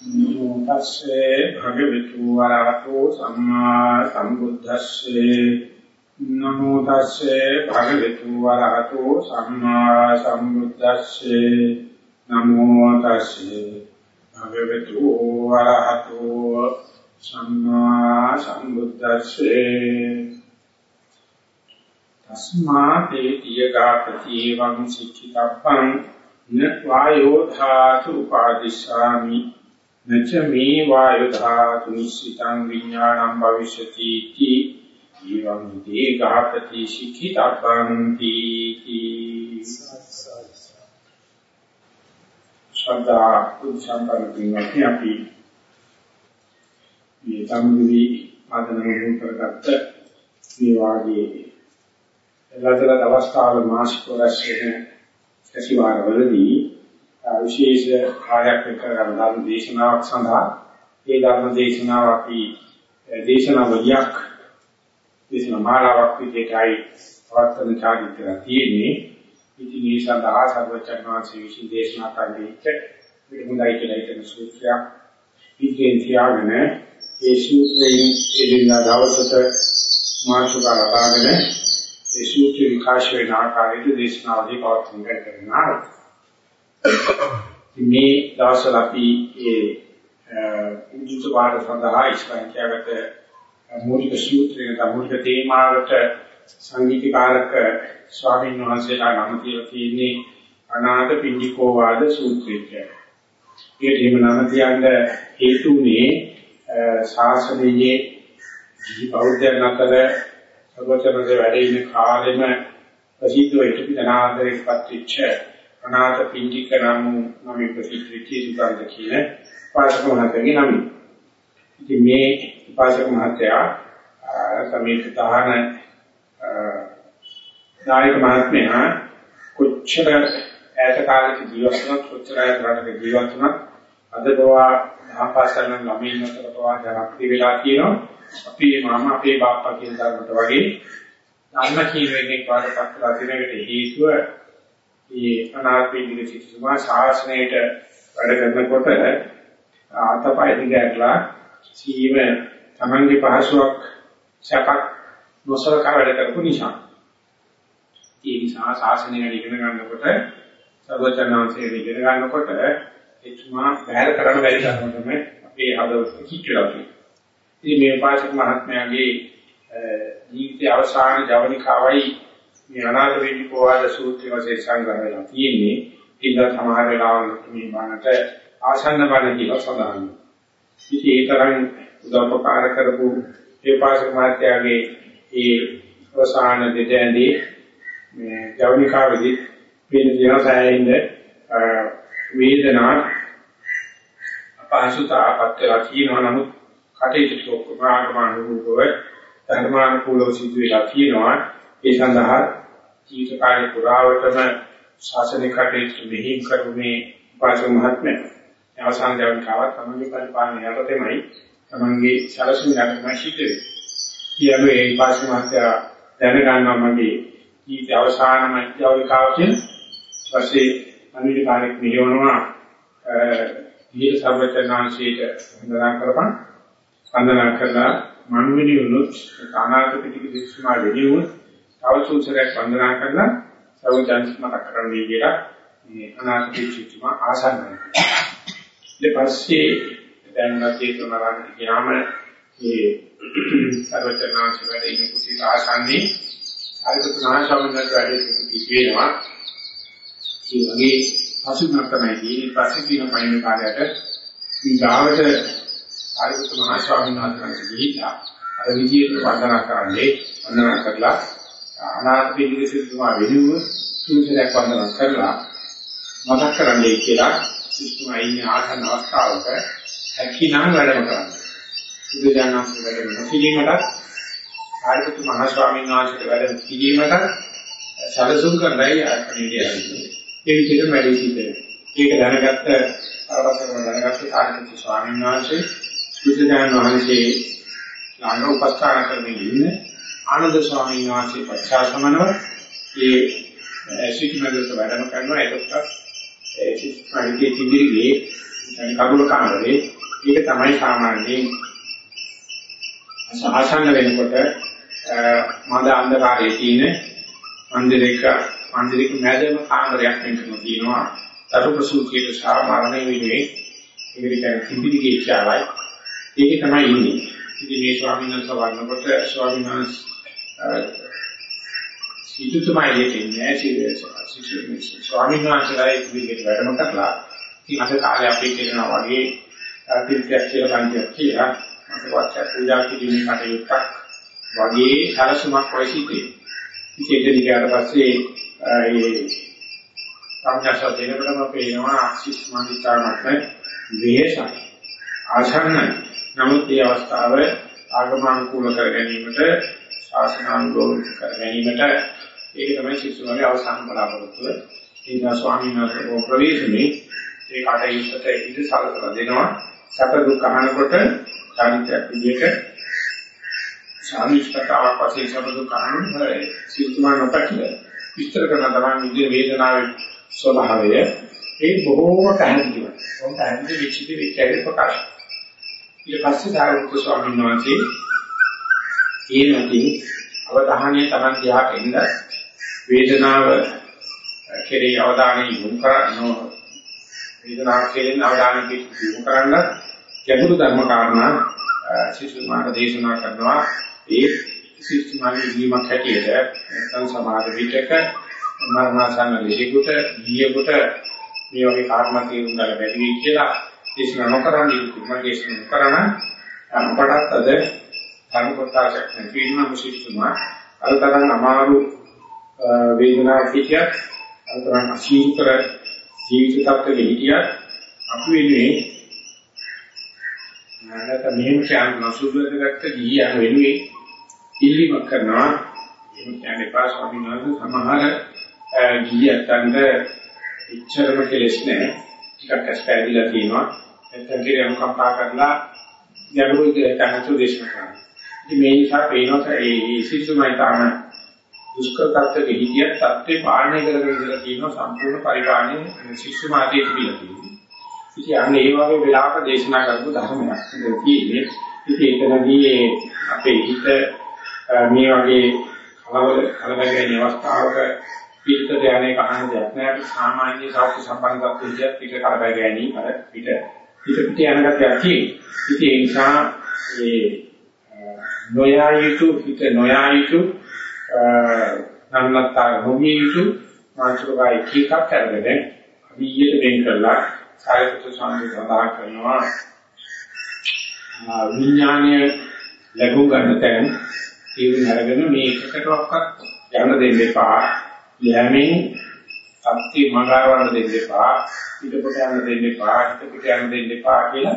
තස්සේ භගවතු වරහතෝ සම්මා සම්බුද්දස්සේ. නමෝ තස්සේ භගවතු වරහතෝ සම්මා සම්බුද්දස්සේ. නමෝ තස්සේ භගවතු වරහතෝ සම්මා සම්බුද්දස්සේ. තස්මා තේතිය ගාපති වං සික්ඛිතප්පං න වායෝ ධාතු උපාදිශාමි නච මේ වායෝ ධාතු නිශ්චිතං විඥානං භවිෂති इति ඊවං තේ ගාපති සික්ඛිතප්පං තීති ශ්‍රද්ධා උච්චාරණ පින්වත්නි අපි මේ සම්මුති ආදනයෙන් කරගත්ත මේ වාගේ ලදලද අවස්ථාවල මාසික රැස්වෙන සතිවාරවලදී විශේෂ කාර්යයක් කරන ධර්ම දේශනාවක් සඳහා ඒ ධර්ම දේශනාව අපි දේශනාවලියක් දේශනා මාලාවක් විදිහටයි පවත්වන චාරිත්‍රය තියෙන්නේ ඉතින් මේ සඳහා සර්වචර්මාංශී විශේෂ දේශනා කරන්නේච්ච විමුදයි කියලා හිතන සූත්‍රයක් ඉතින් තියාගෙන ඒ සූත්‍රයෙන් එදිනා දවසට මාතෘකා ලබාගෙන ඒ සූත්‍ර විකාශ වෙන ආකාරයට දේශනාවදී පවත්වන කරනවා. මේ දවස්වල අපි ඒ උද්දිත වාද සඳහා ඉස්ලාම්කයාගත මූලික සූත්‍රයක මූලික තේමාවට සංගීතකාරක ස්වාමීන් වහන්සේලා නම් කියලා තියෙන්නේ අනාථ පිණ්ඩිකෝ වාද සූත්‍රය කියලා. ඒකට එහෙම නම තියන්න හේතුනේ ශාසනයේ බෞද්ධයන් අතර සර්වචනසේ වැඩ ඉන්න කාලෙම ප්‍රසිද්ධ වෙච්ච පිටනාන්තරයක් පත්‍රිච්ච අනාථ පින්ඩික නම් නම් ප්‍රසිද්ධ වෙච්ච සුගන්ධ කියන පාසක මහත්මයාගේ නම. ඉතින් මේ පාසක මහත්තයා තමයි තහන නායක මහත්මයා කොච්චර ඈත කාලෙක ජීවත් වුණත් කොච්චර ඈත රටක ජීවත් වුණත් අද දවා මහපාසලන ළමයින් අතර පවා ජනප්‍රිය වෙලා තියෙනවා. අපේ මාමා අපේ බාප්පා කියන තරමට වගේ ධර්ම කීවෙන්නේ පාඩපත් කරලා තියෙනකට හේතුව මේ අනාත්මික සිතුමා ශාසනයට වැඩ කරනකොට ආතපය දිගටලා සීම තමන්ගේ පහසුවක් සැපක් නොසලකා වැඩ කරපු නිසා ඒ නිසා ශාසනය ඉගෙන ගන්නකොට සර්වචනාංශය ඉගෙන ගන්නකොට එතුමා බහැර කරන්න බැරි තරමටම අපේ හදවත කිච්චලා තියෙනවා. ඉතින් මේ පාසක මහත්මයාගේ ජීවිතයේ අවසාන ජවනිකාවයි මේ අනාථ වේදිකෝවාද සූත්‍රය වශයෙන් සංග්‍රහ වෙලා තියෙන්නේ. ඉතින් සමහර වෙලාවකට මේ බණට ආසන්න බණ කියලා සඳහන්. ඉතින් ඒ තරම් උදව්පකාර කරපු මේ පාසක මහත්මයාගේ ඒ අවසාන දෙදැන්දී මේ ජවනිකාවේදී වෙන දිනසයින්ද වේදනා අපහසුතාවපත් වෙලා තියෙනවා නමුත් කටයුතු ඔක්කොම ආගමනුකූලව ධර්මානුකූලව සිදු වෙලා තියෙනවා ඒ සඳහා ජීවිත කාලය පුරාවටම ශාසනික කටයුතු මෙහි කරුමේ පාසක මහත්මය. අවසාන දවල්කාව තමන්ගේ පරිපාලනය යටතේමයි. තමන්ගේ සැලසුම් ගන්නම සිද්ධ වෙන්නේ. කියන්නේ ඒ පාසක මහත්මයා දැනගන්නවා මගේ ජීවිත අවසානම දවල්කාව කියන ඊපස්සේ අනිත් කාර්යයක් මෙහෙවනවා. ඊට සර්වචනාංශයට වන්දනා කරපන්. වන්දනා කළා මනුවිනි වුණොත් අනාථ පිටික දිස්මා වෙනිවුත් තව සූචරයක් වන්දනා කළා සර්වචනාංශ මතක් කරන්නේ කියලා මේ අනාථ පිටිකම ආසන්නයි ඊට පස්සේ දැන් නැති තුනරන් ගියාම මේ සර්වචනාංශ වැඩ ඉන්න කුසී ආසන්නේ ආයතන නාශවන්නට වැඩි කිසි වෙනවා. ඒ වගේ පසුබිමක් තමයි තියෙන්නේ. පස්සේ තියෙන පයින් කාලයට ඊගාවට ආරියුත් මහ ස්වාමීන් වහන්සේ ගිහිලා අර විදියට වන්දනා කරන්නේ වන්දනා කරලා අනාථ පිළිග සිතුමා වෙනුව සූචනයක් වන්දනා කරලා මතක් කරන්නේ කියලා සිතුමා ඉන්නේ ආසන්න අවස්ථාවක හැකිනම් වැඩම කරන්නේ බුදුජානක වැඩම නොකිරීමට ආරියුත් මහ ස්වාමීන් වහන්සේ වැඩම කිරීමට සැලසුම් කරන්නයි ආකණිය යන්නේ ඒ විදිහට වැඩි සිටින. ඒක දැනගත්ත අවසරව දැනගත්ත කාර්යකෘති ස්වාමීන් වහන්සේ බුදුදාන වහන්සේ ළඟ උපස්ථාන කරමින් ඉන්න ආනන්ද ස්වාමීන් වහන්සේ පච්චාසමනව ඒ සිටිනකට වැඩම කරනවා ඒකත් ඒ සිටිනකේ තිබිරිගේ කඩුල කාමරේ ඒක තමයි සාමාන්‍යයෙන් ආසන්න වෙනකොට මඳ අන්ධකාරයේ තියෙන මන්දිරයක මන්දිරයක මැදම කාමරයක් මෙතන තියෙනවා. තරු ප්‍රසූතියට සාමාන්‍ය විදිහේ ඒකට කිඹිලිගේ කියලායි. ඒක තමයි ඉන්නේ. ඉතින් මේ ස්වාමීන් වහන්සේ වන්නකොට ස්වාමීන් වහන්සේ සිතුතුමයි දෙන්නේ ස්වාමීන් වහන්සේලා ඒක විදිහට වැඩම කරලා ඉතින් අද කාලේ අපි කියනවා වගේ පිළිත්‍යක් කියලා කන්තියක් කියලා මට වාචා පූජා කිරීමේ කටයුත්තක් වගේ සරසුමක් වෙසිතේ. ඉතින් ඒක දිගට පස්සේ ඒ සංඥා දෙනකොටම පේනවා ශිෂ්මානිකාමත් විශේෂයි. ආශන්නයි. නමුත් මේ අවස්ථාව ආගමනුකූල කර ගැනීමට ශාසනානුකූල කර ගැනීමට ඒක තමයි ශිෂ්‍යවගේ අවසාන බලාපොරොත්තුව. ඒ ස්වාමීන් වහන්සේ ප්‍රවේශමේ ඒ කටයුත්තට ඉඳ සලකලා දෙනවා. සැප දුක් අහනකොට චාරිත්‍රාක් විදිහට සාමිෂ්ඨතාවක් වශයෙන් සැප දුක් අහනකොට සිතුමා නොපැකිල විස්තර කරන තරම් විදිහ වේදනාවේ ස්වභාවය ඒ බොහෝම පැහැදිලිව. මොකද පැහැදිලි විචිත විචාරේ ප්‍රකාශ. ඊට පස්සේ සාරිපුත්‍ර ස්වාමීන් වහන්සේ ඒ නැති අවධානය Taman දිහාට එන්න වේදනාව කෙරෙහි අවධානය යොමු කරනෝ වේදනාව කෙරෙහි අවධානය යොමු කරන්න ගැඹුරු ධර්ම කාරණා ශිෂ්‍යමාන දේශනා කරනවා. ඒ ශිෂ්‍යමානගේ ජීවමක් හැටියට නැත්නම් සමාජ විචක මරණාසන්න ලෙහෙකුට ගියෙකුට මේ වගේ කාරණා තේරුම් ගන්න බැරි වෙයි කියලා දේශනා නොකරන ඉක්ම දේශනා කරන අපටත් අද ධර්ම කොටසක් නැතිවම මුසිතුමා අල්තරන් අමාරු වේදනාවක් හිටියත් අල්තරන් අසීතර ජීවිත තත්ත්වෙ හිටියත් අපි වෙන්නේ නැත්නම් මෙහෙම කියන නසුදුවකට ගිහියන් වෙනුවේ ඉල්ලීමක් කරනවා. එහෙම කියන්නේ පා ස්වාමීන් වහන්සේ. සමහර ගිහියන්ට ඉච්ඡරම කෙලස් නැහැ. ටිකක් ඇස්පැදිලා තියෙනවා. නැත්නම් කිරියම් කම්පා කරලා ගැඹුරු තැනතු දේශනා කරනවා ඉතින් මේ නිසා පේනවා ඒ සිසුමයි තාම දුෂ්කර තත්ත්වෙක හිටියත් තත්ත්වේ පාලනය කරගෙන ඉඳලා තියෙනවා සම්පූර්ණ පරිපාලනය ශිෂ්‍යමාතයේ තිබිලා තියෙනවා ඉතින් අන්න ඒ වගේ වෙලාවක දේශනා කරපු ධර්මයක් තියෙන්නේ. ඉතින් එතනදී අපේ හිත මේ වගේ කලවල කලබගැනීමේ අවස්ථාවක පිටත යන්නේ කහන දෙයක් නෑ. අපි සාමාන්‍ය සෞඛ්‍ය සම්බන්ධවත් විදියට පිට කලබගැනීම අර පිට පිට පිට යන ගතියක් තියෙනවා. ඉතින් ඒ නිසා මේ නොයා යුතු හිත නොයා යුතු නන්නත්තර නොමිය යුතු මානසිකයි කීකක් කරගෙන අපි ඊට වෙන් කළා සාරිපුත්‍ර ස්වාමීන් සඳහන් කරනවා විඥානීය ලැබු ගන්න තැන තීව්‍ර අරගෙන මේ එකකටවත් යන්න දෙන්න එපා. යෑමෙන් සත්‍ය මඟහරවන්න දෙන්න එපා. පිටකොට යන්න දෙන්න එපා. පිටකොට යන්න දෙන්න එපා කියලා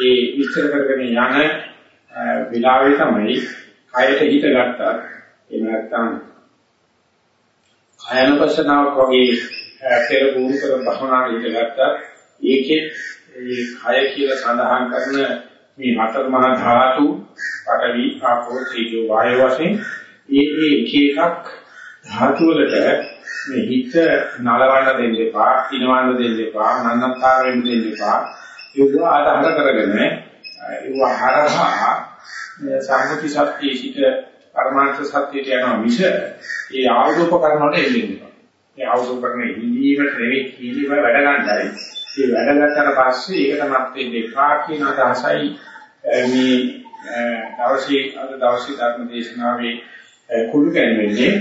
ඒ විස්තර කරගෙන යන විලාවේ තමයි කයට හිත ගත්තා. එහෙම නැත්නම් කායනපසනාවක් වගේ පෙර භූමික භවනාට හිත ගත්තා. ඒකේ මේ කය කියලා සඳහන් කරන මේ හතර මහා ධාතු පඨවි ආපෝ තේජෝ වායෝ වශයෙන් ඒ ඒ එක එකක් ධාතු වලට මේ හිත නලවන්න දෙන්න එපා, ඉනවන්න දෙන්න එපා, නන්නත්තර වෙන්න දෙන්න එපා. ඒක ආධාර කරගෙන ඒව හරහා සම්මුති සත්‍යයේ සිට පරමාර්ථ සත්‍යයට යනවා මිස ඒ ආයෝපකරණ වල එන්නේ. ඒ ආයෝපකරණ ඉදීමට නෙවෙයි කීලිම වැඩ ගන්නයි ඒ වැඩ ගත්තට පස්සේ ඒකට මත් වෙන්න එපා කියන අදහසයි මේ දවසේ අද දවසේ ධර්ම දේශනාවේ කුළු ගැන්වෙන්නේ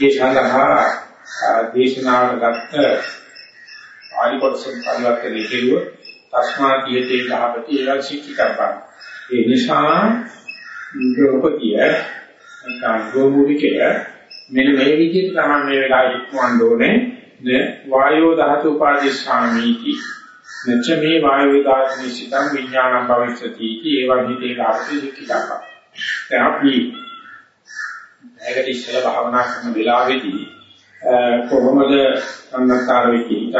ඒ සඳහා දේශනාවට ගත්ත ආදි කොටසෙන් පරිවර්තනය කෙරුවොත් තස්මා කියතේ ගහපති ඒවා ශික්ෂිකප්පා ඒ නිසා ගෝපතිය නැත්නම් ගෝමුලිකය මෙන්න මේ විදිහට තමයි මේ වෙලාවේ ඉක්මවන්න ඕනේ. න වායෝ ධාතු උපාදිස්සාමීති නච්ච මේ වායු විකාශනි සිතං විඥානං භවිස්සති इति ඒවං හිතේ කාර්යය සික්කිතක. දැන් අපි ඒකට ඉස්සෙල්ලා භාවනා කරන වෙලාවේදී කොහොමද සම්මතකාර වෙච්ච හිතක්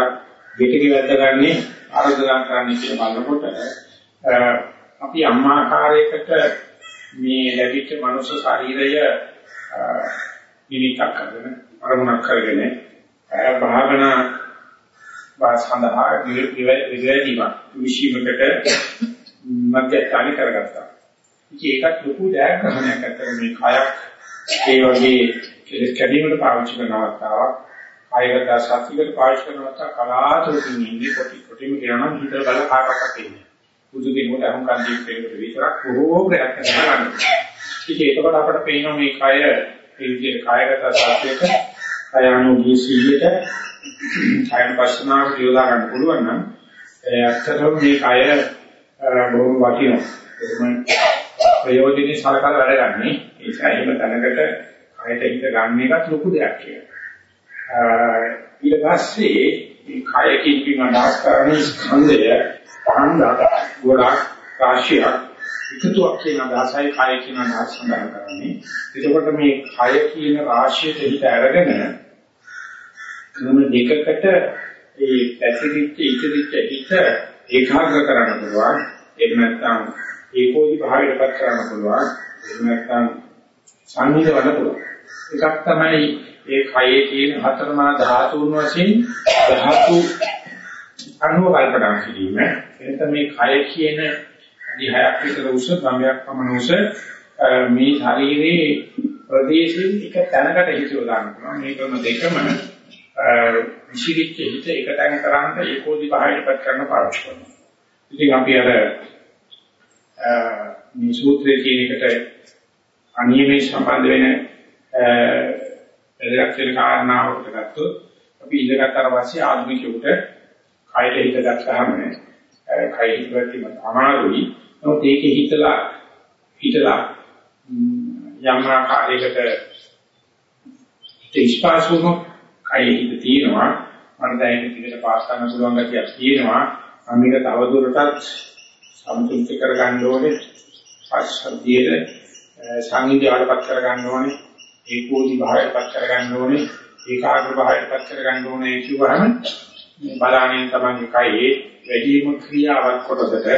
පිටික වැද්දගන්නේ ආරෝධනා කරන්නේ කියලා බලනකොට අපි අම්මා ආකාරයකට මේ ලැබිච්ච මනුෂ්‍ය ශරීරය නිවිතක් කරගෙන අරමුණක් කරගෙන භාවනා සඳහා විවේදීමක් විශ්ීමකට මධ්‍යස්ථාන කරගත්තා. ඉතින් ඒකත් ලොකු ජයග්‍රහණයක් අතර මේ කයක් ඒ වගේ කෙලස් කැඩීමට පාවිච්චි කරන අවස්ථාවක් කායගත සතියකට පාවිච්චි කරන අවස්ථාවක් කලාතුරකින් ඉන්නේ කොටි කොටිම කියනවා හිතල බල කාටවත් ඉන්නේ. බුදු කෙනෙකුට අහුම් කන්දී කෙනෙකුට විතරක් බොහෝ ප්‍රයත්න කරනවා. ඉතින් ඒකවල අපිට පේනවා මේ කය ඒ විදිහට කායගත සතියක කය අනුගී සීලයට කයන පස්සනාවට යොදා ගන්න පුළුවන් නම් ඇත්තටම මේ කය බොහොම වටිනවා. එතන ප්‍රයෝජනෙයි සලකලා වැඩ ගන්නෙ. ඒ සෑහෙන තැනකට කයට හිත ගන්න එකත් ලොකු දෙයක් කියලා. ඊට පස්සේ මේ කයකින් පින අදහස් කරන ස්කන්ධය අන්දා ගොඩක් රාශියක් එකතුවක් කියන අදහසයි කය කියන අදහස සඳහන් කරන්නේ. එතකොට මේ කය කියන රාශියට හිත අරගෙන ක්‍රම දෙකකට ඒ පැතිරිච්ච ඉතිරිච්ච හිත ඒකාග්‍ර කරන්න පුළුවන්. එහෙම නැත්නම් ඒකෝදි භාවයටපත් කරන්න පුළුවන්. එහෙම නැත්නම් සංහිඳවන්න පුළුවන්. එකක් තමයි ඒ කයේ තියෙන හතරමා ධාතුන් වශයෙන් ධාතු අනුව කල්පනා කිරීම. එතන මේ කය කියන දිහයක් විතර උස ගම්යක් පමණ උස මේ ශරීරයේ ප්‍රදේශෙන් එක තැනකට හිතව ගන්න පුළුවන්. මේ ක්‍රම දෙකම විශිෂ්ට හිත එකතැන කරාන්ට ඒකෝදි භාවයටපත් කරන්න පාවිච්චි කරනවා. ඉතින් අපි අර මේ සූත්‍රයේ කියන එකට අනියමේ සම්බන්ධ වෙන වැදගත් වෙන කාරණාවකට ගත්තොත් අපි ඉඳගත්තර පස්සේ ආධුනිකයෙකුට කයට හිත ගත්තාම කය හිතවීම අමාරුයි. නමුත් ඒකේ හිතලා හිතලා යම් ආකාරයකට ඉස්පාසුම කය හිත තියෙනවා. මම දැන් ඉතින් පාස් කරන්න පුළුවන් ගැතියක් තියෙනවා. මම මේක තවදුරටත් සම්තුලිත කරගන්න ඕනේ. පස්සද්ධියේ සංහිඳියාවටපත් කරගන්න ඕනේ. ඒකෝදි භාවයටපත් කරගන්න ඕනේ. ඒකාග්‍ර භාවයටපත් කරගන්න ඕනේ කියවහම මේ බලාණයෙන් තමයි කයේ වැඩිම ක්‍රියාවක් කොටසට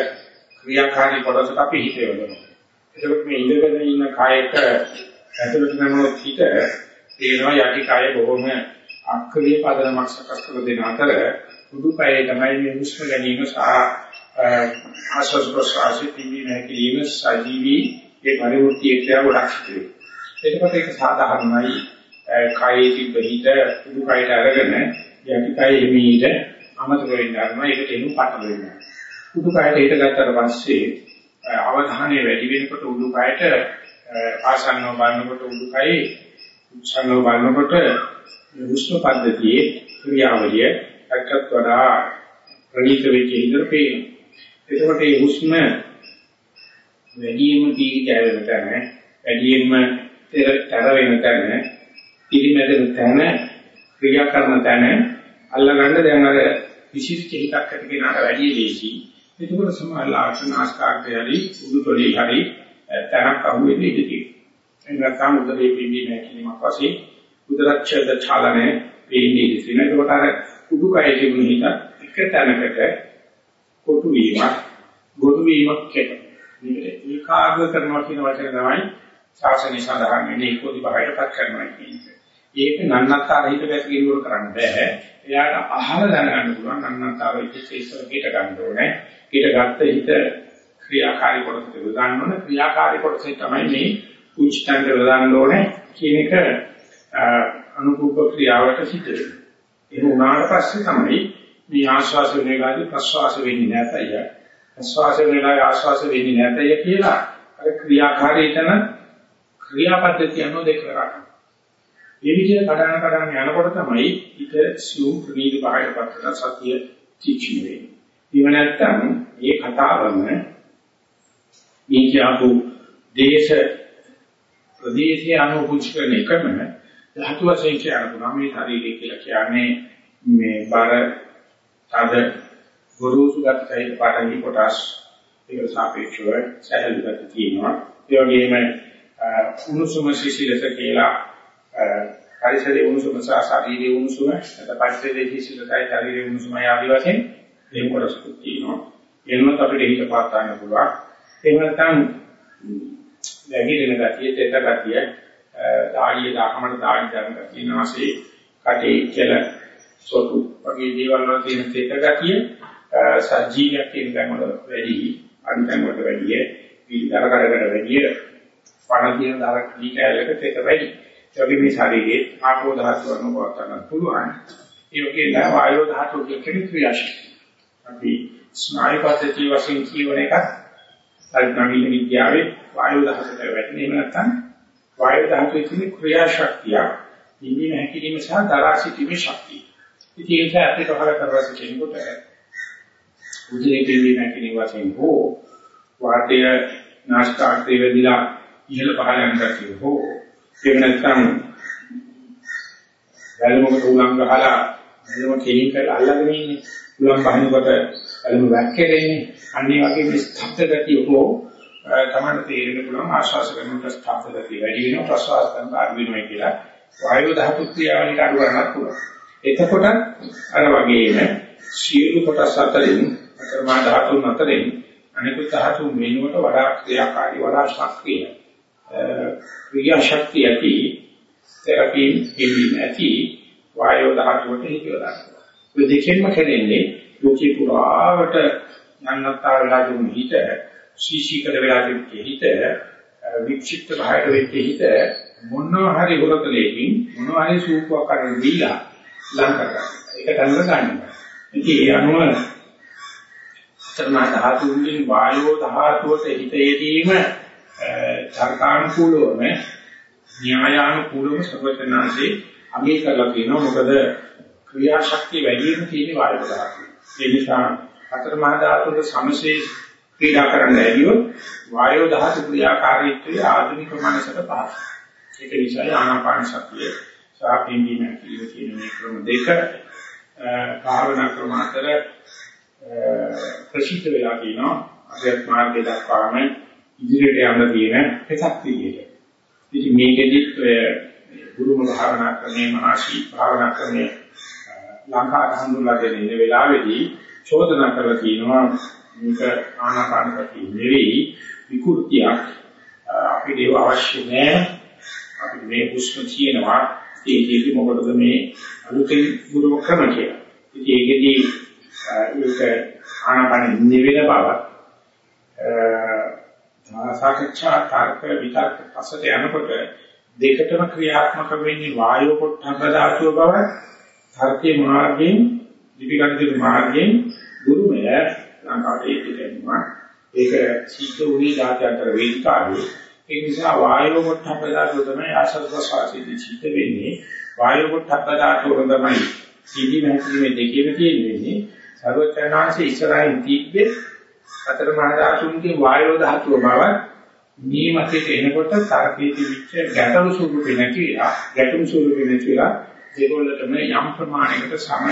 ක්‍රියාකාරී කොටසට අපි හිත යොදනවා. ඒකත් මේ ඉඳගෙන ඉන්න කායක ඇතුළට යනකොට හිත තේනවා යටි කාය බොහොම අක්‍රීය පදනමක් සකස් කර දෙන අතර උඩුකයේ තමයි මේ හුස්ම ගැනීම සහ ආශ්වාස ප්‍රශ්වාසයේ පිළිම හැකීම සජීවී ඒ පරිවෘත්ති ක්‍රියා ගොඩක් සිදුවේ. එතකොට ඒක සාධාරණයි කායේ තිබ්බ හිත උඩුකයට අරගෙන යටි කය හිමීට අමතක වෙන්න ගන්නවා ඒකට එනු පටල වෙනවා. උඩුකයට හිත ගත්තට පස්සේ අවධානය වැඩි වෙනකොට උඩුකයට ආසන්නව බලනකොට උඩුකයේ උත්සන්නව බලනකොට හුස්ම පද්ධතියේ ක්‍රියාවලිය එකකට වඩා ප්‍රණීත වෙච්ච ඉඳලා පේනවා. එතකොට මේ හුස්ම වැඩිම දීර්ඝ වෙන තැන, වැඩිම තර වෙන තැන, පිළිමැදෙන තැන, ක්‍රියා කරන තැන අල්ලගන්න දැන් අර විශිෂ්ට හිතක් ඇති කෙනාට වැඩි ලේසි. එතකොට සමාන ආශ්නාස්කාරයයි උඩුතොලේ හරි තැනක් අහුවෙන්නේ ඉඳී. එන්නතම උදේ පිම්බීම හැකිලිමක් වශයෙන් උදරච්ඡේද චාලනයේ වෙන්නේ ඉතින් ඒකට අර උඩුකය තිබුණ හිත එක තැනකට කොටු වීමක් ගොනු වීමක් කියන මේකට ඒකාග්‍ර කරනවා කියන වචනේ තමයි ශාසනය සඳහන් වෙන්නේ ඒකෝදි බහයටපත් කරනවා කියන්නේ. ඒක නන්නත්තර හිත වැස් ගිරුවර කරන්න බෑ. එයාට අහල දැනගන්න පුළුවන් නන්නත්තර හිත ඉස්සර පිට ගන්න ඕනේ. ඊට ගත්ත හිත ක්‍රියාකාරී කොටසට යොදන්න ඕනේ. ක්‍රියාකාරී කොටසේ තමයි මේ උච්චතන්ට යොදන්න ඕනේ කියන එක අනුකූල ක්‍රියාවට සිද්ධ වෙනවා. ඒක උනාට පස්සේ තමයි මේ ආශ්වාස වේගාදී ප්‍රශ්වාස වෙන්නේ නැතය. ප්‍රශ්වාස වේගාදී ආශ්වාස වෙන්නේ නැතය කියලා අර ක්‍රියාකාරීතන ක්‍රියාපද්ධතිය අනුව දෙක කරගන්න. මේ විදිහට කඩන කඩන යනකොට තමයි ඊට සියුම් ප්‍රනීත භාවයටපත් කරන සතිය තීක්ෂණ වෙන්නේ. ඊව නැත්තම් මේ කතාවම මේ කියපු දේශ ප්‍රදේශයේ අනුකූල කරන එකම ධාතු වශයෙන් කියන ගුණ මේ ශරීරය කියලා කියන්නේ මේ බර තද ගුරුසු ගතයි පාඩම් කොටස් ඒක සාපේක්ෂව සැහැල්ලු ගත තියෙනවා ඒ වගේම උණුසුම සිසිලස කියලා පරිසරයේ උණුසුම සහ ශරීරයේ උණුසුම නැත්නම් පරිසරයේ සිසිලසයි ශරීරයේ උණුසුමයි ආදී වශයෙන් මේ කොටස් තියෙනවා. එනොත් අපිට හිත පාත් ගන්න පුළුවන්. එහෙම නැත්නම් වැగిරෙන ගතිය තෙත ගතිය දාඩිය දාකමට දාඩි ගන්න ගතිය නාසයේ කටේ කෙල සොටු වගේ දේවල් වල තියෙන තේක ගතිය සජීවියක් කියන තැන් වල වැඩි අනිතන් වලට වැඩි විතර කරකට වැඩි පණ කියන දර කීකැලක තේක වැඩි. ඒ වගේ මේ ශරීරයේ ආපෝ ධාතුව අනුභව කරන්න පුළුවන්. ඒ වගේ නෑ වායෝ ධාතුව කියන ක්‍රියාශක්තිය අපි ස්නායු පද්ධතිය වශයෙන් කියවන එක හරි නවීන විද්‍යාවේ වායු දහසට වැටෙන එහෙම නැත්නම් වායු දහසේ තියෙන ක්‍රියාශක්තිය ඉන්නේ හැකිලිම සහ දරා සිටීමේ ශක්තිය. ඉතින් ඒක අපිට හර කරලා සිටිනකොට උදේ දෙවි හැකිලිම වශයෙන් හෝ වාතය නාස්කාර්තේ වෙදිලා ඉහළ පහළ යන කතිය හෝ එහෙම නැත්නම් වැලමුකට උලංග ගහලා වැලම කෙලින් කරලා අල්ලගෙන ඉන්නේ. උලම් බහිනකොට වැලම වැක්කෙන්නේ අන්නේ වගේ මේ ස්ථබ්ද ගතිය හෝ තමයි තේරෙන්න පුළුවන් ආශ්වාස කරනකොට ස්ථබ්ද ගතිය වැඩි වෙනවා. ප්‍රශ්වාස කරනකොට අඩු වෙනවා කියලා වායු ධාතු ක්‍රියාවලියට අඩු කරන්නත් පුළුවන්. එතකොට අර වගේම සියලු කොටස් අතරින් අකර්මා ධාතුන් අතරින් අනිකුත් ධාතු වෙනුවට වඩා ක්‍රියාකාරී වඩා ශක්තිය. ක්‍රියා ශක්තිය ඇති තෙරපි පිළිම ඇති වායු ධාතුවට හිතවලා. මේ දෙකෙන්ම කෙරෙන්නේ ලෝකේ පුරාවට යන්නත්තා වෙලා දුන්න හිත සීසීකර වෙලා තිබෙච්ච හිත වික්ෂිප්ත භාවයට වෙච්ච හිත මොනවා හරි හොරකලෙකින් මොනවා හරි සූපුවක් කරන් දීලා ලං කරගන්න. ඒක තනර ගන්න. ඉතින් ඒ අනුව අතරමා ධාතුන්ගෙන් වායෝ ධාතුවට හිත යෙදීම චර්කානුකූලවම න්‍යායානුකූලව සර්වඥාන්සේ අමේ කරලා කියනවා මොකද ක්‍රියාශක්තිය වැඩි වෙන තියෙන වායෝ ධාතුව. ඒ නිසා හතර මහා ධාතුක සමසේ ක්‍රීඩා කරන්න ඇරියොත් වායෝ ධාතු ක්‍රියාකාරීත්වයේ ආධුනික මනසට පහසුයි. ඒක නිසා ආනාපාන සතිය සාපේන්දීම කියලා කියන මේ ක්‍රම දෙක භාවනා ක්‍රම අතර ප්‍රසිද්ධ වෙලා තියෙනවා. අධ්‍යාත්ම මාර්ගය දක්වාම ඉදිරියට යන්න තියෙන එකක් විදියට. ඉතින් මේකෙදිත් ගුරුම භාවනා ක්‍රමයේ මහසි භාවනා ක්‍රමයේ ලංකාවට හඳුන්ලා දෙන ඉන්න වෙලාවේදී චෝදනා කරලා කියනවා මේක ආනාපාන සතිය නෙවෙයි විකෘතියක් අපිට ඒව අවශ්‍ය නැහැ අපිට මේ හුස්ම තියෙනවා ඒකෙදි මොකටද මේ අලුතෙන් ගුරු ක්‍රම කියලා. ඉතින් ඒකෙදි ඒක ආනාපාන නිවෙන බව සාකච්ඡා තර්ක විතර්ක පසට යනකොට දෙකටම ක්‍රියාත්මක වෙන්නේ වායෝ පොට්ටබ්බ ධාතුව බව තර්කයේ මාර්ගයෙන් ලිපිගණිත මාර්ගයෙන් ගුරුමය ලංකාවේ ඉගෙනුවා ඒක සිද්ධ වුණේ ජාත්‍යන්තර වේදිකාවේ. ඒ නිසා වායෝ පොට්ටබ්බ ධාතුව තමයි ආශ්‍රද ප්‍රසවාසයේදී සිද්ධ වෙන්නේ. වායෝ පොට්ටබ්බ ධාතුව තමයි සිද්ධි නැතිීමේ දෙකේම තියෙන්නේ. සර්වචනාංශයේ ඉස්සරහින් තිබ්බේ අතර මහා ධාතුන්ගේ වායෝ ධාතුව බව මේ මතයට එනකොට තර්කයේ තිබිච්ච ගැටලු ස්වරූපේ නැතිලා ගැටුම් ස්වරූපේ නැතිලා ඒගොල්ලටම යම් ප්‍රමාණයකට සම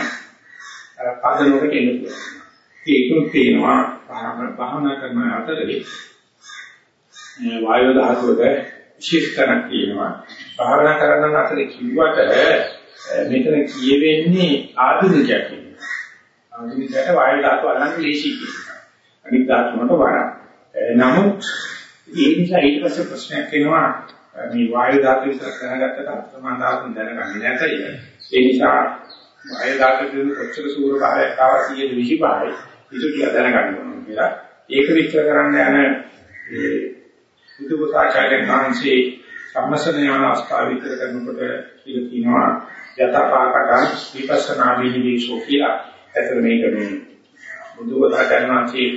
පදනකට එන්න පුළුවන්. ඒකත් පේනවා භාවනා කරන අතරේ වායු ධාතුවක විශේෂතනක් තියෙනවා. භාවනා කරන අතරේ කිව්වට මෙතන කියවෙන්නේ ආධුනිකයක් කියනවා. ආධුනිකයට වායු ධාතුව අල්ලන්නේ ලේසි කියනවා. අනිත් ධාතු වලට වඩා. නමුත් ඒ නිසා ඊට පස්සේ ප්‍රශ්නයක් එනවා මේ වායු ධාතුව විතර දැනගත්තට අත්මා ධාතුන් දැනගන්නේ නැතයි. ඒ නිසා වායු ධාතුවේ කොච්චර සූර භාවයක් ආවා 125යි ඒක කියලා දැනගන්න ඕනේ කියලා. ඒක විස්තර කරන්න යන ඒ බුදුගතාචාර්යයන් වහන්සේ සම්මසන යන අවස්ථාව විතර කරනකොට කියලා කියනවා යතපාකට විපස්සනා විනිවිෂෝ කියලා. එතන මේක මේ බුදුගතාචාර්යන් වහන්සේ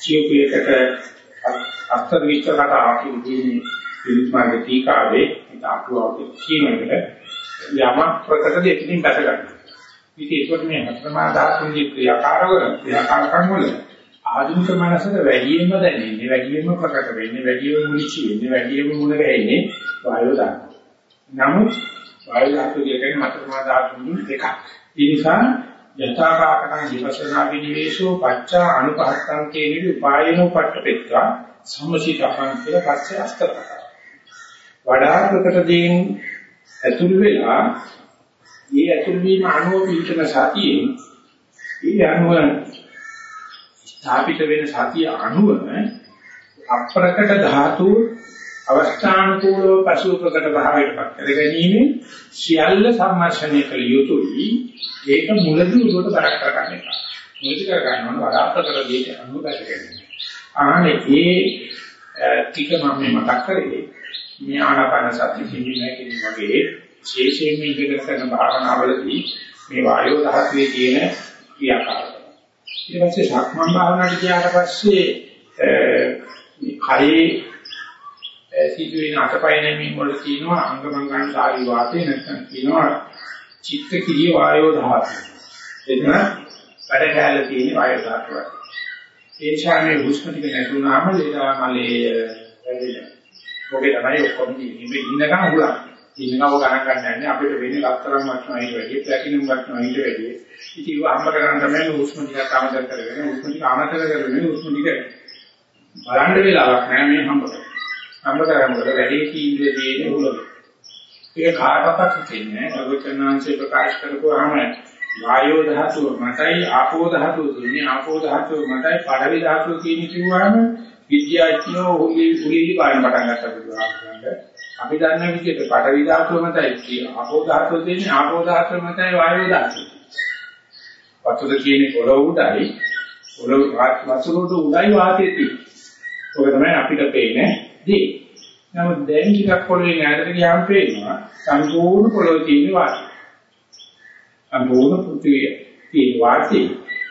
කියූපයකට අස්තර විස්තර කතා කියන්නේ පිළිත් මාර්ග ටීකාවේ ඒක අටුවාවේ කියනකට යම ප්‍රකට දෙකකින් බැස ගන්න. ඉතින් ඒකට මේ හතරමා ධාතුන්ගේ ක්‍රියාකාරව ක්‍රියාකාරකම් වල ආධුනික මනසට වැඩියෙන්ම දැනෙන්නේ වැඩියෙන්ම ප්‍රකට වෙන්නේ වැඩියෙන්ම මුලිච්ච වෙන්නේ වැඩියෙන්ම මුණ ගැහෙන්නේ වායෝ ධාතුව. නමුත් වායෝ ධාතුව කියන්නේ හතරමා ධාතුන්ගෙන් එකක්. ඒ නිසා යථාකාකටං විපස්සනා විනිවේෂෝ පච්චා අනුපහත්තං කියන විදිහ උපායනෝ පට්ඨපෙත්වා සම්මසිතහං කියලා පස්සේ අස්තකරනවා. වඩා ප්‍රකට දේන් ඇතුල් වෙලා මේ ඇතුල් වීම අනුව පිළිතන සතියෙන් ඒ අනුව ස්ථාපිත වෙන සතිය අනුව අප්‍රකට ධාතු අවස්ථානුකූලව පසු ප්‍රකට භාවයටපත් කර ගැනීම සියල්ල සම්මර්ෂණය කළ යුතුයි. ඒක මුලදී උඩට බරක් කරගන්න එපා. මුලදී කරගන්න ඕන වඩා ප්‍රකට දෙයක් අනුගත කරගන්න. ආනේ ඒ ටික මම මේ මතක් කරේ මේ ආනාපාන සති සිහිනකින් වගේ විශේෂයෙන්ම ඉගෙන ගන්න භාවනාවලදී මේ වායෝ දහත්වේ තියෙන ක්‍රියාකාරකම්. ඊට පස්සේ සක්මන් භාවනාවට ගියාට පස්සේ මේ කයේ සිදුවෙන අතපය නැමීම් වල තියෙනවා අංගමංගන් සාරි වාතේ නැත්නම් කියනවා චිත්ත කිරිය වායෝ දහත්වය. එතන වැඩ කැලේ තියෙන වායෝ දහත්වය. ඒ නිසා මේ හුස්ම ටික නැතුණාම ලේදා මලේ වැඩිලා. ඔබේ තමයි ඔක්කොම ඉන්නේ ඉන්නකම් උගලන්නේ. ඉන්නව ගණන් ගන්න යන්නේ අපිට වෙන්නේ ලක්තරම් වටනවා ඊට වැඩිය ප්ලැටිනම් වටනවා ඊට වැඩිය. ඉතින් ඒව අම්බ කරන් තමයි හුස්ම ටික අමතක කරගෙන හුස්ම ටික අමතක කරගෙන හුස්ම ටික බලන්න වෙලාවක් නැහැ මේ හම්බ කරන්නේ. හම්බ කරනකොට වැඩි තීන්දුවේ තියෙන උලක. ඒක කාටවත් හිතෙන්නේ නැහැ. අගචනාංශේ ප්‍රකාශ කරපුවාම වායෝ ධාතුව මතයි ආපෝ ධාතුව තියෙන්නේ ආපෝ ධාතුව මතයි පඩවි ධාතුව තියෙන්නේ කිව්වම විද්‍යාඥයෝ උලි උලි පාන පටන් ගත්තා බුදුහාමුදුරන්ගේ අපි දන්න විදිහට පඩවි ධාතුව මතයි ආපෝ ධාතුව තියෙන්නේ ආපෝ ධාතුව මතයි වායෝ ධාතුව. වතුර කියන්නේ පොළොව උඩයි පොළොව වතුරට උඩයි වාතයේ තියෙන්නේ. ඔක තමයි අපිට පේන්නේ දේ. නමුත් දැන් ටිකක් පොළොවේ ඈතට ගියාම පේනවා සම්පූර්ණ පොළොවේ තියෙන වාතය. සම්පූර්ණ පෘථිවිය තියෙන වාතය.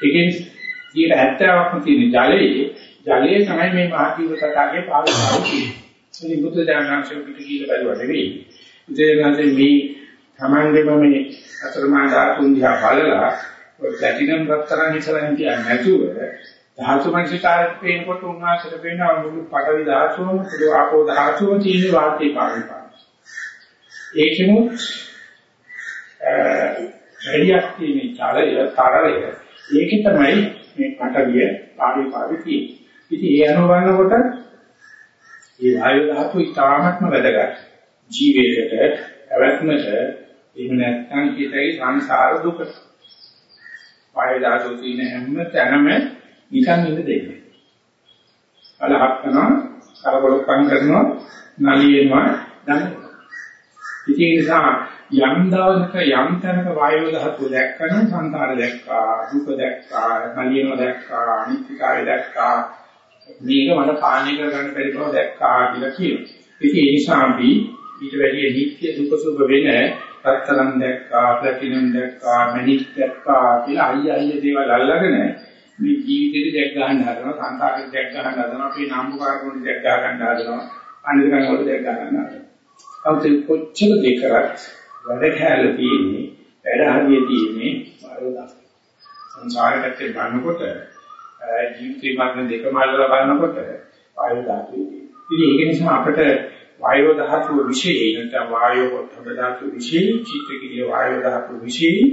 ඒකෙන් 70%ක්ම තියෙන ජලයේ ජලයේ තමයි මේ මහජීව කතාවේ පාවිච්චි තියෙන්නේ. ඉතින් බුද්ධ ඥානංශය පිට කියලා බැලුවා නෙවෙයි. බුද්ධ මේ තමන්ගේම මේ අතරමා ධාතුන් දිහා බලලා ප්ලැටිනම් රත්තරන් ඉස්සරහින් කියන්නේ නැතුව ධාතු මනසිකාරයට පේනකොට උන්වහන්සේට පේනවා මුළු පඩවි ධාතුවම පොඩි ආපෝ ධාතුවම තියෙන වාක්‍ය පාවිච්චි. ඒකෙමුත් වැඩියක් තියෙන චලය තරලය ඒකේ තමයි මේ පඩවිය පාවි පාවි තියෙන්නේ. ඉතින් ඒ අනුව බලනකොට මේ වායු ධාතුව ඉතාමත්ම වැදගත් ජීවිතයට පැවැත්මට එහෙම නැත්නම් හිතේ සංසාර දුකට. වායු ධාතුව තියෙන හැම තැනම නිකන් ඉඳ දෙන්නේ. බලහක් කරනවා, කරබලොක්කම් කරනවා, නලියෙනවා, දන්නේ. ඉතින් ඒ නිසා යම් දවසක යම් තැනක වායු ධාතුව දැක්කම සංකාර දැක්කා, දුක දැක්කා, නලියෙන දැක්කා, අනිත්‍යකාරය දැක්කා, මේක මට පාලනය කරගන්න බැරි බව දැක්කා කියලා කියනවා. ඉතින් ඒ නිසා අපි ඊට වැඩිය නිත්‍ය දුක සුභ වෙන රත්තරන් දැක්කා, ප්ලැටිනම් දැක්කා, මැණික් දැක්කා කියලා අයිය අයිය දේවල් අල්ලගෙන මේ ජීවිතේට දැක් ගන්න හදනවා, සංසාරෙට දැක් ගන්න හදනවා, අපේ නාමකාරකෝට දැක් ගන්න හදනවා, අනිත් කන් වල දැක් ගන්න හදනවා. අවුත් කොච්චර දෙකරත් වැඩ කැල තියෙන්නේ, වැඩ හරිය තියෙන්නේ වරදක්. සංසාරයට බලනකොට ජීවිතේ මරණ දෙකම අල්ලලා බලනකොට වායු ධාතුවේ. ඉතින් ඒක නිසා අපිට වායු ධාතුව විශේෂයි නැත්නම් වායු පොට්ටබ ධාතුව විශේෂයි, චිත්තකීය වායු ධාතුව විශේෂයි.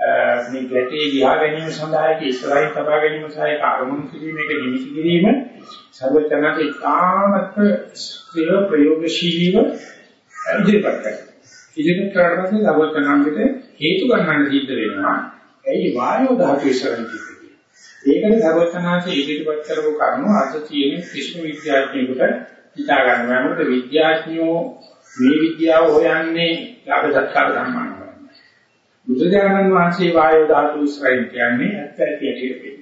මේ ගැටේ ගියා ගැනීම සඳහා ඒක ඉස්සරහින් තබා ගැනීම සහ ඒක අරමුණු කිරීම ඒක නිමිති කිරීම සර්වචනක ඉතාමත් ස්ථිර ප්‍රයෝගශීලීව ඉදිරිපත් කරනවා. ඉදිරිපත් කරලා පස්සේ සර්වචනන්ට හේතු ගන්නන්න සිද්ධ වෙනවා. ඇයි වායෝ ධාතුව ඉස්සරහින් තියෙන්නේ? ඒකනේ සර්වචනාංශයේ ඉදිරිපත් කරපු කරුණු අද තියෙන කිසිම විද්‍යාඥයෙකුට හිතා ගන්න බෑ. මොකද විද්‍යාඥයෝ මේ විද්‍යාව හොයන්නේ ලාභ සත්කාර සම්මාන බුදුජානන් වහන්සේ වායෝ ධාතු ඉස්රායිල් කියන්නේ ඇත්ත ඇති ඇති වෙන්නේ.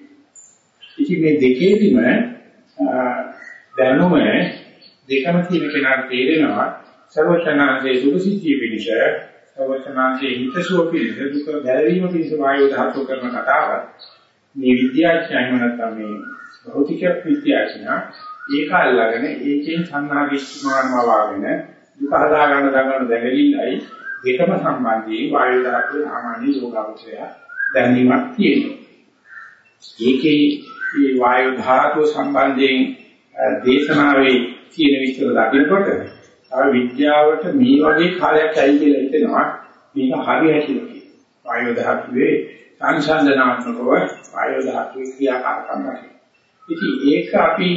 ඉතින් මේ දෙකේදීම දැනුම දෙකම තියෙන කෙනාට තේරෙනවා සර්වචනාංශයේ සුභසිද්ධිය පිණිස සර්වචනාංශයේ හිතසුව පිණිස දුක ගැලවීම පිණිස වායෝ ධාතු කරන කතාව මේ විද්‍යාඥයන් නැත්නම් මේ භෞතික විද්‍යාඥයා ඒක අල්ලාගෙන ඒකෙන් සංනාවිස්මානම වාගෙන දුක හදා ගන්න දඟන දැඟලිල්ලයි දෙකම සම්බන්ධයෙන් වායු ධාතුවේ සාමාන්‍ය යෝගාවචරය දැනීමක් තියෙනවා. ඒකේ මේ වායු ධාතුව සම්බන්ධයෙන් දේශනාවේ තියෙන විස්තර දකිනකොට තව විද්‍යාවට මේ වගේ කාලයක් ඇයි කියලා හිතෙනවා මේක හරි හැටියට. වායු ධාතුවේ සංසන්දනාත්මකව වායු ධාතුවේ ක්‍රියාකාරකම් නැහැ. ඉතින් ඒක අපි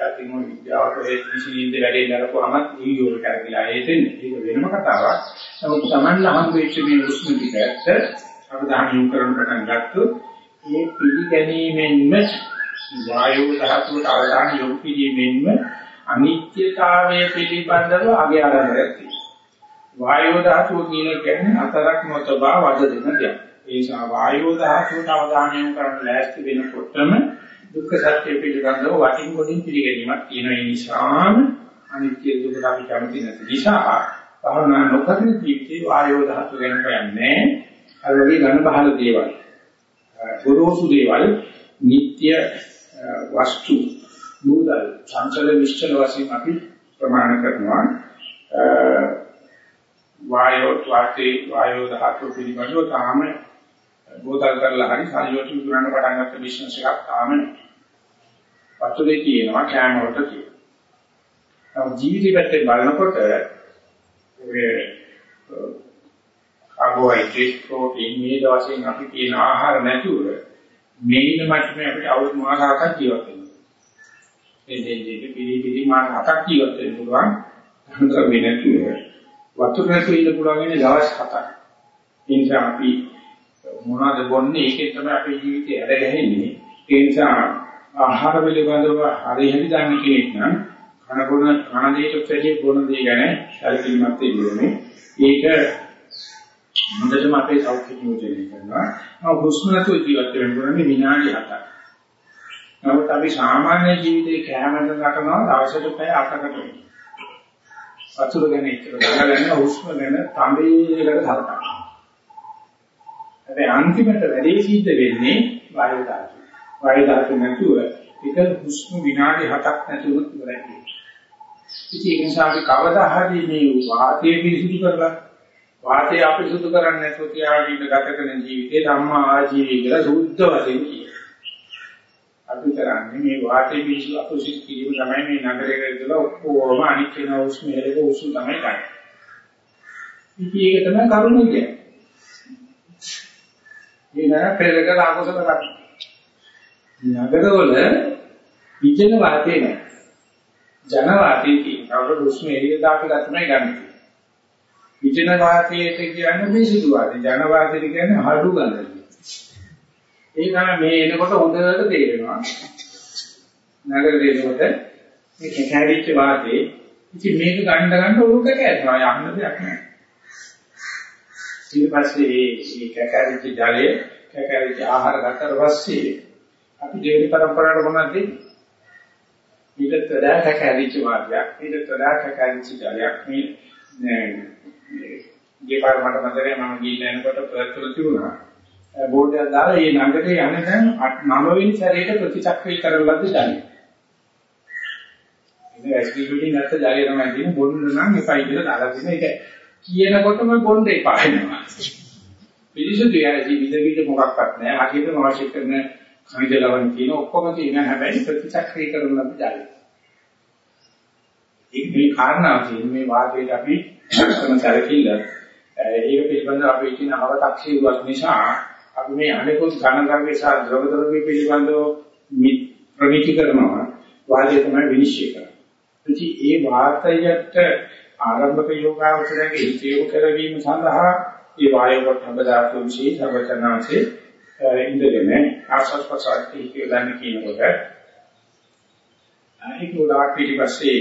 ඉතින් මොන විද්‍යාවට ඒ විශ්ිනින්ද වැඩේ කරපුවාම නියෝග කරගලා හේතෙන්නේ. ඒක වෙනම කතාවක්. නමුත් Taman ලහම් වෙච්ච මේ උෂ්ණ ටිකට අවධානය යොමු කරන පටන් ගත්තොත් මේ පිළිගැනීමෙන්ම වායු ධාතුවට අවධානය යොමු කිරීමෙන්ම අනිත්‍යතාවය පිළිබඳව අගේ ආරම්භයක් තියෙනවා. වායෝ ධාතුව කියන කියන්නේ අතරක් නොතබා වද දෙන දෙයක්. ඒ නිසා වායෝ ධාතුවට අවධානය යොමු කරන්න ලෑස්ති වෙනකොටම දුක්ඛ සත්‍ය පිළිබඳව වටින් කොටින් පිළිගැනීමක් තියෙන ඒ නිසාම අනිත්‍ය දුක අපි කැමති නැති නිසා භවනා නොකරන ජීවිතේ වායෝ ධාතු ගැන කියන්නේ අර වගේ ඝන බහල දේවල්. ගොරෝසු දේවල් නিত্য වස්තු නූදල් චංචල නිශ්චල වශයෙන් අපි ප්‍රමාණ කරනවා වායෝ වාතේ වායෝ ධාතු පිළිබඳව තාම බෝතල් කරලා හරි සල්ලියට විකුණන්න පටන් ගත්ත බිස්නස් එකක් තාම වතුරේ තියෙනවා කෑම වලට තියෙනවා. ජීවිතය පැත්තෙන් බලනකොට ඔය කාබෝහයිඩ්‍රේට් ප්‍රෝටීන් මේ දවසෙන් අපි තියෙන ආහාර නැතුව මේින මට්ටමේ අපිට අවුරුදු මාස හතක් ජීවත් වෙන්න එදෙන්නේ පිළි පිළි මාස හතක් ජීවත් වෙන්න පුළුවන්. අනුකම්පේ නැතුව. වතුර නැතුව ඉන්න පුළුවන් ඉන්නේ දවස් හතක්. ඒ නිසා අපි මොනවද බොන්නේ ඒකෙන් තමයි අපේ ජීවිතය ඇද ගැහෙන්නේ ඒ නිසා ආහාර පිළිබඳව හරියට දන්න කෙනෙක් නම් කනබුන කන දෙයට වැඩි බොන දේ ගැන සැලකිලිමත් වෙන්නේ ඒක හොඳටම අපේ සෞඛ්‍ය නියෝජනය කරනවා. නමුත් හුස්ම නැතුව ජීවත් වෙන්න පුළුවන් විනාඩි 7ක්. නමුත් අපි සාමාන්‍ය ජීවිතේ කැමරෙන් නටනවා දවසට පැය 8කට වෙනවා. වතුර ගැන එච්චර ගණන් හුස්ම ගැන තඹේකට හරකනවා. හැබැයි අන්තිමට වැඩේ සිද්ධ වෙන්නේ වායු ධාතු. වායු ධාතු නැතුව එක හුස්ම විනාඩි 7ක් නැතුව ඉවරයි. ඉතින් ඒ නිසා අපි කවදා හරි මේ වාතය පිරිසිදු කරලා වාතය අපිරිසුදු කරන්නේ නැතුව තියාගෙන ගත කරන ජීවිතේ ධම්මා ආජීවය කියලා සුද්ධ වශයෙන් කියනවා. අපි කරන්නේ මේ වාතය පිරිසුදු අපිරිසුදු කිරීම තමයි මේ නගරයේ ඉඳලා ඔක්කොම අනික් වෙන උස්ම හේලක උසු තමයි ගන්න. ඉතින් ඒක තමයි කරුණ කියන්නේ. මේ නෑ පෙරක ආකෝෂ කරන්නේ. නගරවල විජන වාතේ නෑ. ජන වාතේ තියෙනවා. අපේ උස්ම එළිය දාලා තමයි ගන්නේ. විජන වාතයට කියන්නේ මේ සිදු වාතය. ජන වාතයට කියන්නේ හඩු ගඳ. ඒ තමයි මේ එනකොට හොඳට තේරෙනවා. නගර දෙනකොට මේ කැකෑරිච්ච වාතේ ඉතින් මේක ගන්න ගන්න උරුක කැකෑරෙනවා යන්න දෙයක් නැහැ. ඊට පස්සේ මේ කැකෑරිච්ච ජලය කැකෑරිච්ච ආහාර ගත්තට පස්සේ අපි දෙවි පරම්පරාවට මොනවද දෙන්නේ? ඊටත් වඩා කැකෑරිච්ච වාතයක් ඊටත් වඩා කැකෑරිච්ච ජලයක් මේ ගේපාර මට මතකයි මම ගිහින් යනකොට පර්ත් වල තිබුණා. බෝඩ් එකක් දාලා මේ නගරේ යන දැන් 9 වෙනි සැරේට ප්‍රතිචක්‍රීය කරන ලද්ද ජලය. ඉතින් ඇස්ටි බිල්ඩින් නැත්ත ජලය තමයි තියෙන්නේ බොන්න නම් එපයි කියලා දාලා තියෙන එක කියනකොටම බොන්න එපා වෙනවා. පිළිසුදු යයි විද විද මොකක්වත් නැහැ. හරියටම අවශ්‍ය කරන කනිජ ලවණ තියෙන ඔක්කොම තියෙන හැබැයි ප්‍රතිචක්‍රීය කරන ලද්ද ජලය. ඒක මේ කාරණාව තියෙන්නේ මේ වාදයට අපි කරන සැලකිල්ල ඒක පිළිබඳව අපි කියන අව탁සීරුවක් නිසා අපි මේ අනිකුත් ඝනද්‍රව්‍ය සහ ද්‍රව ද්‍රව්‍ය පිළිබඳව ප්‍රමිති කරනවා වාදය තමයි විනිශ්චය කරන්නේ. ඉතින් ඒ වාතයට ආරම්භක යෝගාවචරයේ හිතේව කරවීම සඳහා මේ වායව පොට්ටබ ධාතු විශේෂ අවචනාසේ ඉඳගෙන ආස්වාද ප්‍රසාරී කියලා කියනකොට ඒක උදාක් පිටිපස්සේ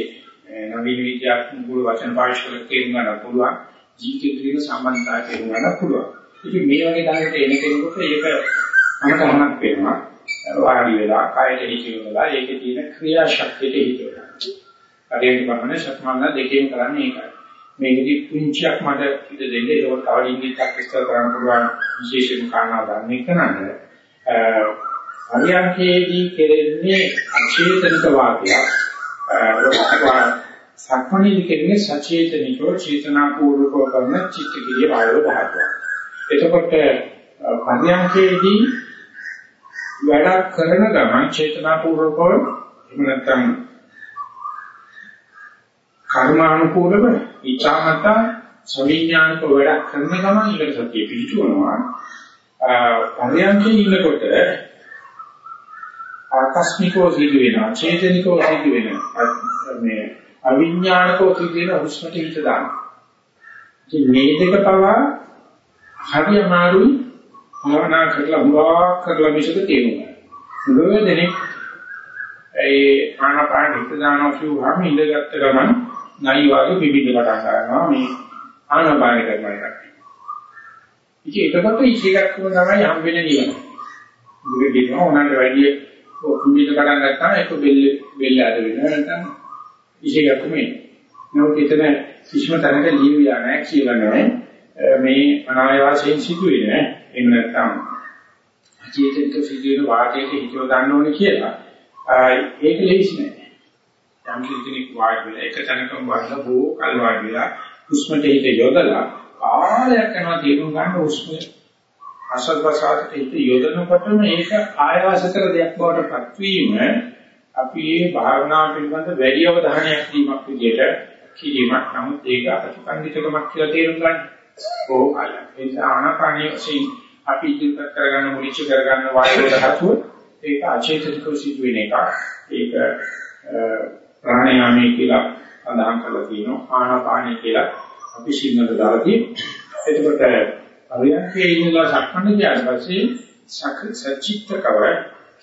නවීන විද්‍යාත්මක වචන පාවිච්චි කරලා තේරුම් ගන්න පුළුවන් ජීවිත ක්‍රියාව සම්බන්ධතාවය තේරුම් ගන්න පුළුවන්. ඉතින් මේ වගේ ධර්මයකට එන කෙනෙකුට ඒක අමතකමක් වෙනවා. වාඩි වෙලා කායයට හිතේවලා ඒකේ තියෙන ක්‍රියාශක්තියට හිතේවලා. කඩේට බලන්නේ සක්මන්න දෙකේම කරන්නේ ඒකයි. මේකදී පුංචියක් මට ඉඳ දෙන්න ඒක තව ඉංග්‍රීසියක් විස්තර කරන්න පුළුවන් විශේෂම කාරණා ගන්න කරන්නේ. අරියන්කේදී කෙරෙන්නේ අචේතනික වාක්‍යයක්. සක්මණේදී කියන්නේ සචේතනිකව චේතනාපූර්වකව කරන චිත්ත කිරිය වායව ධාතුව. එතකොට පරියන්කේදී වැඩ කරන ගමන් චේතනාපූර්වකව එහෙම නැත්නම් කර්මානුකූලව ඉච්ඡාමත සවිඥානික වැඩ කරන ගමන් ඊට සතිය පිටුවනවා. පරියන්කේ ඉන්නකොට ආකස්මිකව සිදු වෙනවා චේතනිකව සිදු වෙනවා මේ අවිඥානිකව සිදු වෙන හුස්මට හිත දානවා ඉතින් මේ දෙක පවා හරි අමාරුයි භාවනා කරලා හුවා කරලා මිසක තේරුම් ගන්න. දෙනෙක් ඒ ආනාපාන හිත දානවා කියුවාම ඉඳගත්ත ගමන් නයි වගේ පිබින්න පටන් ගන්නවා මේ ආනාපාන කරනවා එකක්. ඉතින් ඒකකට ඉච්ච එකක් තමයි හම් වෙන නිවන. දුක කියනවා උනන්ට වැඩි පිබින්න පටන් ගත්තාම ඒක බෙල්ල බෙල්ල ඇද වෙනවා නැත්නම් ඉච්ච එකක් කොමේ. නමුත් එතන කිසිම තැනක ලියවිලා නැහැ කියලා නැහැ. මේ අනායාසයෙන් සිදුවෙන්නේ එහෙම නැත්නම් අචේතනික සිදුවෙන වාක්‍යයක හිතව ගන්න ඕනේ කියලා ඒක ලේසි නෑ. යම් කෙනෙක් වාඩි වෙලා එක තැනකම වඩලා බොහෝ කල් වාඩි වෙලා හුස්මට හිත යොදලා කාලයක් යනවා තේරුම් ගන්න හුස්ම අසල්පසාරට හිත යොදනකොටම ඒක ආයාස කර දෙයක් බවට පත්වීම අපි මේ භාවනා පිළිබඳ වැඩි අවධානයක් දීමක් විදිහට කිරීමක් නමුත් ඒක අතිපණ්ඩිතකමක් කියලා තේරුම් ගන්න. බොහෝ කාලයක්. ඒ නිසා ආනාපානිය වශයෙන් අපි ඉදිරියට කරගන්න මුලිච්ච කරගන්න වායුව දහතුව ඒක අචේතනිකව සිදුවෙන එකක්. ඒක ප්‍රාණයාමයේ කියලා සඳහන් කරලා තියෙනවා. ආනාපානිය කියලා අපි සිංහල දාලා තියෙනවා. එතකොට අරියන්කේ ඉඳලා සක්මණ ගියාට පස්සේ සක සචිත්තකව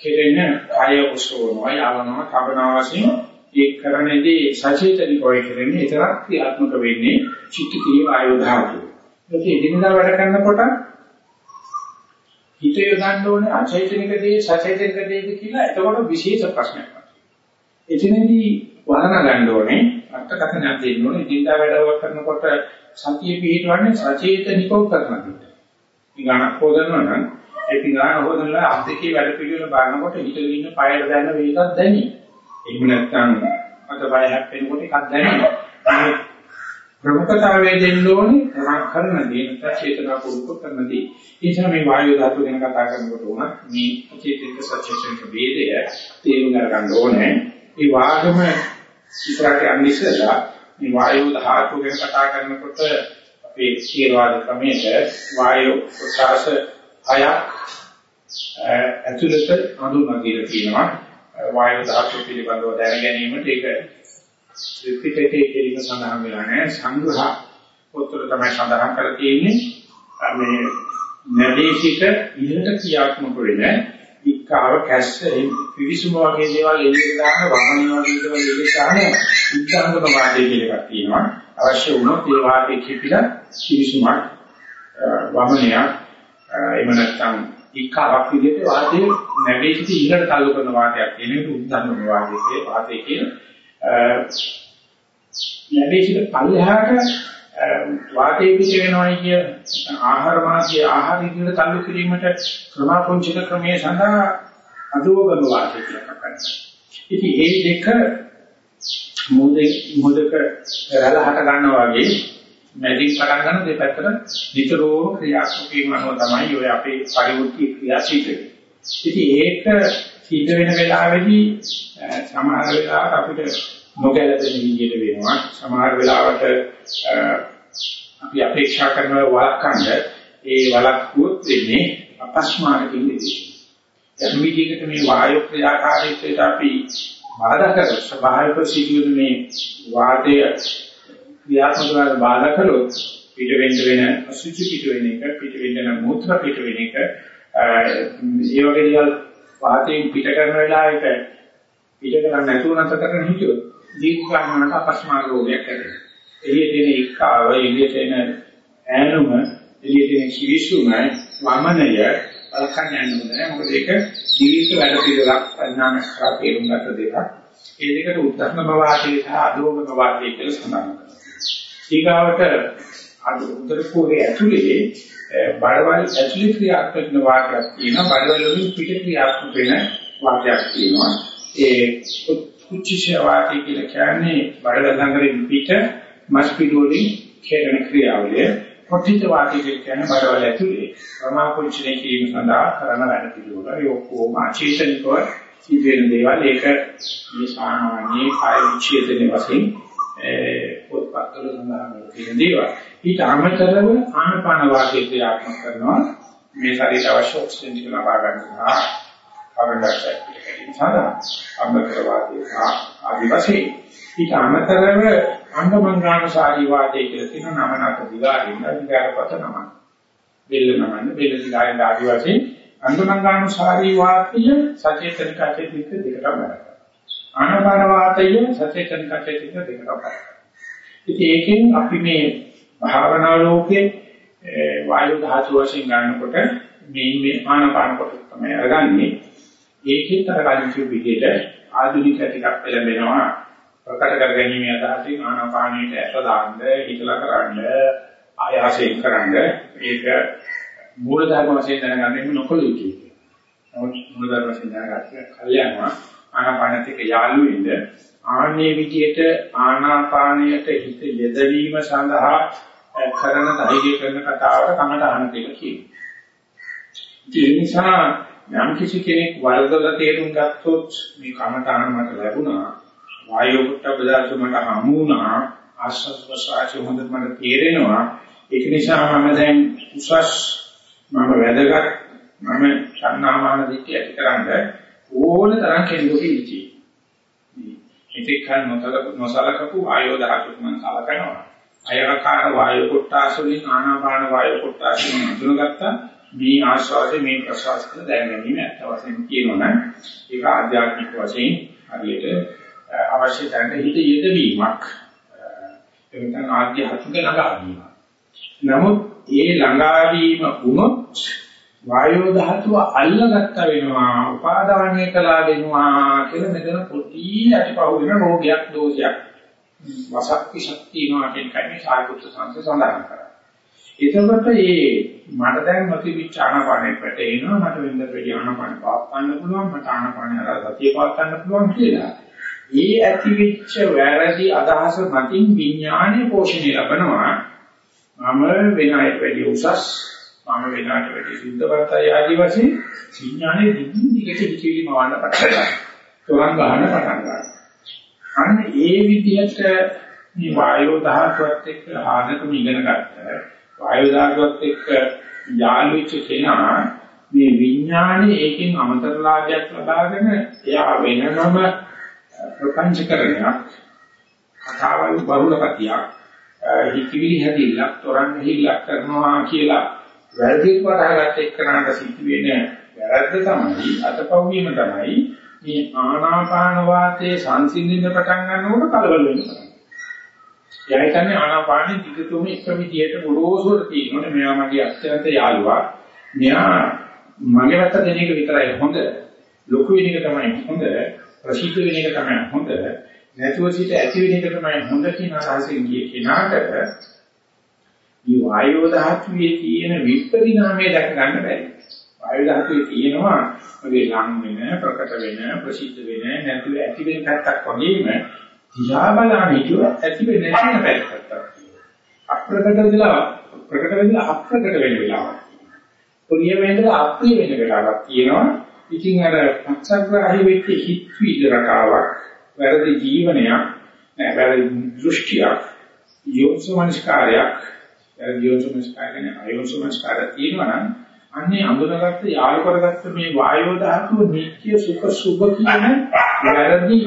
කෙරෙන කාය උසවනවා යවනවා කබනවා වශයෙන් ඒ කරන්නේදී සචේතනිකව කෙරෙන්නේ ඒතරක් ක්‍රියාත්මක වෙන්නේ චිත්ත ක්‍රිය ආයු ධාතු. ඒක එදිනදා වැඩ කරනකොට හිත යොදන්න ඕනේ අචෛතනික දේ සචෛතනික දේද කියලා එතකොට විශේෂ ප්‍රශ්නයක් වගේ. එතනදී වහන ගන්න ඕනේ අර්ථකථනයක් දෙන්න ඕනේ ඉදින්දා වැඩවල් කරනකොට සතිය පිහිටවන්නේ සචේතනිකව කරන දෙයක්. ඊගානක් හොදනවා නම් ඒ පිඟාන හොදනලා අද්දකේ වැඩ පිළිවෙල බලනකොට හිතේ ඉන්න පයර දැන වේගයක් දැනි. එහෙම නැත්නම් අත බය හැප්පෙනකොට එකක් දැනෙනවා. ප්‍රමුඛතාවය දෙන්න ඕනේ තමන් කරන දේ නැත්නම් චේතනා පුරුක කරන දේ. ඒ නිසා මේ වායු ධාතු ගැන කතා කරනකොට උනත් මේ චේතනික සත්‍යයෙන් වේදය තේරුම් ගන්න ඕනේ. ඒ වාගම ඉස්සරහට යන්නේ ඉස්සලා මේ වායු ධාතු ගැන කතා කරනකොට අපේ ශීරවාද ක්‍රමයේ වායු ප්‍රසාස හයක් ඇතුළත හඳුන්වා දීලා තියෙනවා. වායු ධාතු පිළිබඳව දැන ගැනීමට ඒක ත්‍රිපිටකයේ කියන සඳහන් වෙලා නැහැ සංග්‍රහ පොතේ තමයි සඳහන් කරලා තියෙන්නේ මේ නැදේශික ඉහළට ක්‍රියාත්මක වෙන ඉක්කාව කැස්ස පිවිසුම වගේ දේවල් එළියට දාන වහන වගේ දේවල් එළියට දාන උත්සාහක වාදයේ කියලා එකක් තියෙනවා අවශ්‍ය වුණොත් ඒ වාදයේ කිපිලා පිවිසුමක් වමනයක් එහෙම නැත්නම් ඉක්කාවක් විදිහට වාදයේ නැදේශික ඉහළට تعلق කරන වාදයක් කියන එක උත්සාහක වාදයේ වාදයේ කියන ලැබෙච්ච පල්ලෙහාට වාතයේ පිට වෙනවයි කිය ආහාර මාර්ගයේ ආහාර විදිහට තල්ලු කිරීමට ක්‍රමපොංචක ක්‍රමයේ සඳහා අදෝගම වාතය කියලා කරනවා. ඉතින් මේ දෙක මොදේ මොදක රැළ හට ගන්නවා වගේ මැදින් පටන් ගන්න දෙපැත්තට නිතරම ක්‍රියාත්මක වීම අනුව තමයි ඔය අපේ පරිවෘත්ති ක්‍රියා සිද්ධ වෙන්නේ. ඉතින් ඒක සිද්ධ වෙන වෙලාවේදී සමහර වෙලාවට අපිට නොගැලපෙන විදිහට වෙනවා. සමහර වෙලාවට අපි අපේක්ෂා කරන වළක්වන්න ඒ වළක්වුවොත් වෙන්නේ අපස්මාරකින් දෙන්නේ. යම් විදිහකට මේ වායු ක්‍රියාකාරීත්වයට අපි බාධා කර ස්වභාවික සිදුවන මේ වාතය ක්‍රියාත්මක වන බාධා කළොත් පිට වෙන්න වෙන අසුචි පිට වෙන එක පිට වෙන්න මූත්‍ර පිට වෙන එක ඒ වගේ දේවල් වාතයෙන් පිට කරන වෙලාවට පිට කරන්නේ නැතුව නැතර කරන හිතියොත් දීර්ඝ කාලයකට අපස්මාර රෝගයක් ඇතිවෙනවා. එළියට එන එක්කාව එළියට එන ඈනුම එළියට එන කිවිසුම වමනය බලකන් යන්නේ මොකද ඒක ජීවිත වැඩ පිළිවෙලක් පරිණාම කරා තේරුම් ගත දෙයක්. ඒ දෙකට උත්තරම බවාදී සහ අදෝම බවාදී කියලා සඳහන් කරනවා. ඊගාවට අද උත්තර කෝරේ ඇතුලේ බඩවල් ඇතුලේ ක්‍රියාත්මක වෙන වාක්‍යයක් තියෙනවා. බඩවල වලින් පිට ක්‍රියාත්මක වෙන වාක්‍යයක් තියෙනවා. ඒ කුච්චිෂය වාක්‍ය කියලා කියන්නේ බඩවල ළඟරින් පිට මස් පිට වලින් කෙරෙන ක්‍රියාවලිය. පොටිත වාක්‍ය කියන්නේ බඩවල ඇතුලේ ප්‍රමාකුච්චනේ කිරීම සඳහා කරන වැඩ පිළිවෙල. ඒ ඔක්කොම අචේතනිකව සිදුවෙන දේවල් ඒක මේ සාමාන්‍ය කාය විචේතන වශයෙන් පොත්පත්වල සඳහන් වෙන දේවල්. ඊට අමතරව ආනපාන වාක්‍ය ක්‍රියාත්මක කරනවා මේ ශරීර අවශ්‍ය ඔක්සිජන් ටික ලබා ගන්නවා. කාබන් ඩයොක්සයිඩ් පිළිගැනීම සඳහා අම්ලකර වාදයේ ආදි වශයෙන් ඊට අමතරව අංගමංගානුසාරී වාදයේ කියලා තියෙන නමනක දිගාරින් අධිකාරපත නම. බෙල්ල නමන්න බෙල්ල දිගාරින් ආදි වශයෙන් අංගමංගානුසාරී වාක්‍ය සචේතනික අචේතනික දෙකම වැඩ ආනාපාන වාතය සචේතන කචේතන දෙකට අපරයි. ඉතින් ඒකෙන් අපි මේ භාවනා ලෝකේ වායු ධාතු වශයෙන් ගන්නකොට මේ මේ ආනාපාන කොට තමයි අරගන්නේ. ඒකෙත් අර කලින් කියපු විදිහට ආධුනික ටිකක් ලැබෙනවා. ප්‍රකට කර ගැනීම අදහසින් ආනාපානයට ඇට දාන්න, හිතලා කරන්න, ආයාසයෙන් කරන්න ඒක මූල ධර්ම වශයෙන් දැනගන්න නොකළ යුතුයි. නමුත් මූල ධර්ම වශයෙන් දැනගන්න කල්යනවා ආනාපානත් එක්ක යාළු වෙන්න ආන්නේ විදියට ආනාපානයට හිත යෙදවීම සඳහා කරන ධෛර්ය කරන කතාවට කමටහන කියලා කියනවා. ඒ නිසා යම් කිසි කෙනෙක් වරදලා තේරුම් ගත්තොත් මේ කමටහන මට ලැබුණා වායෝ පුට්ටබදාසු මට හමු වුණා ආශ්වාස ප්‍රශ්වාස හොඳට මට තේරෙනවා ඒක නිසා මම දැන් උසස් මම වැදගත් මම සන්නාමාන දිට්ඨිය ඇතිකරන්න ඕන තරම් කෙනෙකුගේ ඉති. ඉතින් කල් නොසලකපු ආයෝ දහතුන් මම සලකනවා. අයවකාර වායු කොටස් වලින් ආනාපාන වායු කොටස් වලින් අඳුනගත්තා මේ ආශ්වාසය මේ ප්‍රශ්වාස කියලා දැනගැනීම ඇත්ත වශයෙන්ම කියනවනම් ඒක ආධ්‍යාත්මික වශයෙන් හරියට අවශ්‍ය තැනට හිත යෙදවීමක් එතන ආධ්‍යාත්මික ළඟාවීමක් නමුත් ඒ ළඟාවීම වුණොත් වායෝ ධාතුව අල්ලගත්ත වෙනවා උපාදානය කළා වෙනවා කියලා මෙතන පොටි යටිපහුව වෙන රෝගයක් දෝෂයක් වසක් විශක්තියනවා කියන කන්නේ සාහිත්‍ය සංස්කෘත සඳහන් කරා. එතකොට මේ මට දැන් මතිවිච ආනපානෙ පැටේනවා මට වෙනද වැඩි ආනපාන පාත් ගන්න පුළුවන් මට ආනපාන අර සතිය පාත් ගන්න පුළුවන් කියලා. ඒ ඇතිවිච්ච වැරදි අදහස මතින් විඥානය පෝෂණය ලබනවා මම වෙන අයට වැඩි උසස් මම වෙනාට වැඩි සුද්ධවර්තය ආදි වශයෙන් විඥානයේ දිගින් දිගට විචිලි මවන්න පටන් ගන්නවා. තොරන් ගන්න පටන් ගන්නවා. අන්න ඒ විදිහට මේ වායෝ ධාතුවත් එක්ක ආගතම ඉගෙන ගත්තා. වායෝ ධාතුවත් එක්ක යාළුවෙච්ච කෙනා මේ විඥානේ ඒකෙන් අමතර ලාභයක් ලබාගෙන එයා වෙනම ප්‍රපංචකරණයක් කතාවල් බහුල කතියක් හිතවිලි හැදිලා තොරන් හිල්ලක් කරනවා කියලා වැරදිත් වටහාගත්ත එක්කනට සිද්ධ වෙන වැරද්ද තමයි අතපවීම තමයි මේ ආනාපාන වාතයේ සංසිඳින්න පටන් ගන්නකොට කලබල වෙන්න පටන් ගන්නවා. යයිතන්නේ ආනාපානෙ දිගටම එක විදියට ගොරෝසුර තියෙනවනේ මෙයා මගේ අත්‍යන්ත යාළුවා. මෙයා මගේ වැත්ත දෙන එක විතරයි හොඳ. ලොකු වෙන එක තමයි හොඳ. ප්‍රසිද්ධ වෙන එක තමයි හොඳ. නැතුව සිට ඇති වෙන එක තමයි හොඳ කියන අදහසින් ගියේ කෙනාට මේ වායෝ ධාතුවේ තියෙන විපරිණාමය දැක ගන්න බැහැ. වායෝ ධාතුවේ තියෙනවා වගේ ලං වෙන, ප්‍රකට වෙන, ප්‍රසිද්ධ වෙන, නැතුව ඇති වෙන පැත්තක් වගේම දිහා බලන විට ඇති වෙන්නේ නැති පැත්තක් තියෙනවා. අප්‍රකට වෙලා ප්‍රකට වෙලා අප්‍රකට වෙන වෙලාවක්. ප්‍රිය වෙනදලා අප්‍රිය වෙන වෙලාවක් තියෙනවා. ඉතින් අර පක්ෂග්‍රාහී වෙච්ච හිත් විදරකාවක් වැරදි ජීවනයක් නෑ වැරදි දෘෂ්ටියක් යෝනිසමනස්කාරයක් වැරදි යෝනිසමනස්කාරය අයෝනිසමනස්කාරය තියෙනවා නම් අන්නේ අඳුනගත්ත යාළු කරගත්ත මේ වායෝ ධාතුව නිත්‍ය සුඛ සුභ කියන වැරදි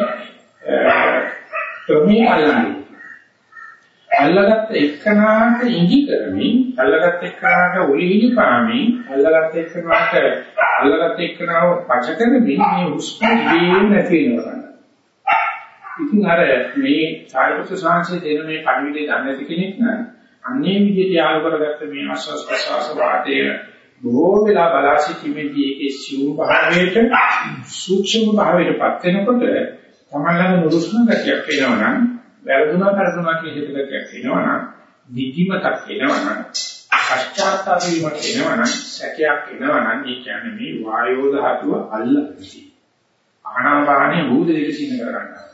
ක්‍රමයේ අල්ලන්නේ. අල්ලගත්ත එක්කනාට ඉඟි කරමින් අල්ලගත්ත එක්කනාට ඔලිහිලි පාමින් අල්ලගත්ත එක්කනාට අල්ලගත්ත එක්කනාව පච කරමින් මේ හුස්ම ඉබේම නැති වෙනවා ඉතින් අර මේ සායපුත්‍ර ශාන්සේ දෙන මේ පණිවිඩය දන්නේ නැති කෙනෙක් නම් අන්නේ විදිහට යාළු කරගත්ත මේ ආස්වාස් ප්‍රසවාස වාතය බොහෝ වෙලා බලා සිටීමේදී ඒකේ සිව් භාවයට සූක්ෂම භාවයටපත් වෙනකොට තමලඟ නුරුස්න ගතියක් වෙනවා නම් වැරදුනා කරදුනා කියන හිතකයක් වෙනවා නම් නිදිමතක් වෙනවා නම් පශ්චාත්තාප වීමක් වෙනවා නම් සැකයක් වෙනවා නම් ඒ කියන්නේ මේ වායෝ ධාතුව අල්ලන්නේ ආනාපානේ භූත දෙක සින්න කරගන්නවා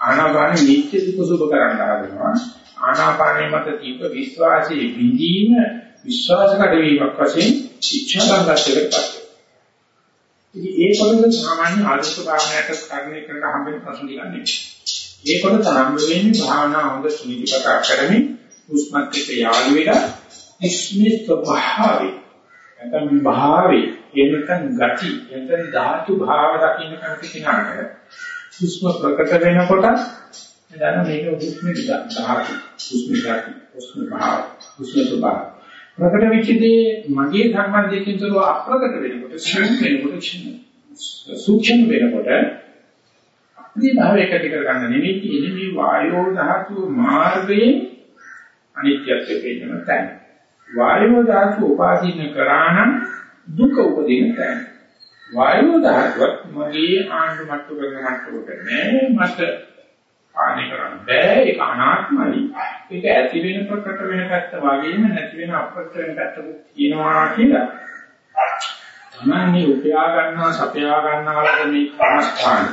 ආනාපාන නිත්‍ය සුඛ සුභ කරන්න හදනවා. ආනාපානයේ මත දීප විශ්වාසයේ විදීම විශ්වාස කඩවීමක් වශයෙන් ශික්ෂා සංගතයකට පත් ඉතින් ඒ පොළොව සාමාන්‍ය ආදර්ශ භාවනාවට කරන්නේ කරන හැම ප්‍රශ්න දිගන්නේ. ඒ පොළොව තරම් වෙන්නේ භාවනා හොඳ සුනිදිපතා කරමින් උස්මත් එක්ක යාළු වෙලා ඉස්මිත් භාවි නැත්නම් භාවි එනකන් ගති එතන ධාතු භාව දකින්න කැමති කෙනාට හුස්ම ප්‍රකට වෙනකොට දැන් මේක හුස්ම ධාතු හුස්ම ධාතු හුස්ම භාව හුස්ම ස්වභාව ප්‍රකට වෙච්චදී මගේ සම්බන්ධයෙන් තොරව අප්‍රකට වෙනකොට ශූන්‍ය වෙනකොට සූක්ෂම වෙනකොට ඉතින් භාවයකට කරගන්න නෙමෙයි කියන්නේ මේ වායෝ ධාතු මාර්ගයේ අනිත්‍යත්වය පෙන්වන තැන. වායෝ ධාතු උපාදීන කරානම් දුක උපදින තැන. වායෝ ධාතුවත් මගේ ආණ්ඩු මට්ටු කරන මට්ටුවට නෑ මට පාණය කරන්න බෑ ඒක අනාත්මයි. ඒක ඇති වෙන ප්‍රකට වෙන පැත්ත වගේම නැති වෙන අප්‍රකට වෙන පැත්තකුත් තියෙනවා කියලා. තමන්නේ උපයා ගන්නවා සපයා ගන්නවා මේ කර්මස්ථාන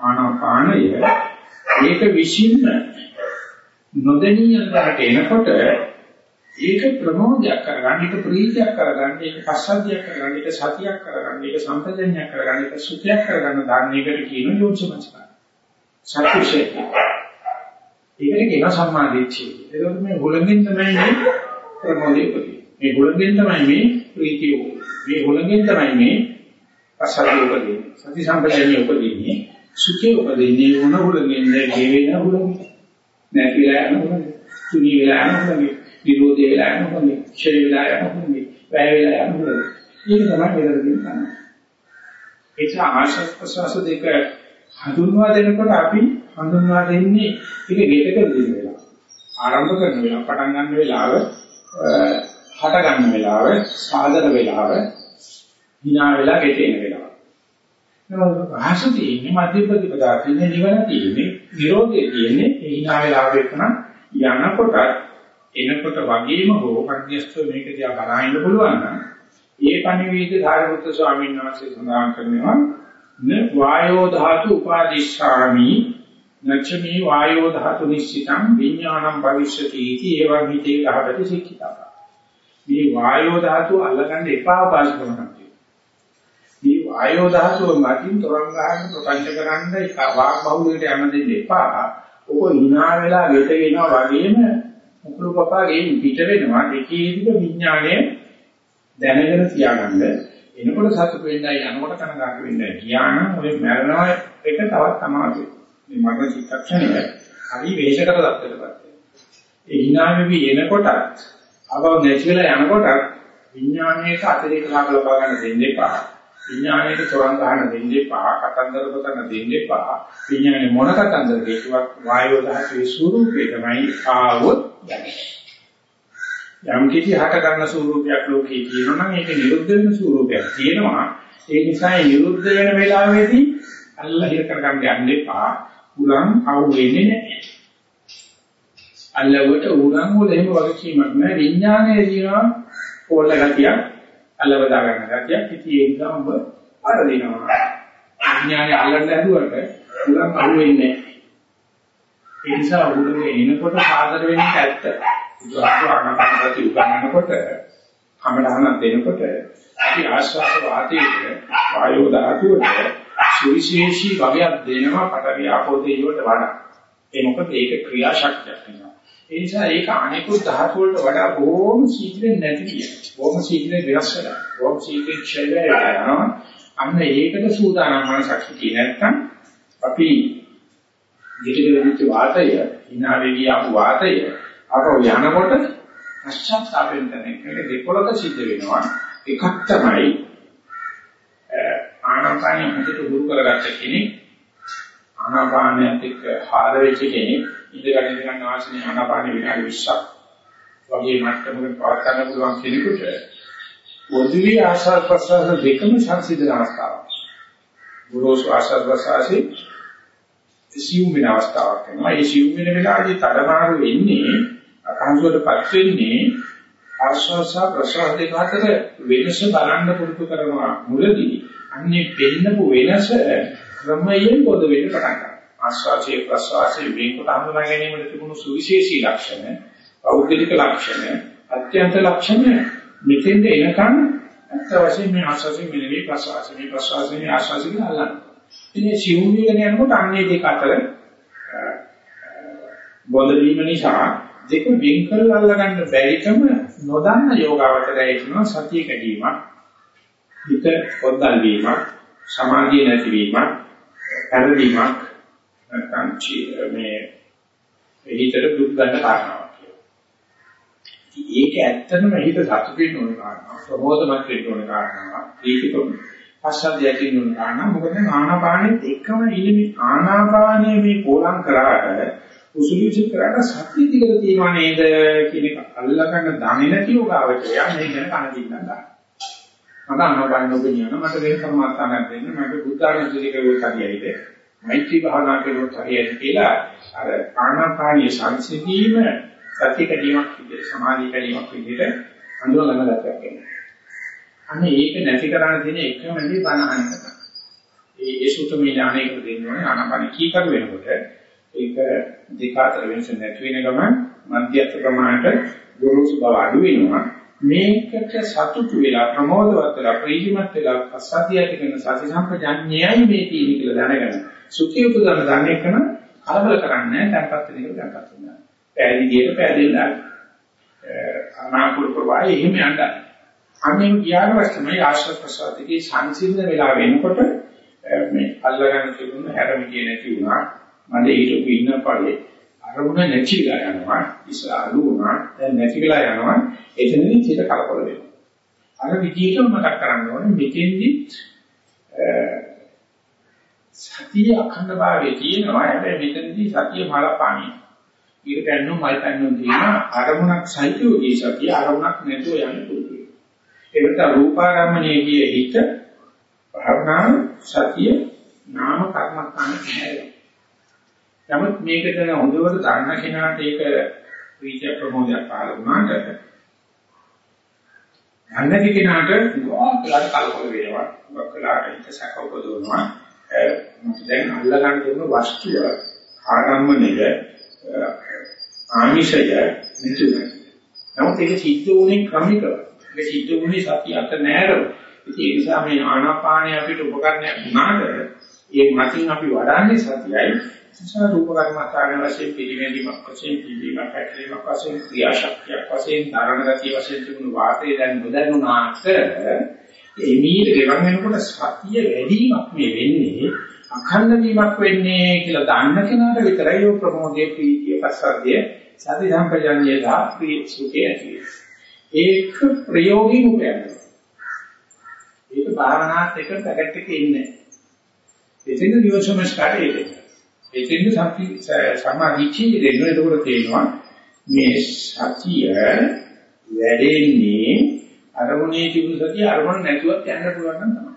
ආනාපානය ඒක විශ්ින්න නොදෙනිය අතරට එනකොට ඒක ප්‍රමෝදයක් කරගන්න ඒක ප්‍රීතියක් කරගන්න ඒක පස්සද්ධියක් කරගන්න ඒක සතියක් කරගන්න ඒක සම්පදඤ්ඤයක් කරගන්න ඒක සුඛයක් කරගන්න ධර්මයකට කියන යෝනිසමස්කාර සත්‍යශේ ඒකට කියන සම්මාදිට්ඨිය ඒකත් මේ හොලමින් තමයි මේ ප්‍රමෝදය උපදින්නේ. මේ හොලමින් තමයි මේ ප්‍රීතිය මේ හොලමින් තමයි මේ පස්සද්ධිය උපදින්නේ. සති සම්පදඤ්ඤය උපදින්නේ. සුඛේ උපදින්නේ මොන හොලමින්ද ගෙවෙන හොලමින් නැති වෙලා යන හොලමින් තුනී වෙලා යන හොලමින් විරෝධය වෙලා යන හොලමින් ඡය වෙලා යන හොලමින් වැය වෙලා යන හොලමින් ඒක තමයි මෙතනදී කරන්නේ. ඒක ආශස් ප්‍රසවාස දෙක හඳුන්වා දෙනකොට අපි හඳුන්වා දෙන්නේ ඒක ගෙටක දෙන වෙලාව. ආරම්භ කරන වෙලාව, පටන් ගන්න වෙලාව, හට ගන්න වෙලාව, සාදර වෙලාව, hina වෙලා ගෙටෙන වෙලාව. නමුත් රහස තියෙන්නේ මධ්‍ය ප්‍රතිපදා තියෙන්නේ නිවන තියෙන්නේ, නිරෝධය තියෙන්නේ ඒ hina වෙලාව එක්කන යනකොට එනකොට වගේම හෝ මධ්‍යස්ථ මේක දිහා බලහින්න පුළුවන් නම් ඒ පණිවිඩ සාරිපුත්‍ර ස්වාමීන් වහන්සේ සඳහන් කරනවා න වායෝ ධාතු උපාදිශාමි නච්චමි වායෝ ධාතු නිශ්චිතං විඥානං භවිෂ්‍යති इति එවං හිතේ ගහකට සික්කිතා. මේ වායෝ ධාතු අල්ලගන්න එපා පාස්කමක් මේ වායෝ ධාතුව මතින් තොරන් ගන්න ප්‍රපංච කරන්න එක වාක් බහුලයට යන්න දෙන්න එපා. ඔක hina වෙලා ගෙට වෙනවා වගේම මුකුළු පපා ගෙයින් පිට වෙනවා දෙකේදික විඥානය දැනගෙන තියාගන්න එනකොට සතුට වෙන්නයි යනකොට කනගාටු වෙන්නයි කියානම් ඔය මරණය එක තවත් අමාරුයි. මේ මරණ චිත්තක්ෂණය හරි වේශකට දත්තටපත් ඒ hinaවෙවි එනකොටත් අවව නැති වෙලා යනකොටත් විඥානයේක අතිරේක ලාභ ලබා ගන්න දෙන්න එපා. විඥානයේ තොරන් ගන්න දෙන්න එපා. කතන්දර පොතන දෙන්න එපා. විඥානේ මොන කතන්දර කියුවක් වායෝ දහසේ ස්වરૂපේ තමයි ආවොත් යන්නේ. යම් කිසි හට ගන්න ස්වරූපයක් ලෝකේ තියෙනවා නම් ඒක නිරුද්ධ වෙන ස්වරූපයක් තියෙනවා. ඒ නිසා නිරුද්ධ වෙන වෙලාවෙදී අල්ලා හිර කරගන්න යන්න එපා. උලන් අවු වෙන්නේ නැහැ. අල්ලවට උලන් වල එහෙම වගකීමක් නැහැ. විඥානයේ තියෙනවා පොළ ගතියක් අල්ලව දා ගන්න ගතියක්. ඉතින් ඒ නිසා ඔබ අර දෙනවා. විඥානය අල්ලන්න හැදුවට උලන් අවු වෙන්නේ නැහැ. ඒ නිසා උලගේ එනකොට සාදර වෙන්නේ ඇත්ත. උදාහරණයක් උගන්වනකොට කමඩහන දෙනකොට අපි ආශ්වාස වාතයේ වායෝ ධාතුවට සුවිශේෂී වගයක් දෙනවා පටවි ආපෝ දෙයියට වඩා. ඒ මොකද ඒක ක්‍රියාශක්තියක් වෙනවා. ඒ නිසා ඒක අනිකුත් ධාතු වලට වඩා බොහොම ශීඝ්‍රයෙන් නැති කියන. බොහොම ශීඝ්‍රයෙන් විනාශ වෙනවා. බොහොම ශීඝ්‍රයෙන් ක්ෂය වෙනවා. අන්න ඒකට සූදානම් මනසක් හිටියේ නැත්නම් අපි දෙකේ වාතය, hina වෙවි ආපු වාතය අපෝ යනකොට පශ්චාත්තාපයෙන් තමයි දෙකොලක සිද්ධ වෙනවා. එකක් තමයි ආනාපානය හොඳට හුරු කරගත්ත කෙනෙක් ආනාපානයත් එක්ක හාර වෙච්ච කෙනෙක් ඉඳගෙන ඉඳගෙන ආසනේ ආනාපාන විනාඩි 20ක් වගේ මට්ටමකට පවත් ගන්න පුළුවන් කෙනෙකුට පොදුවේ ආශාර ප්‍රසාර දෙකම සංසිඳන අවස්ථාවක්. ගුරුස් ආශාර ප්‍රසාරේ සියුම් වෙන අවස්ථාවක් වෙනවා. ඒ සියුම් වෙන වෙලාවේදී තඩමාරු වෙන්නේ අකංශවටපත් වෙන්නේ ආශ්වාස ප්‍රශ්වාස දෙක අතර වෙනස බලන්න පුරුදු කරනවා මුලදී අන්නේ දෙන්නපු වෙනස ක්‍රමයෙන් පොද වෙන්න පටන් ගන්නවා. ආශ්වාසයේ ප්‍රශ්වාසයේ මේකට හඳුනා ගැනීමට තිබුණු සුවිශේෂී ලක්ෂණ පෞද්ගලික ලක්ෂණ අත්‍යන්ත ලක්ෂණ මෙතෙන්ද එනකන් අත්ත වශයෙන් මේ ආශ්වාසයේ මෙලෙවි ප්‍රශ්වාසයේ මේ ප්‍රශ්වාසයේ මේ ආශ්වාසයේ කියලා අල්ලන්න ඉතින් සිවුම් වීගෙන යනකොට අන්නේ දෙක අතර බොද වීම නිසා දෙක වෙන් කරලා අල්ලගන්න බැරිකම නොදන්න යෝගාවචරය කියනවා සතිය කැඩීමක් හිත පොද්දල් වීමක් සමාධිය නැතිවීමක් පරිදීමක් නැත්නම් මේ හිතට දුක් ගන්න කාරණාවක් කියලා. ඒක ඇත්තටම හිත සතුටින් ඕන කාරණාවක් ප්‍රබෝධමත් වෙන්න ඕන කාරණාවක් ඒකක පස්සද්ධිය කියන ගන්න මොකද ආනාපානෙත් එකම ඉලිමි ආනාපානයේ මේ පෝලං කරාට උසුලිසි කරාට සත්‍ය දිගට තියනවා නේද කියන එක අල්ලගන්න දන්නේ නැති යෝගාවචරය මේ ගැන කන දින්නම් ගන්න. මට ආනාපාන නොගෙනියන මට වෙන කර්මස්ථානයක් දෙන්න මට බුද්ධාගම දිලිකේ හරියයිද මෛත්‍රී භාවනා කරුවොත් හරියයි කියලා අර ආනාපානීය සංසිඳීම සත්‍ය කැඩීමක් විදිහට සමාධි කැඩීමක් විදිහට අඳුරගන්න ගැටයක් අනේ ඒක නැති කරන්න තියෙන එකම දේ බණහන එක. ඒ ඒ සුතමේ ඥානයක දෙන්නේ ආනාපාන කී කර වෙනකොට ඒක දෙක අතර වෙනස නැති වෙන ගමන් මධ්‍යස්ථ ප්‍රමාණයට ගොරෝසු බව අඩු වෙනවා. මේකට සතුටු වෙලා ප්‍රමෝදවත් වෙලා ප්‍රීතිමත් වෙලා අසතියට කියන සති සම්පජාඤ්ඤයයි මේ තියෙන්නේ කියලා දැනගන්න. සුඛී උපදන දන්නේ කරන කලබල කරන්නේ නැහැ. tempත් වෙන එක tempත් වෙනවා. පෑදීදියට පෑදෙන්න. අනාකූල ප්‍රවාහය එහෙම යනවා. අන්නේ ගියාට පස්සේ තමයි ආශ්‍රව ප්‍රසාදයේ සංසිඳන වෙලා වෙනකොට මේ අල්ලගන්න තිබුණ හැරමිටිය නැති වුණා. මම හිතපු ඉන්න පළේ අරමුණ නැතිලා යනවා. ඉස්සර අඩු වුණා. දැන් නැතිලා යනවා. එතනදී චිත කලකොල වෙනවා. අර විදිහට මතක් කරගන්න ඕනේ මෙතෙන්දි සතිය අඛණ්ඩ භාවයේ තියෙනවා. හැබැයි මෙතනදී සතිය මලපාණිය. ඊට පැන්නු මල් පැන්නු තියෙන අරමුණක් සහිතව ඒ සතිය අරමුණක් නැතුව යන්න පුළුවන්. එවිට රූපාරම්මණයේදී හිත භාවනා සතිය නාම කර්මස්ථාන නැහැ. නමුත් මේක දැන හොඳවට දන්න කෙනාට ඒක ප්‍රීතිය ප්‍රමෝදයක් පහළ වුණාට නැති කෙනාට ගොඩක් කලකොල වෙනවා. ගොඩක් හිත සැක උපදවනවා. දැන් අල්ල ගන්න දුන්න වස්තුව ආරම්භණය ආමිෂය නිතුනයි. නමුත් ඒක සිද්ධ වුණේ ක්‍රමිකව. මේ සිද්ධ වුණේ සතිය අත නෑරව. ඒ නිසා මේ ආනාපානය අපිට උපකරණයක් වුණාට ඒ මතින් අපි වඩන්නේ සතියයි. නිසා රූප කර්මස්ථාන වශයෙන් පිළිවෙලීමක් වශයෙන් පිළිවීමක් හැකලීමක් වශයෙන් ක්‍රියාශක්තියක් වශයෙන් ධර්ම ගතිය වශයෙන් තිබුණු වාතය දැන් නොදැනුණාට එමීට ගෙවන් වෙනකොට සතිය වැඩිවීමක් මේ වෙන්නේ අඛණ්ඩ වීමක් වෙන්නේ කියලා දන්න කෙනාට විතරයි ප්‍රමෝදයේ ප්‍රීතිය පස්සද්ධිය සති සම්පජාඤ්ඤය දා ප්‍රී සුඛය ඇති වෙන්නේ. ඒක ප්‍රයෝගී උපයනවා. ඒක භාවනාත් එක්ක පැකට් එකේ ඉන්නේ. එතෙන් නියෝෂමස් කාටේ. එතෙන් සත්‍ය සමාධිචි දෙන්නේ ඒකට තේනවා මේ සතිය වැඩෙන්නේ අරමුණේ තිබුණු සතිය අරමුණ නැතුවත් යන්න පුළුවන් නම් තමයි.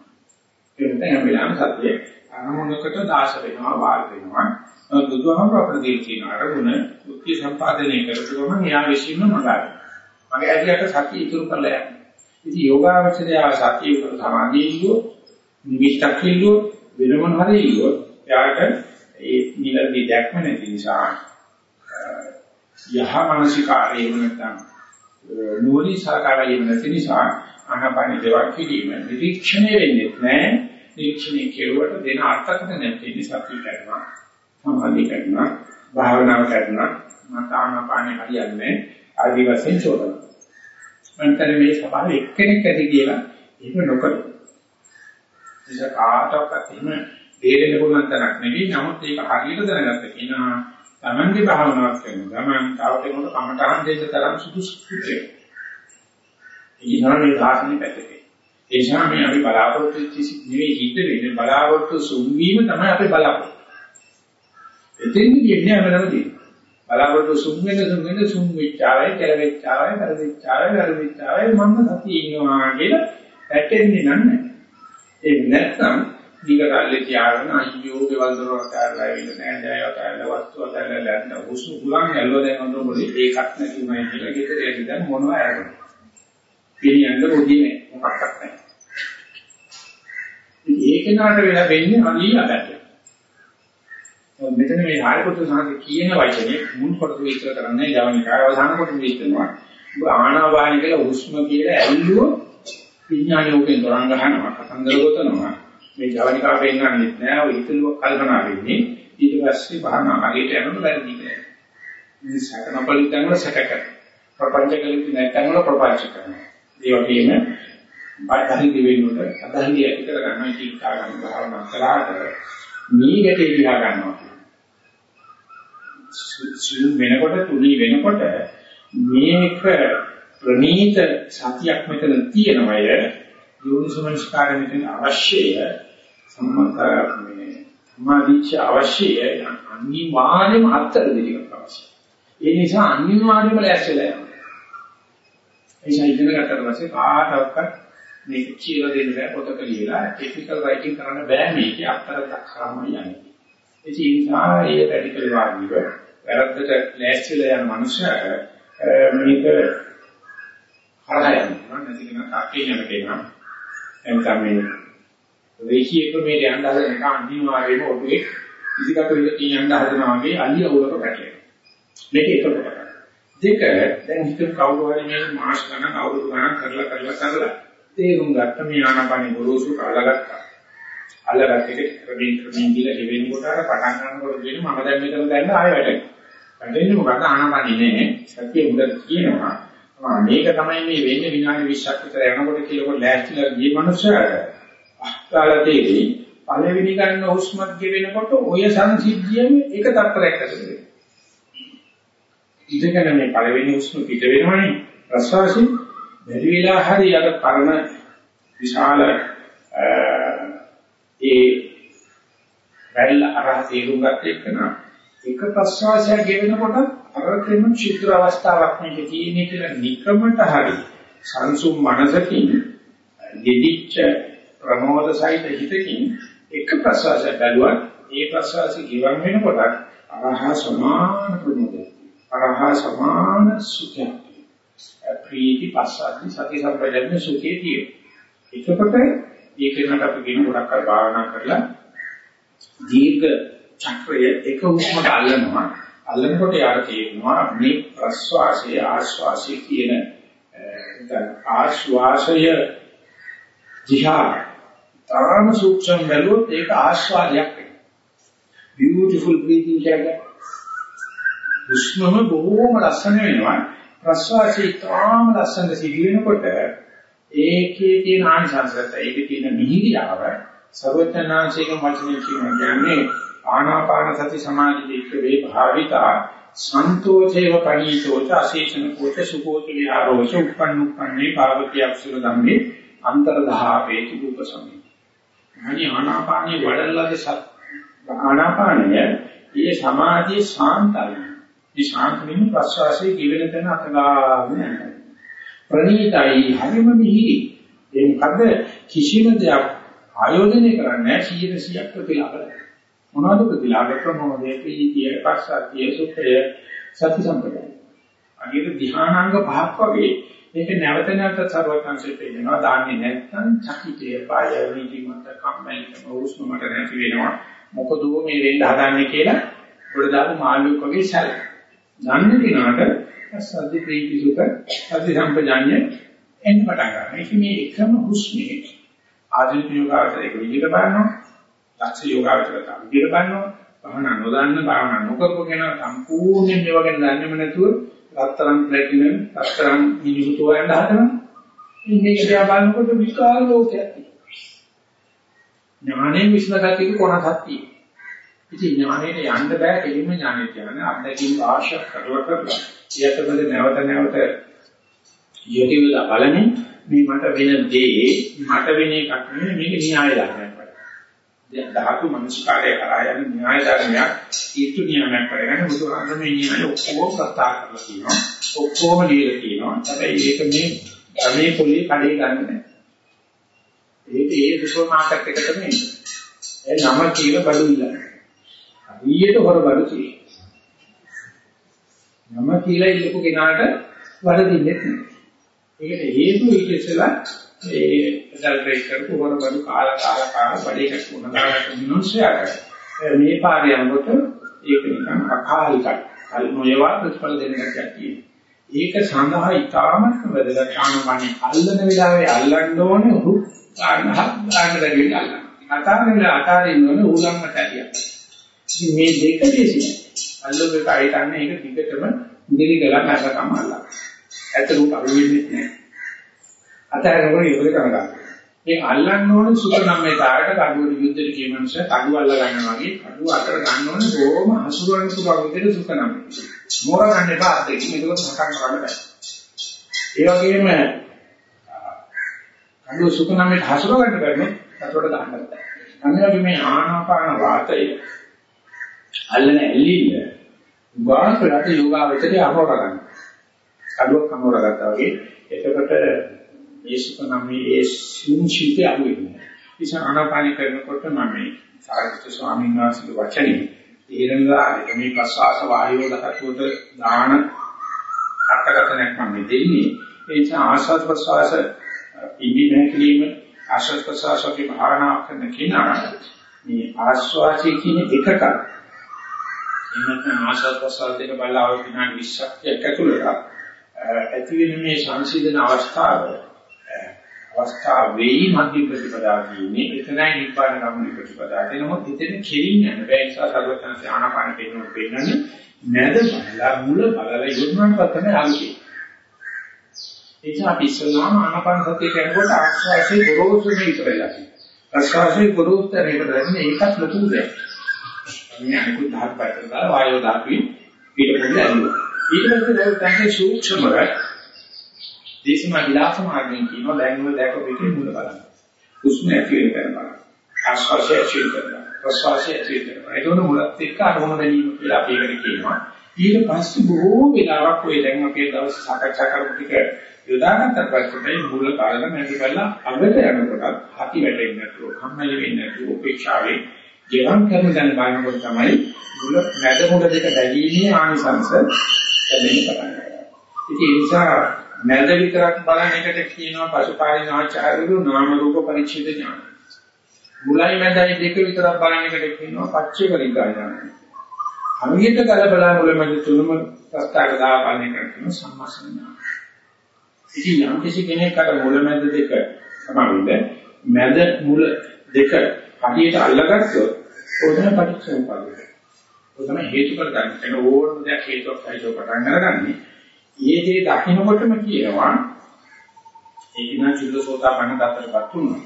ඒක තමයි හැම වෙලාවෙම සතිය අරමුණකට දාශ වෙනවා වාල් වෙනවා. බුදුහාම අපිට දෙන කියන අරමුණ මුක්ති සම්පාදනය කරපු ගමන් එයා විශ්ින්න මඟහරිනවා. මගේ ඇදියට සතිය ඉතුරු කරලා යන්න. ඉතින් යෝගාවචරය සතිය උපර සමාධිය ඉල්ලුවොත් නිමිත්තක් ඉල්ලුවොත් වෙන මොන හරි ඉල්ලුවොත් එයාට ඒ නිවැරදි දැක්ම නැති නිසා යහ මානසිකාරයේ නැත්නම් නුවණි සාකාරයේ නැති නිසා ආනාපාන දෙවක් කිරීම නිරීක්ෂණය වෙන්නේ නැහැ. නිරීක්ෂණය කෙරුවට දෙන අර්ථකථන නැති නිසා සතිය කරනවා. සමාධිය කරනවා. භාවනාව කරනවා. මත ආනාපානෙ හරියන්නේ ආදි වශයෙන් චෝදනා. මන්තර මේ සභාවේ එක්කෙනෙක් ඇති කියලා එහෙම නොකර. ඒක කාටවත් එහෙම දෙරෙන්න පුළුවන් තරක් නෙවෙයි. නමුත් ඒක හරියට දැනගත්ත කෙනා Tamange භාවනාවක් කරන ගමන් තව කෙනෙකුට කමටහන් දෙන්න තරම් සුදුසු කුටේ. ඊනවා මේ ධාර්මණය පැත්තේ. ඒ නිසා මේ අපි බලාපොරොත්තු වෙච්ච නෙවෙයි හිත වෙන්නේ බලාපොරොත්තු සුන්වීම තමයි අපි බලාපොරොත්තු. එතෙන්දී කියන්නේ අපරමදී. බලාපොරොත්තු සුන් වෙන සුන් වෙන සුන් විචාරය කියලා විචාරය කර විචාරය කර විචාරය මම සතිය ඉන්නවා කියලා පැටෙන්නේ නැහැ. ඒ නැත්නම් දිගටල්ලේ තියාගෙන අයියෝ ගෙවල් දොරක් කාරලා ඉන්න නෑ ජයවතාවල වස්තුව කරලා ලැන්න හුස්ම පුලන් ඇල්ලුව දැන් අඳුර පොඩි ඒකත් නැති උනායි කියලා ගෙදර එන්න දැන් මොනවද අරගෙන. පිළියන්න පොඩි නෑ මොකක්වත් නෑ. ඒක නාට වෙලා වෙන්නේ අනිත් අකට. මෙතන මේ ආයපුත්‍ර සාහිත්‍ය කියන වචනේ මුල් කොටස විස්තර කරන්නේ ජවනිකාය අවසාන කොටස විස්තරනවා. ඔබ ආනාපාන කියලා හුස්ම කියලා ඇල්ලුව විඥානයෝගෙන් තරංග ගන්නවා, කතන්දර ගොතනවා. මේ ජවනිකාව පෙන්වන්නේ නැහැ. ඔය හිතලුව කල්පනා වෙන්නේ. ඊට පස්සේ භාවනා හරියට යනකොට වැරදි කියලා. මේ සකනපලිත කරන සකක. ප්‍රපංච කලිත නැත්නම් වල ප්‍රපංච කරනවා. ඒ වගේම බාහිර දිවෙන්නට අදහිය ඇති කර ගන්න කීකා ගන්න භාවනා කරාට නීගටේ දිහා ගන්නවා. සිල් වෙනකොට තුනී වෙනකොට මේක ප්‍රනීත සතියක් මෙතන තියෙනවය යෝනිසමනස්කාරය මෙතන අවශ්‍යය සම්මත මේ සමාධිච්ච අවශ්‍යය අනිවාර්යම අත්තර දෙයක් අවශ්‍යයි. ඒ නිසා අනිවාර්යයෙන්ම ලැස්සෙලා යනවා. ඒ නිසා ඉගෙන ගන්නට පස්සේ කාටවත් මේක කියලා දෙන්න බෑ පොතක ලියලා ටෙක්නිකල් රයිටින් කරන්න බෑ මේකේ අත්තර දක්වාම යන්නේ. ඒ නිසා ඒ රැඩිකල් වාදීව වැරද්දට ලෑස්තිලා යන මනුස්සයාට මේක හරහා යනවා නැති කෙනා තාක්කේ යන කෙනා එතන මේ රේඛීය ක්‍රමයේ යන්න හදන එක අනිවාර්යයෙන්ම ඔබේ ඉදිකට විදිහට යන්න හදනවා වගේ අලිය උලක පැටලෙනවා. මේක එක කොටක්. දෙක දැන් හිත කවුරු හරි මේ මාස් ගණන් අවුරුදු ගණන් කරලා කරලා කරලා තේරුම් ගත්ත මේ ආනාපානෙ ගොරෝසු අල්ලගත්තා. අල්ලගත්ත එක ක්‍රමයෙන් ක්‍රමයෙන් ගිල ඉවෙන කොට අර පටන් ගන්නකොට කියන මම දැන් මෙතන දැන්න ආයෙ වැටෙනවා. වැටෙන්නේ මොකද ආනාපානෙ නේ සතිය මුදල් කියනවා. මේක තමයි මේ වෙන්නේ විනාඩි 20ක් විතර යනකොට කියලාකොට ලෑස්තිලා ගිය මනුස්සයාට අහලා තේරෙයි පළවෙනි ගන්න හුස්මත් ගෙවෙනකොට ඔය සංසිද්ධියම එක තත්පරයක් ඇතුළේ වෙනවා. ඉඳගෙන මේ පළවෙනි හුස්ම පිට වෙනවනේ ප්‍රශ්වාසයෙන් බැරි වෙලා හරි අර පරණ විශාල ඒ වැල් අරහ තේරුම් ගන්න එක්කන එක ප්‍රශ්වාසයක් ගෙවෙනකොට අර ක්‍රම චිත්‍ර අවස්ථාවක් මේක තියෙන්නේ කියලා නිකමට හරි සංසුම් මනසකින් දෙදිච්ච ප්‍රමෝද සහිත හිතකින් එක ප්‍රසවාසයක් බැලුවත් ඒ ප්‍රසවාසය ගිවන් වෙනකොට අරහ සමාන ප්‍රමෝදයක් අරහ සමාන සුඛයක් ප්‍රීති පස්සද්ධි සති සම්පජන්‍ය සුඛේ තියෙන. එතකොට ඒකෙන්ට අපි කියන ගොඩක් අය භාවනා කරලා දීර්ඝ චක්‍රය එක උස්මට අල්ලනවා. අල්ලනකොට යාර තේරෙනවා මේ ප්‍රස්වාසය ආශ්වාසය කියන ආශ්වාසය දිහා තරම සූක්ෂම බැලුවොත් ඒක ආශ්වාදයක් වෙනවා. beautiful breathing කියන්නේ හුස්මම බොහෝම ලස්සන වෙනවා. ප්‍රශ්වාසය තාම ලස්සන සිහි වෙනකොට ඒකේ තියෙන ආනිසංසත ඒකේ තියෙන මිහිරියාව සර්වඥාන්සේක වචනේ කියන්නේ ආනාපාන සති සමාධි දෙක වේ භාවිතා සන්තෝෂේව පණීතෝච අසීචන කෝච සුකෝච විහාරෝච උප්පන්නුප්පන්නේ භාවතිය අක්ෂර ධම්මේ අන්තරදහාපේති රූප සමි. Hani ආනාපානිය වඩලලාද ආනාපානය මේ සමාධියේ සාන්තයි. මේ ශාන්ත වෙන ප්‍රශ්වාසයේ කිවෙන තැන අතගාගෙන යනවා. ප්‍රණීතයි හැමෙම මිහිරි. ඒ මොකද කිසිම දෙයක් ආයෝජනය කරන්නේ නැහැ 100ක් ප්‍රතිලාභ. මොනවද ප්‍රතිලාභ ප්‍රමෝදයේ ප්‍රීතිය පස්සද්ධිය සුඛය සති සම්පදයි. අනිත් ධ්‍යානාංග පහක් වගේ මේක නැවත නැවත සර්වඥාන්සේ පෙන්නනවා දාන්නේ නැත්නම් චකිතය පාය වීදිමත් කම්මැලිකම උස්ම මට නැති වෙනවා මොකද මේ වෙන්න හදන්නේ කියලා පොඩ දාපු මාළුවෙක් වගේ සැලකෙනවා දන්න කෙනාට සද්ද ප්‍රීති සුඛ සති සම්පජාඤ්ඤ එන්න පටන් ගන්නවා. ඒක මේ එකම හුස්මේ ආධුනික යෝගාවචර එක විදිහට බලනවා. දක්ෂ යෝගාවචර තම විදිහට බලනවා. භාවනා නොදන්න භාවනා නොකරපු කෙනා සම්පූර්ණයෙන් මේවා ගැන දන්නේම නැතුව රත්තරන් ප්ලැටිනම් රත්තරන් මිනිමුතු වයන් හදනවා. මේක දිහා බලනකොට විශාල ලෝකයක් තියෙනවා. ඥානයේ විශ්ලේෂණය කොනසක් තියෙනවා. ඉතින් ඥානෙට යන්න බෑ කෙලින්ම ඥානෙ කියන්නේ අත්දැකීම් ආශ්‍රය කරලා කරලා. ඊයතවල නැවත නැවත යොදිවලා බලමින් මේ මට වෙන දේ මට වෙන එකක් නෙමෙයි මේක න්‍යාය ධර්මයක් ධාතු මනස්කාරය කරා යන න්‍යාය ධර්මයක් ඊතු නියමයක් කරගෙන බුදුහාමර මේ න්‍යාය ඔක්කොම ප්‍රස්තාව කරලා තියෙනවා. ඔක්කොම ලියලා තියෙනවා. හැබැයි ඒක මේ ධර්මයේ පොලේ කඩේ ගන්න නෑ. ඒක ඒ සුපර් මාකට් එකට නෙමෙයි. ඒ නම කියලා බඩු ඉල්ලන්නේ. ඊයට හොරබඩු තියෙනවා. නම කියලා ඉල්ලපු කෙනාට වරදින්නේ නැහැ. ඒකට හේතුව ඊට ඉස්සෙල්ලා ඒ සල්බ්‍රේක් කරපු හොරබඩු කාලා කාලා කාලා බඩේකට උන දාලා මිනිස්සුන්ට මේ පාරිය යනකොට ඒක නිකන් අකාලිකයි. හරි නොයවා ප්‍රතිඵල දෙන්න ගැටියි. ඒක සඳහා ඉතාමත් වැදගත් ආනපනේ අල්ලන වෙලාවේ අල්ලන්න ඕනේ උහු ගන්න හත් ගන්න බැරි වෙලා අල්ලන්න. අතාරින්න අතාරින්න ඕනේ ඌලම්මට ඇලියක්. ඉතින් මේ දෙක දෙසින් අල්ලෝක කයි ගන්න ඒක දිගටම ඉදිරි ගලා නැසකම අල්ලන්න. ඇත්තටම අරුවෙන්නේ නැහැ. අතහැරගෙන ඉවර කරගන්න. මේ අල්ලන්න ඕන සුඛ නම්මේතාවට කඩුවල යුද්ධෙට කිය මනුස්සය කඩුව අල්ල ගන්නවා වගේ කඩුව අතර ගන්න ඕනේ බොහොම හසුරුවන පුළුවන් විදිහට සුඛ නම්මේ. මෝර ගන්න එපා අද්දකින් මේක මතක් කරගන්න බෑ. ඒ වගේම අඬු සුඛ නම් හසුර ගන්න බැන්නේ අතට දාන්න බෑ. අනිවාර්යයෙන් මේ ආනාපාන වාතය අල්ලන ඇල්ලිල්ල වාසලට යෝගාවචරය අමෝර ගන්න. අඩුවක් අමෝර ගත්තා වගේ එතකොට මේ සුඛ නම් මේ සුන්චිතය අහුවෙන්නේ. ඉතින් ආනාපාන කරනකොට මම මේ සාරිපුත්‍ර ස්වාමීන් වහන්සේගේ වචනේ තේරෙනවා මේ ප්‍රසවාස වායුව දහතුවට දාන අර්ථකථනයක් මම දෙන්නේ. ඒ නිසා ආස්වාද ප්‍රසවාස ඉදි නැතිවීම ආශ්‍රත් ප්‍රසවාසයේ භාවනා කරන කෙනා මේ ආස්වාදයේ කියන එකක එන්නත් ආශ්‍රත් ප්‍රසවාස දෙක බලව විනාඩි 20ක් ඇතුළත ඇති වෙන මේ සංසිඳන අවස්ථාව අවස්ථාව වෙයි මධ්‍ය ප්‍රතිපදා කියන්නේ එතනයි නිබ්බාන ගමන ප්‍රතිපදා. එනමුත් එතන කෙලින් යන බෑ නිසා සර්වඥාන්සේ ආනාපාන පෙන්වන්න පෙන්නන්නේ නැද බලලා මුල බලලා යොමුනට පතන ආලෝකය. එච අපි ඉස්සලාම ආනාපාන සතිය කරනකොට ආස්වාසේ ගොරෝසුනේ ඉතරලා තියෙනවා. ප්‍රස්වාසයේ ගොරෝස්තරේ ඉතරලා ඒකත් ලොකු දෙයක්. මේ අනිකුත් ධාත් පැත්තට දාලා වායෝ ධාතුයි ඊට පස්සේ ඇල්ලුවා. ඊට පස්සේ දැන් තමයි සූක්ෂමව දේශනා විලාස මාර්ගයෙන් කියනවා දැන් ඔය දැක පිටින් මුල බලන්න. හුස්ම ඇති වෙන තැන බලන්න. ආස්වාසය ඇති වෙන තැන. ප්‍රස්වාසය ඇති වෙන තැන. ඒක උන මුලත් එක්ක අරමුණ බැලීම කියලා අපි ඒකට කියනවා. ඊට පස්සේ බොහෝ වෙලාවක් ඔය දැන් අපි දවස් සාකච්ඡා කරපු ටික යොදාගත්තට පස්සේ මුල කාලෙම නැති කරලා අගට යනකොට හති වැටෙන්නේ නැතුව, කම්මැලි වෙන්නේ නැතුව, උපේක්ෂාවේ ජීවන් කරන දැන බලනකොට තමයි මුල නැද මුල දෙක බැලීමේ ආනිසංස ලැබෙන්න පටන් ගන්නවා. ඉතින් ඒ නිසා නැද විතරක් බලන එකට කියනවා පසුපාරිණාචාරවල නාම රූප පරිච්ඡේද ඥාන. මුලයි මැදයි දෙක විතරක් බලන එකට කියනවා පච්චේ පරිග්ගා ඥාන. හරියට කලබලා මුල මැද තුනම ප්‍රස්තාවක දා බලන එකට කියනවා සම්මාසන ඥාන. ඉතින් යම් කිසි කෙනෙක් අර මුල මැද දෙක සමාවිද මැද මුල දෙක හරියට අල්ලගත්තොත් ඕතන පටිච්චසමුප්පාදය. ඔතන හේතුඵල ගන්න. එන ඕනම දෙයක් හේතුවක් සහිතව පටන් අරගන්නේ. ඒ දේ දකින්නකොටම කියනවා ඒක නා චිත්තසෝතා පණ දතරපත් වුණා.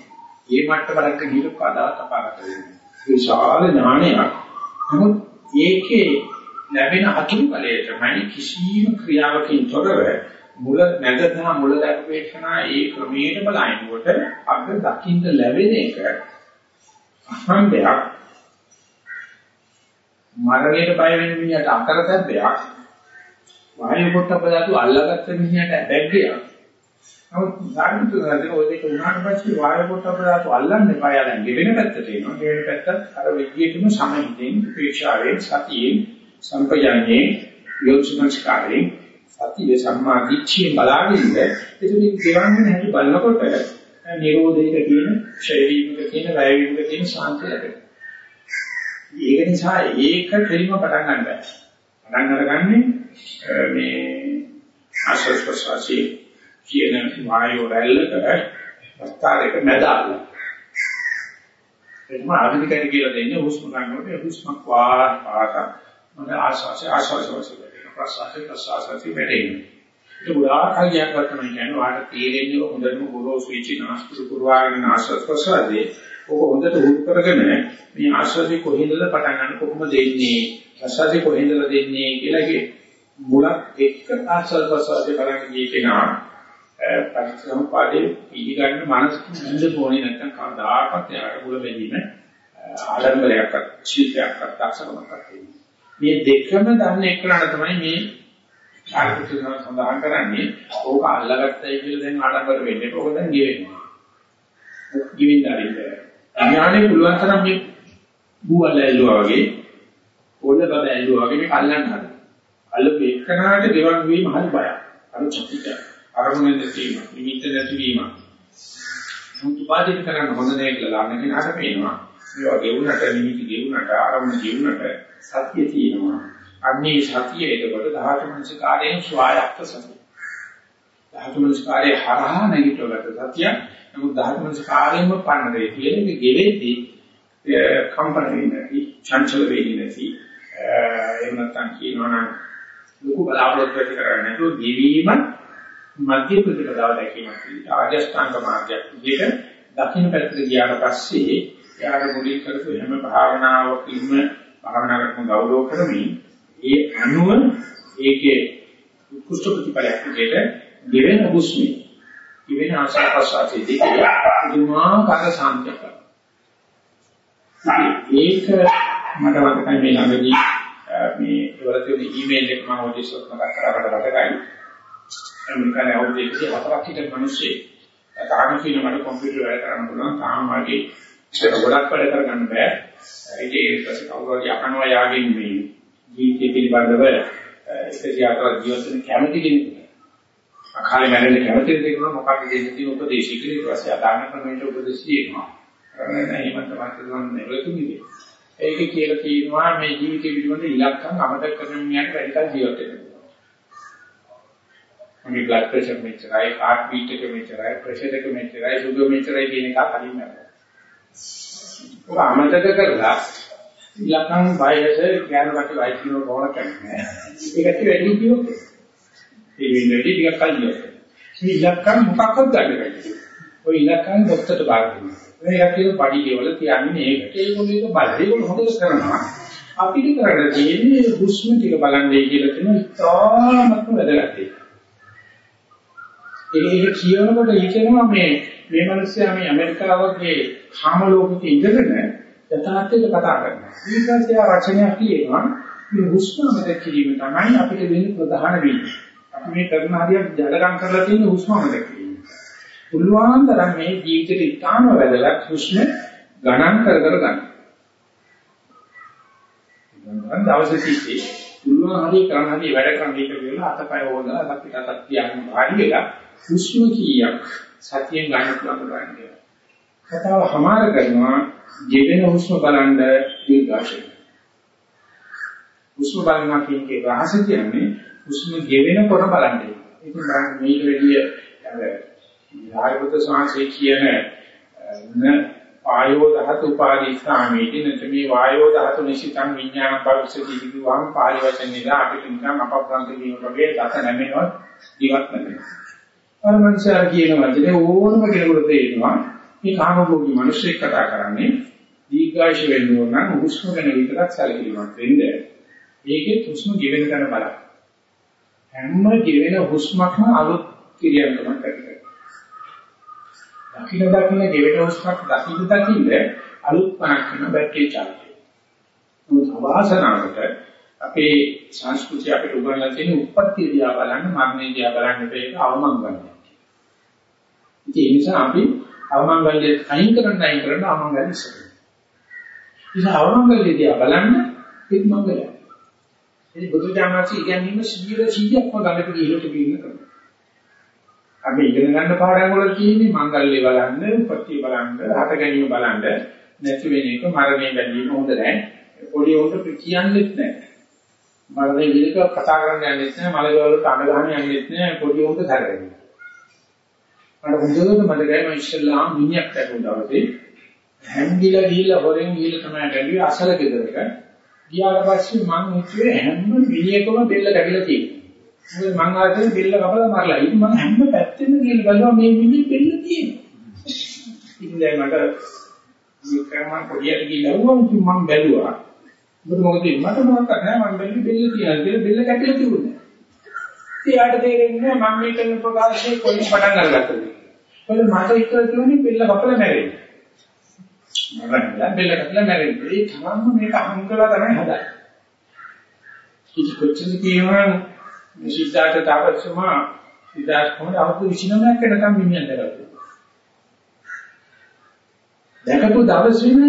ඒ මට්ටමකට ගිහින් පදා තපාගත වෙනවා. විශාල ඥානයක්. නමුත් ඒකේ ලැබෙන අතුරු බලය තමයි කිසියම් ක්‍රියාවකින් තොරව මුල නැගතහ මුල දැක්වේෂනා ඒ ක්‍රමයට බලනකොට අග දකින්න ලැබෙන එක අහම්බයක් මරණයට බය වෙන මිනිහට අකරතැබ්බයක් වායු පොට්ටප ධාතු අල්ලගත්ත මිනිහට බැග්ගයක් නමුත් ධර්මතුනදී ඔය දෙක උනාට පස්සේ වායු පොට්ටප ධාතු අල්ලන්නේ බය යන ගෙවෙන පැත්තට එනවා ගෙවෙන පැත්තත් අර විද්‍යෙකම සමහිතෙන් උපේක්ෂාවෙන් සතියෙන් සම්පයන්නේ යොත්සුමස්කාරයෙන් සතිය සම්මා දිට්ඨිය බලාගෙන ඉන්න ඒක ගෙවන්නේ නැති බලනකොට නිරෝධයක කියන ක්ෂය වීමක කියන වැය වීමක කියන ශාන්තිය ලැබෙනවා. ඒක නිසා ඒක දෙලිම පටන් ගන්න බෑ. පටන් අරගන්නේ මේ ආශ්‍රස් ප්‍රසවාසී කියන වායෝ රැල්ලක වස්තාරයක මැදාල. එතම ආධුනිකයන් කියලා දෙන්නේ හුස්ම ගන්නකොට හුස්මක් වාර පාට මම ආශ්වාසය ආශ්වාසය ප්‍රසවාසය ප්‍රසවාසය වෙන්නේ. ඒක ගොඩාක් කල්යක් වත්තම කියන්නේ වාට තේරෙන්නේ හොඳටම ගොරෝසු වෙච්ච නාස්පුඩු පුරවාගෙන ආශ්වාස ප්‍රසවාසයේ ඔක හොඳට උත් කරගෙන මේ ආශ්වාසය කොහෙන්ද පටන් ගන්න කොහොමද දෙන්නේ ප්‍රසවාසය කොහෙන්ද දෙන්නේ කියලා කිය මුලක් එක්ක ආශ්වාස ප්‍රසවාසය බලන්න ගිය කෙනා පරිසම්පාදේ පිළිගන්න මනස මුඳ පොණේ නැත්නම් කවදාකවත් යාට මුල බැඳීම ආඩම්බරයක්වත් ශීලයක්වත් දක්ෂකමක්වත් මේ දෙකම දන්න එකනට තමයි මේ ආර්ථිකව සඳහන් කරන්නේ ඕක අල්ලගත්තයි කියලා දැන් ආඩම්බර වෙන්නේ ඕක දැන් ගෙවෙනවා. ගිවින්න ආරින්ද. ඥානෙ පුළුවන් තරම් මේ බුවල් ඇල්ලුවා වගේ පොළ බබ ඇල්ලුවා වගේ මේක අල්ලන්න හදනවා. අල්ලපු එක්කනට ගෙවන් වීම හරි බයයි. අර චකිත. අරමුණ නැතිවීම, නිමිත්ත නැතිවීම. සුතුපාදිත කරන්න හොඳ නැහැ කියලා ළඟ කෙනාට පේනවා. මේ වගේ වුණට නිමිති ගෙවුනට අරමුණ ගෙවුනට සත්‍ය තියෙනවා. අන්නේ සතිය එතකොට ධාතු මනසකාරයෙන් ස්වායක්ත සතිය. ධාතු මනසකාරයේ හරහා නැගිටවලට සතිය. නමුත් ධාතු මනසකාරයෙන්ම පන්නරේ කියන්නේ ගෙවෙද්දී කම්පන වෙන්නේ නැති, චංචල වෙන්නේ නැති. එහෙම නැත්නම් කියනවනම් ලොකු බලාපොරොත්තු ඇති කරන්නේ නැතුව ගෙවීම මධ්‍ය ප්‍රතිපදාව දැකීමක් විදිහට ආජස්ඨාංග මාර්ගයක් විදිහට දකින්න පැත්තට ගියාට පස්සේ යාර මුලින් කරපු හැම භාවනාවකින්ම භාවනාවකම ගෞරව කරමින් ඒ අනුව ඒකේ උත්කෘෂ්ඨ ප්‍රතිඵලයක් විදිහට ගෙවෙන හුස්මේ ඉවෙන ආශාපසාවේ දෙකේ පුදුමාකාර සාන්තියක් ඒක මට වතකයි මේ ළඟදී මේ ඉවරතුනේ ඊමේල් එක මම ඔය ඉස්සරහ මතක් කරගන්න වතකයි ඇමරිකාවේ අවුරුදු 104ක් හිටපු මිනිස්සෙක් තාම කියන මට කම්පියුටර් වැඩ කරන්න පුළුවන්. තාම මගේ ඒක ගොඩක් වැඩ කරගන්න බෑ. ඒක ඊට පස්සේ කවුරු හරි අකනවා යාගෙන් මේ ජීවිතය පිළිබඳව ඒක දිහාට ජීවත් වෙන කැමති කෙනෙක් අකාලේ මැරෙන්න කැමති දෙයක් මොකක්ද දෙන්න තියෙන උපදේශය කියලා ඊට පස්සේ අදාන ක්‍රමයට උපදේශ දෙනවා කරන්නේ නැහැ. එහෙම තමයි නෙවෙතුනේ ඒක කියලා කියනවා මේ ජීවිතය පිළිබඳ ඉලක්කම් අමතක කරගෙන යන වැඩිකල් ජීවත් වෙන්න මගේ බ්ලඩ් ප්‍රෙෂර් මෙච්චරයි, heart beat එක මෙච්චරයි, ප්‍රෙෂර් එක මෙච්චරයි, සුගර් මෙච්චරයි කියන එක කලින් නෑ. ඔක අමතක කරලා ඉලක්කම් වයස ඥානවත් වයිකිනෝ කොහොමද කරන්නේ? ඒකට වැඩි කියොත් ඒ වෙන්නේ ටිකක් කලින්. මේ ඉලක්කම් මොකක්වත් ගන්න බැහැ. ඔය ඉලක්කම් ડોක්ටර්ට බාර දෙනවා. එයා කියන පඩි ගෙවල තියන්නේ ඒකට ඒගොල්ලෝ ඒක බලලා ඒගොල්ලෝ හොඳට කරනවා. අපිට කරන්න තියෙන්නේ හුස්ම ටික බලන්නේ කියලා කියන ඉතාමත්ම වැදගත් දෙයක්. ඒක කියනකොට හිතෙනවා මේ මේ මිනිස්සයා මේ ඇමරිකාව වගේ කාම ලෝකෙක ඉඳගෙන යථාර්ථයට කතා කරනවා. ඊට රචනයක් කියනවා මේ හුස්ම මත කිරීම තමයි අපිට වෙන ප්‍රධාන වෙන්නේ. අපි මේ කරන හරියට ජඩකම් කරලා තියෙන හුස්ම මත කිරීම. පුළුවන් තරම් මේ ජීවිතේ ඉතාම වැදගත් හුස්ම ගණන් කර කර ගන්න. මම දවසේ සිටි පුළුවන් හරිය කරන හරිය වැඩ කරන එක කියලා අතපය හොදලා අපිට අතක් තියන්න වාඩි වෙලා හුස්ම කීයක් සතියෙන් ගන්න පුළුවන් බලන්න. කතාව හමාර කරනවා ජීවෙන හුස්ම බලන්න දීර්ඝාෂය. හුස්ම බලනවා කියන්නේ රහස කියන්නේ හුස්ම ගෙවෙන කොට බලන්නේ. ඒක බලන්න මේක වෙලිය අර ආයුත සංසේ කියන න ආයෝ ධාතු උපාදීස්ථාමේදී නැත්නම් වායෝ ධාතු නිසිතං විඥාන පරිසති කිව්වම පාලි වචන නිසා අපිට නිකන් අපබ්‍රන්ත කියන වගේ දත නැමෙනවත් ඉවත් නැමෙනවා. අර මනුස්සයා කියන වචනේ ඕනම කෙනෙකුට තේරෙනවා මේ කාමභෝගී මිනිස්සෙක් කතා කරන්නේ දීර්ඝායුෂ වෙන්න ඕන නම් හුස්ම ගැන විතරක් සැලකිලිමත් වෙන්න. ඒකේ හුස්ම ගෙවෙන තැන බලන්න. හැම ගෙවෙන හුස්මක්ම අලුත් ක්‍රියාවකමක් කරනවා. දකින්න දකින්න ගෙවෙන හුස්මක් දකින්න දකින්න අලුත් පණක් කරන බැටරි චාර්ජ්. මොකද අවාසනාවට අපේ සංස්කෘතිය අපිට උගන්ලා තියෙන උප්පත්ති දිහා බලන්න මරණය දිහා බලන්න මේක අවමංගලයි. ඒ නිසා අපි අවමංගල්‍ය අයින් කරන්න අයින් කරන්න අවමංගල්‍ය ඉස්සරහ. ඉතින් අවමංගල්‍ය දිහා බලන්න ඒක මංගලයි. ඒ බුදු දානසි ඉගෙනීම 100%ක්ම ගන්නට ගිහිල්ලා තියෙන කරනවා. අපි ඉගෙන ගන්න පාඩම් වල තියෙන්නේ මංගල්‍ය බලන්න, උපත්ති බලන්න, හට ගැනීම බලන්න, නැති වෙන එක මරණය බැඳීම හොඳ නැහැ. පොඩි උන්ට කියන්නෙත් නැහැ. මරණය විදිහට කතා කරන්න යන්නෙත් නැහැ, මල වලට අඬ ගන්න යන්නෙත් නැහැ, පොඩි උන්ට කරගෙන. මට හොඳට මතකයි මම ඉස්ලාම් මිනිහක් දැකපු දවසේ හැංගිලා ගිහිල්ලා හොරෙන් ගිහිල්ලා තමයි බැලුවේ අසල ගෙදරක. ගියාට පස්සේ මං හිතුවේ හැම මිනිහෙකම බෙල්ල කැඩිලා තියෙනවා. මොකද මං ආයෙත් බෙල්ල කපලා මරලා. ඉතින් මං හැම පැත්තෙම ගිහිල්ලා බලුවා මේ මිනිහ බෙල්ල තියෙනවා. ඉතින් දැන් මට මේ කර්මයන් පොඩියට ගිහිල්ලා වුණා මං බැලුවා. මොකද මොකද මට මොකක්ද නැහැ මං බැලුවේ බෙල්ල තියනවා කියලා බෙල්ල කැඩිලා තිබුණා. ඉතින් තේරෙන්නේ මම මේ කරන ප්‍රකාශයේ කොයි පටන් අරගත්තද මොකද මට ඉතල කියන්නේ බෙල්ල කපලා මැරෙන්නේ. මරන්න බෙල්ල කපලා මැරෙන්නේ. ඒ තරම්ම මේක අහංකලා තමයි හදන්නේ. කිසි කොච්චර කියනවා මේ සිද්ධාර්ථ තාපසතුමා සිද්ධාර්ථ කොහොමද අවුරුදු 29ක් වෙනකම් මිනිහන් දරගත්තා. දැකපු දවසේම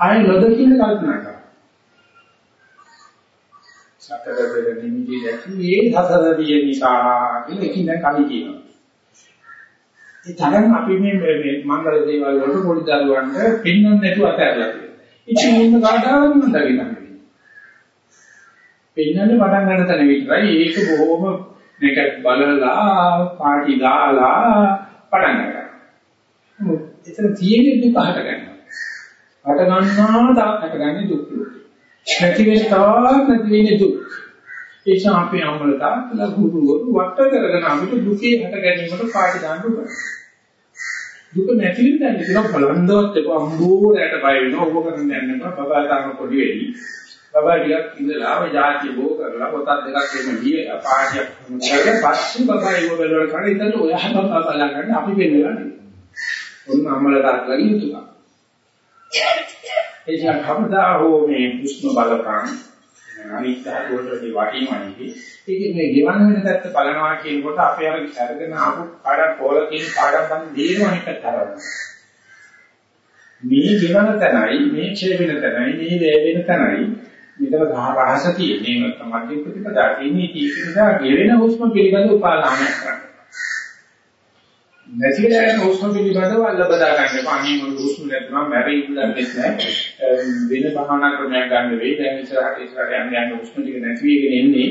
ආයෙ නොදකින්න කල්පනා කරා. සතරදෙර නිමිති දැකි ඒ සතරදිය නිසා කියන එකින් දැන් කලි කියනවා. ඒ තරම් අපි මේ මේ මංගල දේවල් වලට පොඩි දරුවන්ට පින්නන්න නැතුව අතහැරලා තියෙනවා. ඉතින් මේක කාටවත් මම දකින්නේ. පින්නන්න පටන් ගන්න තැන විතරයි ඒක බොහොම මේක බලලා පාටි දාලා පටන් ගන්නවා. එතන තියෙන්නේ දුක හට ගන්නවා. හට ගන්නවා තාක් හට ගන්නේ දුක්. නැති වෙන තාක් නැති වෙන්නේ දුක්. ඒ නිසා අපේ අම්මල තාත්තලා ගුරුවරු වට කරගෙන අපිට දුකේ හට ගැනීමට පාටි දාන්න උගන්වනවා. දුක නැති වෙන දැන් ඒක බලන්දවත් එපා අම්බෝරයට බය වෙනවා ඔබ කරන්න යන්න එපා බබා තාම පොඩි වෙයි බබා ටිකක් ඉඳලා ඔය જાති බෝ කරලා පොතක් දෙකක් එන්න ගියලා පාඩියක් කරලා පස්සේ බබා ඒව බලවල කරලා ඉතින් ඔයා බබා බලන්න අපි වෙන්නලා නෙවෙයි. ඔන්න අම්මලා තාත්තලාගේ යුතුයකම්. ඒ කියන්නේ කවදා හෝ මේ හුස්ම බලපං අනිත් ධාතුවලට වටිනවනේ. ඒකේ මේ ගෙවන්න වෙන පැත්ත බලනවා කියනකොට අපේ අර අරගෙන ආපු පාඩම් පොල කියන පාඩම් බන් දේන අනිත් පැත්ත හරවනවා. මේ ගෙවන තැනයි මේ ඡේ වෙන තැනයි මේ වේ වෙන තැනයි මෙතන රහස තියෙන්නේ නැත්නම් මධ්‍ය ප්‍රතිපදා තියෙන්නේ ඒක නිසා ගෙවෙන හුස්ම පිළිබඳ උපාදානයක් කරන්න. නැතිලා යන හුස්ම පිළිබඳව අල්ල බදා ගන්න එපා. අනේ මොකද හුස්ම නැත්නම් මැරෙයි කියලා. වෙන භාවනා ක්‍රමයක් ගන්න වෙයි. දැන් ඉස්සරහට ඉස්සරහට යන්න යන හුස්ම ටික නැති වෙගෙන එන්නේ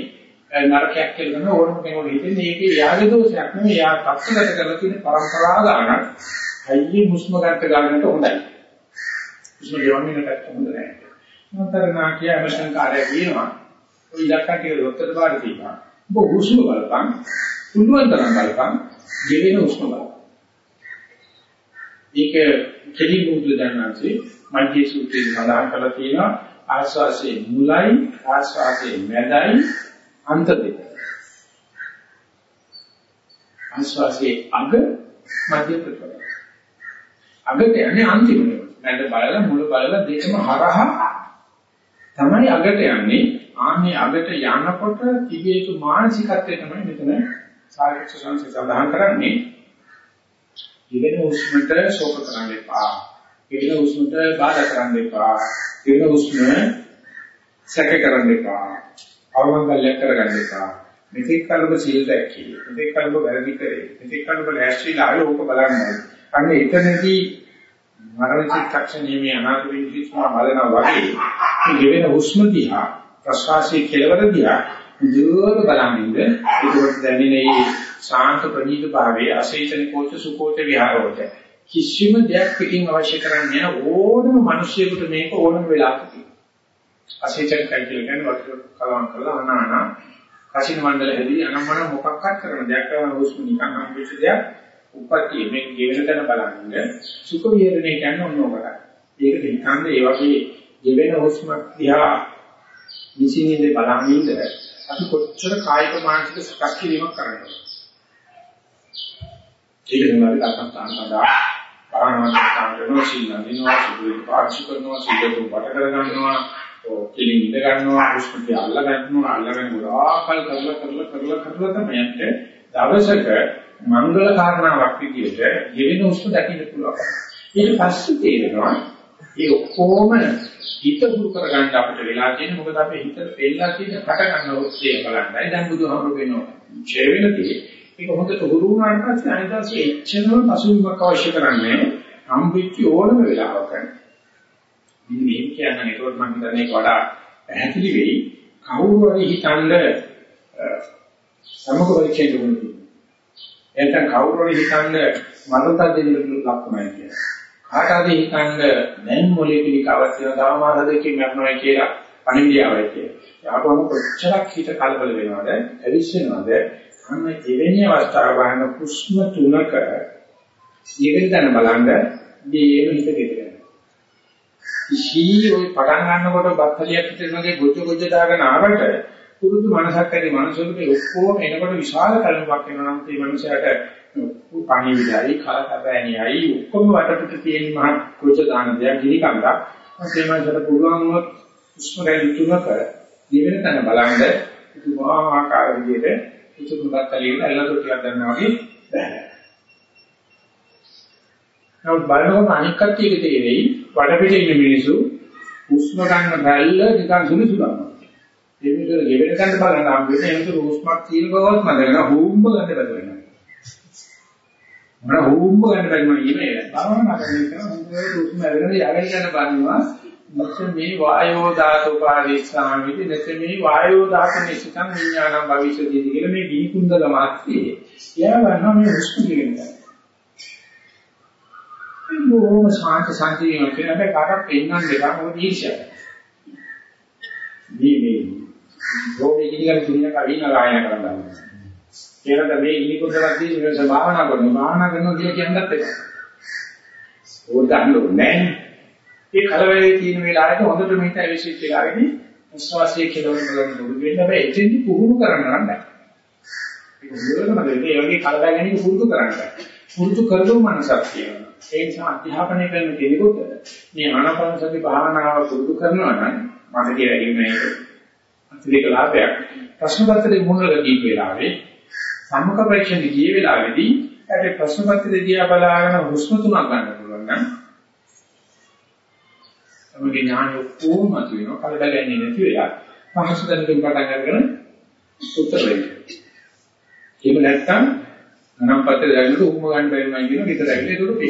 නරකයක් කියලා කරන ඕනම කෙනෙකුට හිතෙන්නේ ඒකේ යාගේ දෝෂයක් නෙවෙයි. යා තත්ත්වගත කරලා තියෙන පරම්පරා ගානක්. හයිය හුස්ම ගන්න ගන්නට හොඳයි. හුස්ම ගෙවන්නේ නැත්නම් හොඳ නැහැ. මතරනා කිය අවශ්‍යන් කාර්යය කියනවා. ඔය ඉලක්ක ටික දොස්තර බාර තියෙනවා. ඔබ හුස්ම බලපන්. පුළුවන් තරම් බලපන්. ගෙවෙන හුස්ම බලපන්. මේක කෙලි මුද්ද දැනන්සේ මධ්‍ය සූත්‍රයේ සඳහන් කරලා තියෙනවා ආස්වාසේ මුලයි ආස්වාසේ මැදයි අන්ත දෙක. ආස්වාසේ අග මධ්‍ය ප්‍රතිපද. අගට යන්නේ අන්තිමට. මැද බලලා මුල බලලා දෙකම හරහා තමයි අගට යන්නේ. ආන්නේ අගට යනකොට තිබේතු මානසිකත්වය තමයි මෙතන සාහිත්‍ය සංසය සඳහන් කරන්නේ. ඉගෙන උස්මට ශෝක කරන්න එපා. ඉගෙන උස්මට බාධා කරන්න එපා. ඉගෙන උස්ම සැක කරන්න එපා. අවමංගල්‍ය කරගන්න එපා. මෙතෙක් කලබ සීල් දැක්කේ. මෙතෙක් කලබ වැරදි කරේ. මෙතෙක් කලබ ලෑස්තිලා ආවේ ඕක බලන්නයි. අන්න එතනදී මරණ චිත්තක්ෂණයේ මේ අනාගත විශ්වාස බලනවා වගේ මේ ගෙවෙන හුස්ම දිහා ප්‍රශ්වාසයේ කෙලවර දිහා දුර බලමින්ද ඒකට දැනෙන ශාන්ත ප්‍රණීත භාවයේ අසේචන කෝච සුකෝච විහාරෝච. කිසිම දෙයක් පිටින් අවශ්‍ය කරන්නේ ඕනම මිනිසියෙකුට මේක ඕනම වෙලාවක තියෙනවා. අසේචන කයි කියන්නේ වතුර කලවම් කරලා අනාන කසින මණ්ඩල හැදී අනම්මන මොකක්වත් කරන දෙයක් කරන හුස්ම නිකන් හම්බෙච්ච දෙයක් උපත්ති. මේ ගෙවෙන තැන බලන්නේ. සුඛ විහරණය කියන්නේ ඔන්න ඔකට. ඒකට හිතන්නේ ඒ වගේ ගෙවෙන හුස්ම දිහා නිසින්ින්ද බලමින්ද අපි කොච්චර කායික මානසික සකස් කිරීමක් කරනවද? ඒක නෙමෙයි තාක්ෂණ සඳහා පාරමත්තාන් කරනවා සීලනිනවා සුදුයි පාර්ශව කරනවා සීලතු වට කර ගන්නවා කෙලින් ඉඳ ගන්නවා හුස්ම දිහා අල්ල ගන්නවා අල්ලගෙන ගොඩාක්කල් කරලා කරලා කරලා කරලා තමයි දවසක මංගල කාරණාවක් විදිහට යෙවෙන උස්ම දකින්න පුළුවන්. ඊට පස්සේ තේරෙනවා ඒ ඔක්කොම හිත හුරු කරගන්න අපිට වෙලා තියෙන මොකද අපේ හිත දෙල්ලා තියෙන කට ගන්න ඔස්සේ බලන්නයි දැන් බුදුහාමුදුරු වෙනවා. ඡේ වෙනදී ඒක හොඳට හුරු වුණාට පස්සේ අනිදාසේ එච්චරම පසුබිමක් අවශ්‍ය කරන්නේ හම්බෙච්ච ඕනම වෙලාවක. ඉතින් මේ කියන්නේ ඒකත් මම හිතන්නේ වඩා පැහැදිලි වෙයි. කවුරු හරි හිතන්නේ සමග පරීක්ෂණ කරනවා. එතන කවුරු හරි හිතන්නේ මනසත් දෙන්න ලක්ුණයි කියලා. කාට හරි හිතන්නේ දැන් මොලේ පිළිකාවක් තියෙන දාමාර දෙකකින් යනවා කියලා අනිවිදියාවයි කියලා. යාපම කොච්චරක් හිත කලබල වෙනවද? ඇවිස්සෙනවද? අන්න එවැනි අවස්ථාවක වහන කුෂ්ම තුනක ඊගෙන දැන බලන්න දීම හිත ගෙදරන. කිසි ඔය පටන් ගන්නකොට බත්තලියක් හිටෙන වගේ ගොජ ගොජ දාගෙන ආවට පුරුදු මනසක් ඇති මනුස්සයෙකුට ඔක්කොම එනකොට විශාල කලමක් වෙනවා නම් මේ මනුස්සයාට පණිවිඩයි කලකබෑනියයි ඔක්කොම වටපිට තියෙන මහ කුච දාන දෙයක් ගිනි කන්දක් මේ මනුස්සයාට පුළුවන් වුණොත් උස්මරැලි තුනක නිවෙන තැන බලන්න පුදුමාකාර විදිහට උතුම්පත් කලියන ඇල්ලතො ටිකක් ගන්නවා වගේ බැහැ. නමුත් බලනකොට අනික් කට්ටියක තේරෙයි වටපිට ඉන්න මිනිස්සු උස්ම ගන්න බැල්ල නිකන් සුළු සුළුනවා. ඒ විතර ගෙවෙන ගන්න බලන්න හම් වෙන ඒක රෝස්මක් තියෙන බවත් මතක හුම්බ ගන්න බැද වෙනවා. මම හුම්බ ගන්න බැරි මම ඉන්නේ. භාවනා කරගෙන හුම්බේ රෝස්ම අරගෙන යගෙන යන බලනවා. නැත්නම් මේ වායෝ ධාතු පාරිස්සාමිති නැත්නම් මේ වායෝ ධාතු නිසිතං විඥානං භවිෂ්‍යති කියලා මේ දීකුන්දල මාත්‍යේ. එයා ගන්නවා මේ හුස්ම කියන්නේ. ඒ බොහොම ශාන්ත සංජීවන කියන හැබැයි කාටවත් පෙන්වන්න දෙයක් මොකද ඊර්ෂ්‍යාව. මේ මේ රෝගේ කිලිගල කිලින කවින ගායනා කරනවා. ඒකට මේ ඉනි කුඩලක් දී ඉවස භාවනා කරනවා. භාවනා කරනවා කියලා කියන්නත් ඒක. ඕක ගන්න ඕනේ නැහැ. ඒ කලවලේ තියෙන වෙලාවට හොඳට මේක ඇවිසිච්ච වෙලාවේදී ප්‍රශ්වාසයේ කෙලවර කරන දුරු වෙන්න බෑ එතෙන්දි පුහුණු කරන්න බෑ. ඒක හොඳටම දෙන්නේ ඒ වගේ කලබල ගැනීම පුරුදු කරන්න බෑ. පුරුදු කරලු මනසක් තියෙනවා. ඒ නිසා අධ්‍යාපනය කරන කෙනෙකුට මේ ආනාපාන සති භාවනාව පුරුදු කරනවා නම් මට කියන්නේ මේක අතිරේක ලාභයක්. ප්‍රශ්න පත්‍රයේ මුහුණට දීප වෙලාවේ සම්මුඛ පරීක්ෂණ ගිය වෙලාවේදී ඒ ප්‍රශ්න පත්‍රය දිහා බලාගෙන හුස්ම තුනක් ගන්න පුළුවන් නම් තමගේ ඥානය ඔක්කොම මතුවෙනවා කලබල ගැන්නේ නැති වෙලා පහසු දැනකින් පටන් අරගෙන උත්තර වෙන්න. ඒක නැත්තම් ගණන් පත්‍රය දැනගෙන උම්ම ගන්න බැරි නම් කියන විතර ඇවිල්ලා ඒක උඩ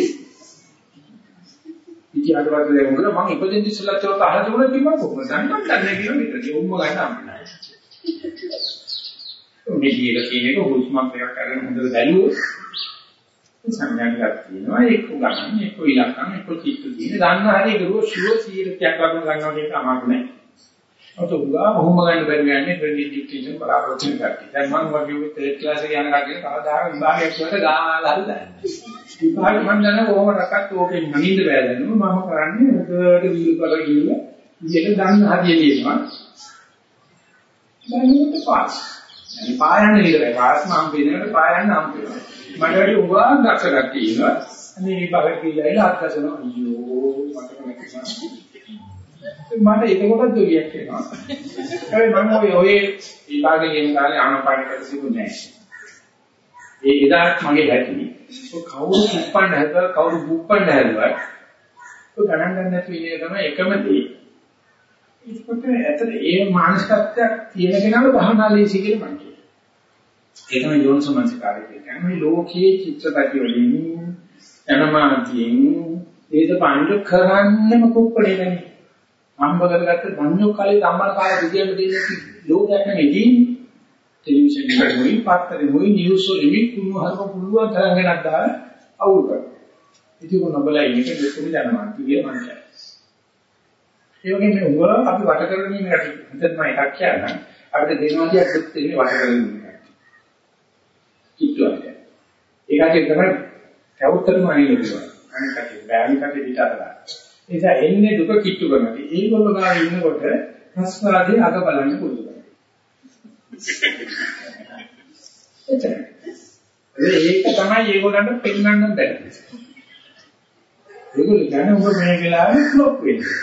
ඉතිහාස පත්‍රය දැනුණා මම ඉපදෙන්න ඉස්සෙල්ලා චෝත අහලා තිබුණා කිව්වා කොහොමද දන්නම් දන්නේ කියන විතර උම්ම ගන්න හම්බුනා. මේ කියලා කියන එක හුස්මක් එකක් අරගෙන හොඳට බැලුවොත් සංඥාවක් තියෙනවා එක්ක ගණන් එක්ක ඉලක්කම් එක්ක චිත්ත දින ගන්න හරි ඒක රෝ ෂුවර් 100ක් ගන්න ගන්නවා කියන එක අමාරු නෑ. අත උගා මොහොම ගන්න බැරි යන්නේ ට්‍රෙන්ඩින් ඩික්ටේෂන් බලාපොරොත්තු වෙන කට්ටිය. දැන් මම වගේ උත් තේත් ක්ලාස් එකේ යන කට්ටිය කවදාහක් විභාගයක් වලට ගාලා හරි දාන්නේ. විභාගෙ මම දන්න කොහොම රකත් ඕකෙන් මනින්න බෑ දැනුම මම කරන්නේ උඩට වීල් කර ගිහින් ඉතින් දන්න හරිය ලියනවා. දැන් මේක පාස්. මේ පායන්න හිලයි. පාස් මම වෙනකොට පායන්න හම් වෙනවා. මට වැඩි උගාක් දක්ෂකම් තියෙනවා. මේ විභාග කියලා අත්දැකන අයියෝ මට මට ඒකකටත් දෙවියක් වෙනවා. හැබැයි මම ඔය ඔය විභාගේ ගේන කාලේ ආනපාන කරසිබු නැහැ. ඒ ඉදාත් මගේ ගැටි. කවුරු කුප්පන්න හැදුවා කවුරු බුප්පන්න හැදුවා. ඒක ගණන් ගන්න නැති ඉන්නේ තමයි එකම දේ. ඒකට ඇතර ඒ මානසිකත්වයක් තියෙන කෙනාට බහනාලීසි කියලා මම කියනවා. ඒ තමයි යෝනිසමනසිකාරය කියන්නේ. මේ ලෝකයේ චිත්තපටි වලින් යනමාතියෙන් ඒද පංච කරන්නම කුප්පණේ නැහැ. අම්බ කරගත්ත ධම්යෝ කාලේ ධම්මන කාලේ විදියට දෙන්නේ ලෝකයක් නෙමෙයි. ටෙලිවිෂන් එකේ මොයි පත්තරේ මොයි නිවුස් වලින් කුණු හරම පුළුවන් තරම් වෙනක් දාලා අවුල් කරනවා. ඉතින් කොනබලයි මේක දෙකම දැනනවා කියේ මම කියන්නේ. ඒ වගේ මේ උගල අපි වට කරගෙන ඉන්න කටි. හිතත් මම එකක් කියන්නම්. අපිට දෙනවාදියක් දුක් දෙන්නේ වට කරගෙන ඉන්න කටි. කිට්ටුවක්. ඒකට තමයි කවුතරම අනිල පුළුවන්. අනිත් කටි බෑනි කටි පිට අතලා. ඒ නිසා එන්නේ දුක කිට්ටු කරනවා. ඒගොල්ලෝ ගාව ඉන්නකොට ප්‍රස්වාදයේ අග බලන්න පුළුවන්. එතන. ඒක තමයි ඒගොල්ලන්ට පෙන්වන්න බැහැ. ඒගොල්ලෝ කියන්නේ ඔබ මේ වෙලාවේ ෆ්ලොප් වෙන්නේ.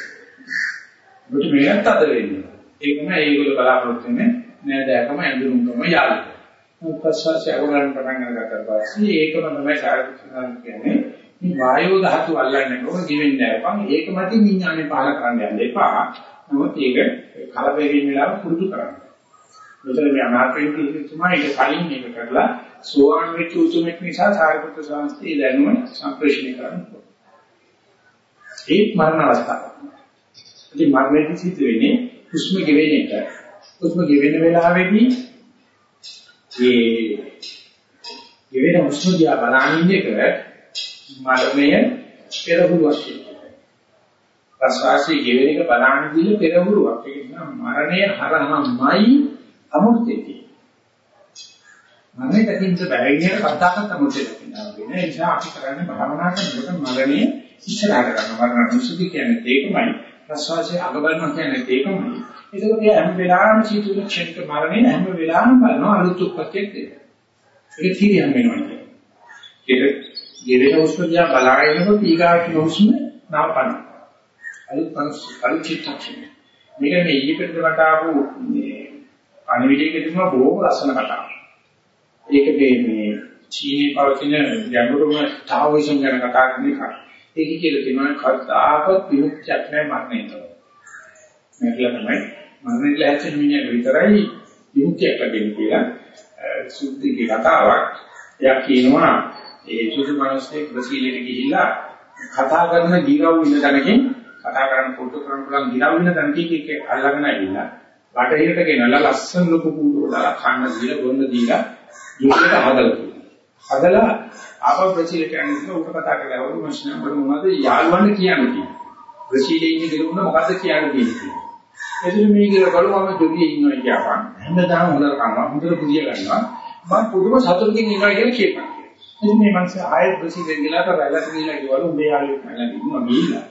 ඔබට මේකට අද වෙන්නේ. ඒකම ඒගොල්ලෝ බලාපොරොත්තු වෙන්නේ නෑදෑකම ඇඳුම්කම යාළුවා. ප්‍රසවාසය අගලන්න පටන් ගන්නකොට පස්සේ ඒකම තමයි සාර්ථකව කියන්නේ මේ වායෝ ධාතු අල්ලන්නේ කොහොමද ගෙවෙන්නේ නැපන් ඒක මතින් විඥානේ පහල කරන්න යන්න එපා. නමුත් ඒක කලබලෙන් වෙලාව පුරුදු කරන්න. මෙතන මේ අනාත්මයෙන් තුමා ඒක කලින් මේක කරලා සෝවාන් වෙච්ච උතුමෙක් නිසා සාරිපුත්‍ර සංස්ථේ දැනුම සම්ප්‍රේෂණය කරන්න ඕනේ. ඒ මරණ අවස්ථාව. ඉතින් මරණයදී සිද්ධ වෙන්නේ හුස්ම ගෙවෙන එක. හුස්ම ගෙවෙන වෙලාවේදී මේ ගෙවෙන හුස්ම දිහා බලන එක මරණය පෙරහුරුවක් කියනවා. ප්‍රසවාසයේ ගෙවෙන එක බලන දිල පෙරහුරුවක්. ඒ නිසා මරණය හරහාමයි අමුර්ථයේදී. මරණය දකින්න බැරිගෙන කතාවක් අමුර්ථය දකින්නවා. ඒ නිසා අපි කරන්නේ භාවනා කරනකොට මරණය ඉස්සරහට ගන්නවා. මරණ දුසුදි කියන්නේ ඒකමයි. ප්‍රසවාසයේ අග බලනවා කියන්නේ ඒකමයි. ඒකෝට හැම වෙලාවෙම සීතුල ක්ෂණික මරණය හැම වෙලාවෙම බලනවා අලුත් උත්පත්තියක් දෙන්න. ඒක තීරියම් වෙනවා කියන්නේ. ඒක ගෙවෙන හුස්ම දිහා බලාගෙනකොට ඊගාට හුස්ම නාපන. අලුත් පනස් අලුත් චිත්තක්ෂණය. මේක මේ ඊපෙට වට ආපු මේ අනිවිදයේ තිබුණ බොහොම ලස්සන කතාවක්. ඒක මේ මේ චීනයේ පවතින ගැඹුරුම තාවෝයිසම් ගැන කතා කරන එක. ඒක කියලා තියෙනවා කවදාකවත් විමුක්තියක් නැහැ මරණයට. මේක තමයි මරණයට ලැහැච්ච මිනිහට විතරයි විමුක්තියක් ලැබෙන්නේ කියලා සුද්ධිගේ කතාවක්. එයා කියනවා ඒ සුදු මිනිස්සේ බ්‍රසීලයට ගිහිල්ලා කතා කරන ගිරව් ඉන්න තැනකින් කතා කරන්න පුරුදු කරන්න පුළුවන් ගිරව් ඉන්න තැනකින් එක අල්ලගෙන ඇවිල්ලා බටහිරට ගෙනලා ලස්සන ලොකු කූඩුව දාලා කන්න දීලා බොන්න දීලා යුද්ධයට හදලා හදලා ආපහු බ්‍රසීලට යනවා උට කතා කරලා වරු මෂින වල මොනවද යාළුවන්ට කියන්නේ? බ්‍රසීලේ ඉන්න ගිරුන්න මොකද්ද කියන්නේ එදින මේ කියලා බලුවම ජොලියේ ඉන්නවා කියපන් හැමදාම හොඳට කනවා හොඳට පුදිය ගන්නවා මම පුදුම සතුටකින් ඉන්නවා කියලා කියපන් ඉතින් මේ මනස ආයෙත් ප්‍රසිද්ධ ගිලාට රැළට ගිහලා කිව්වලු උඹේ යාළුවෙක් නැලා ඉන්නවා ගිහිල්ලා.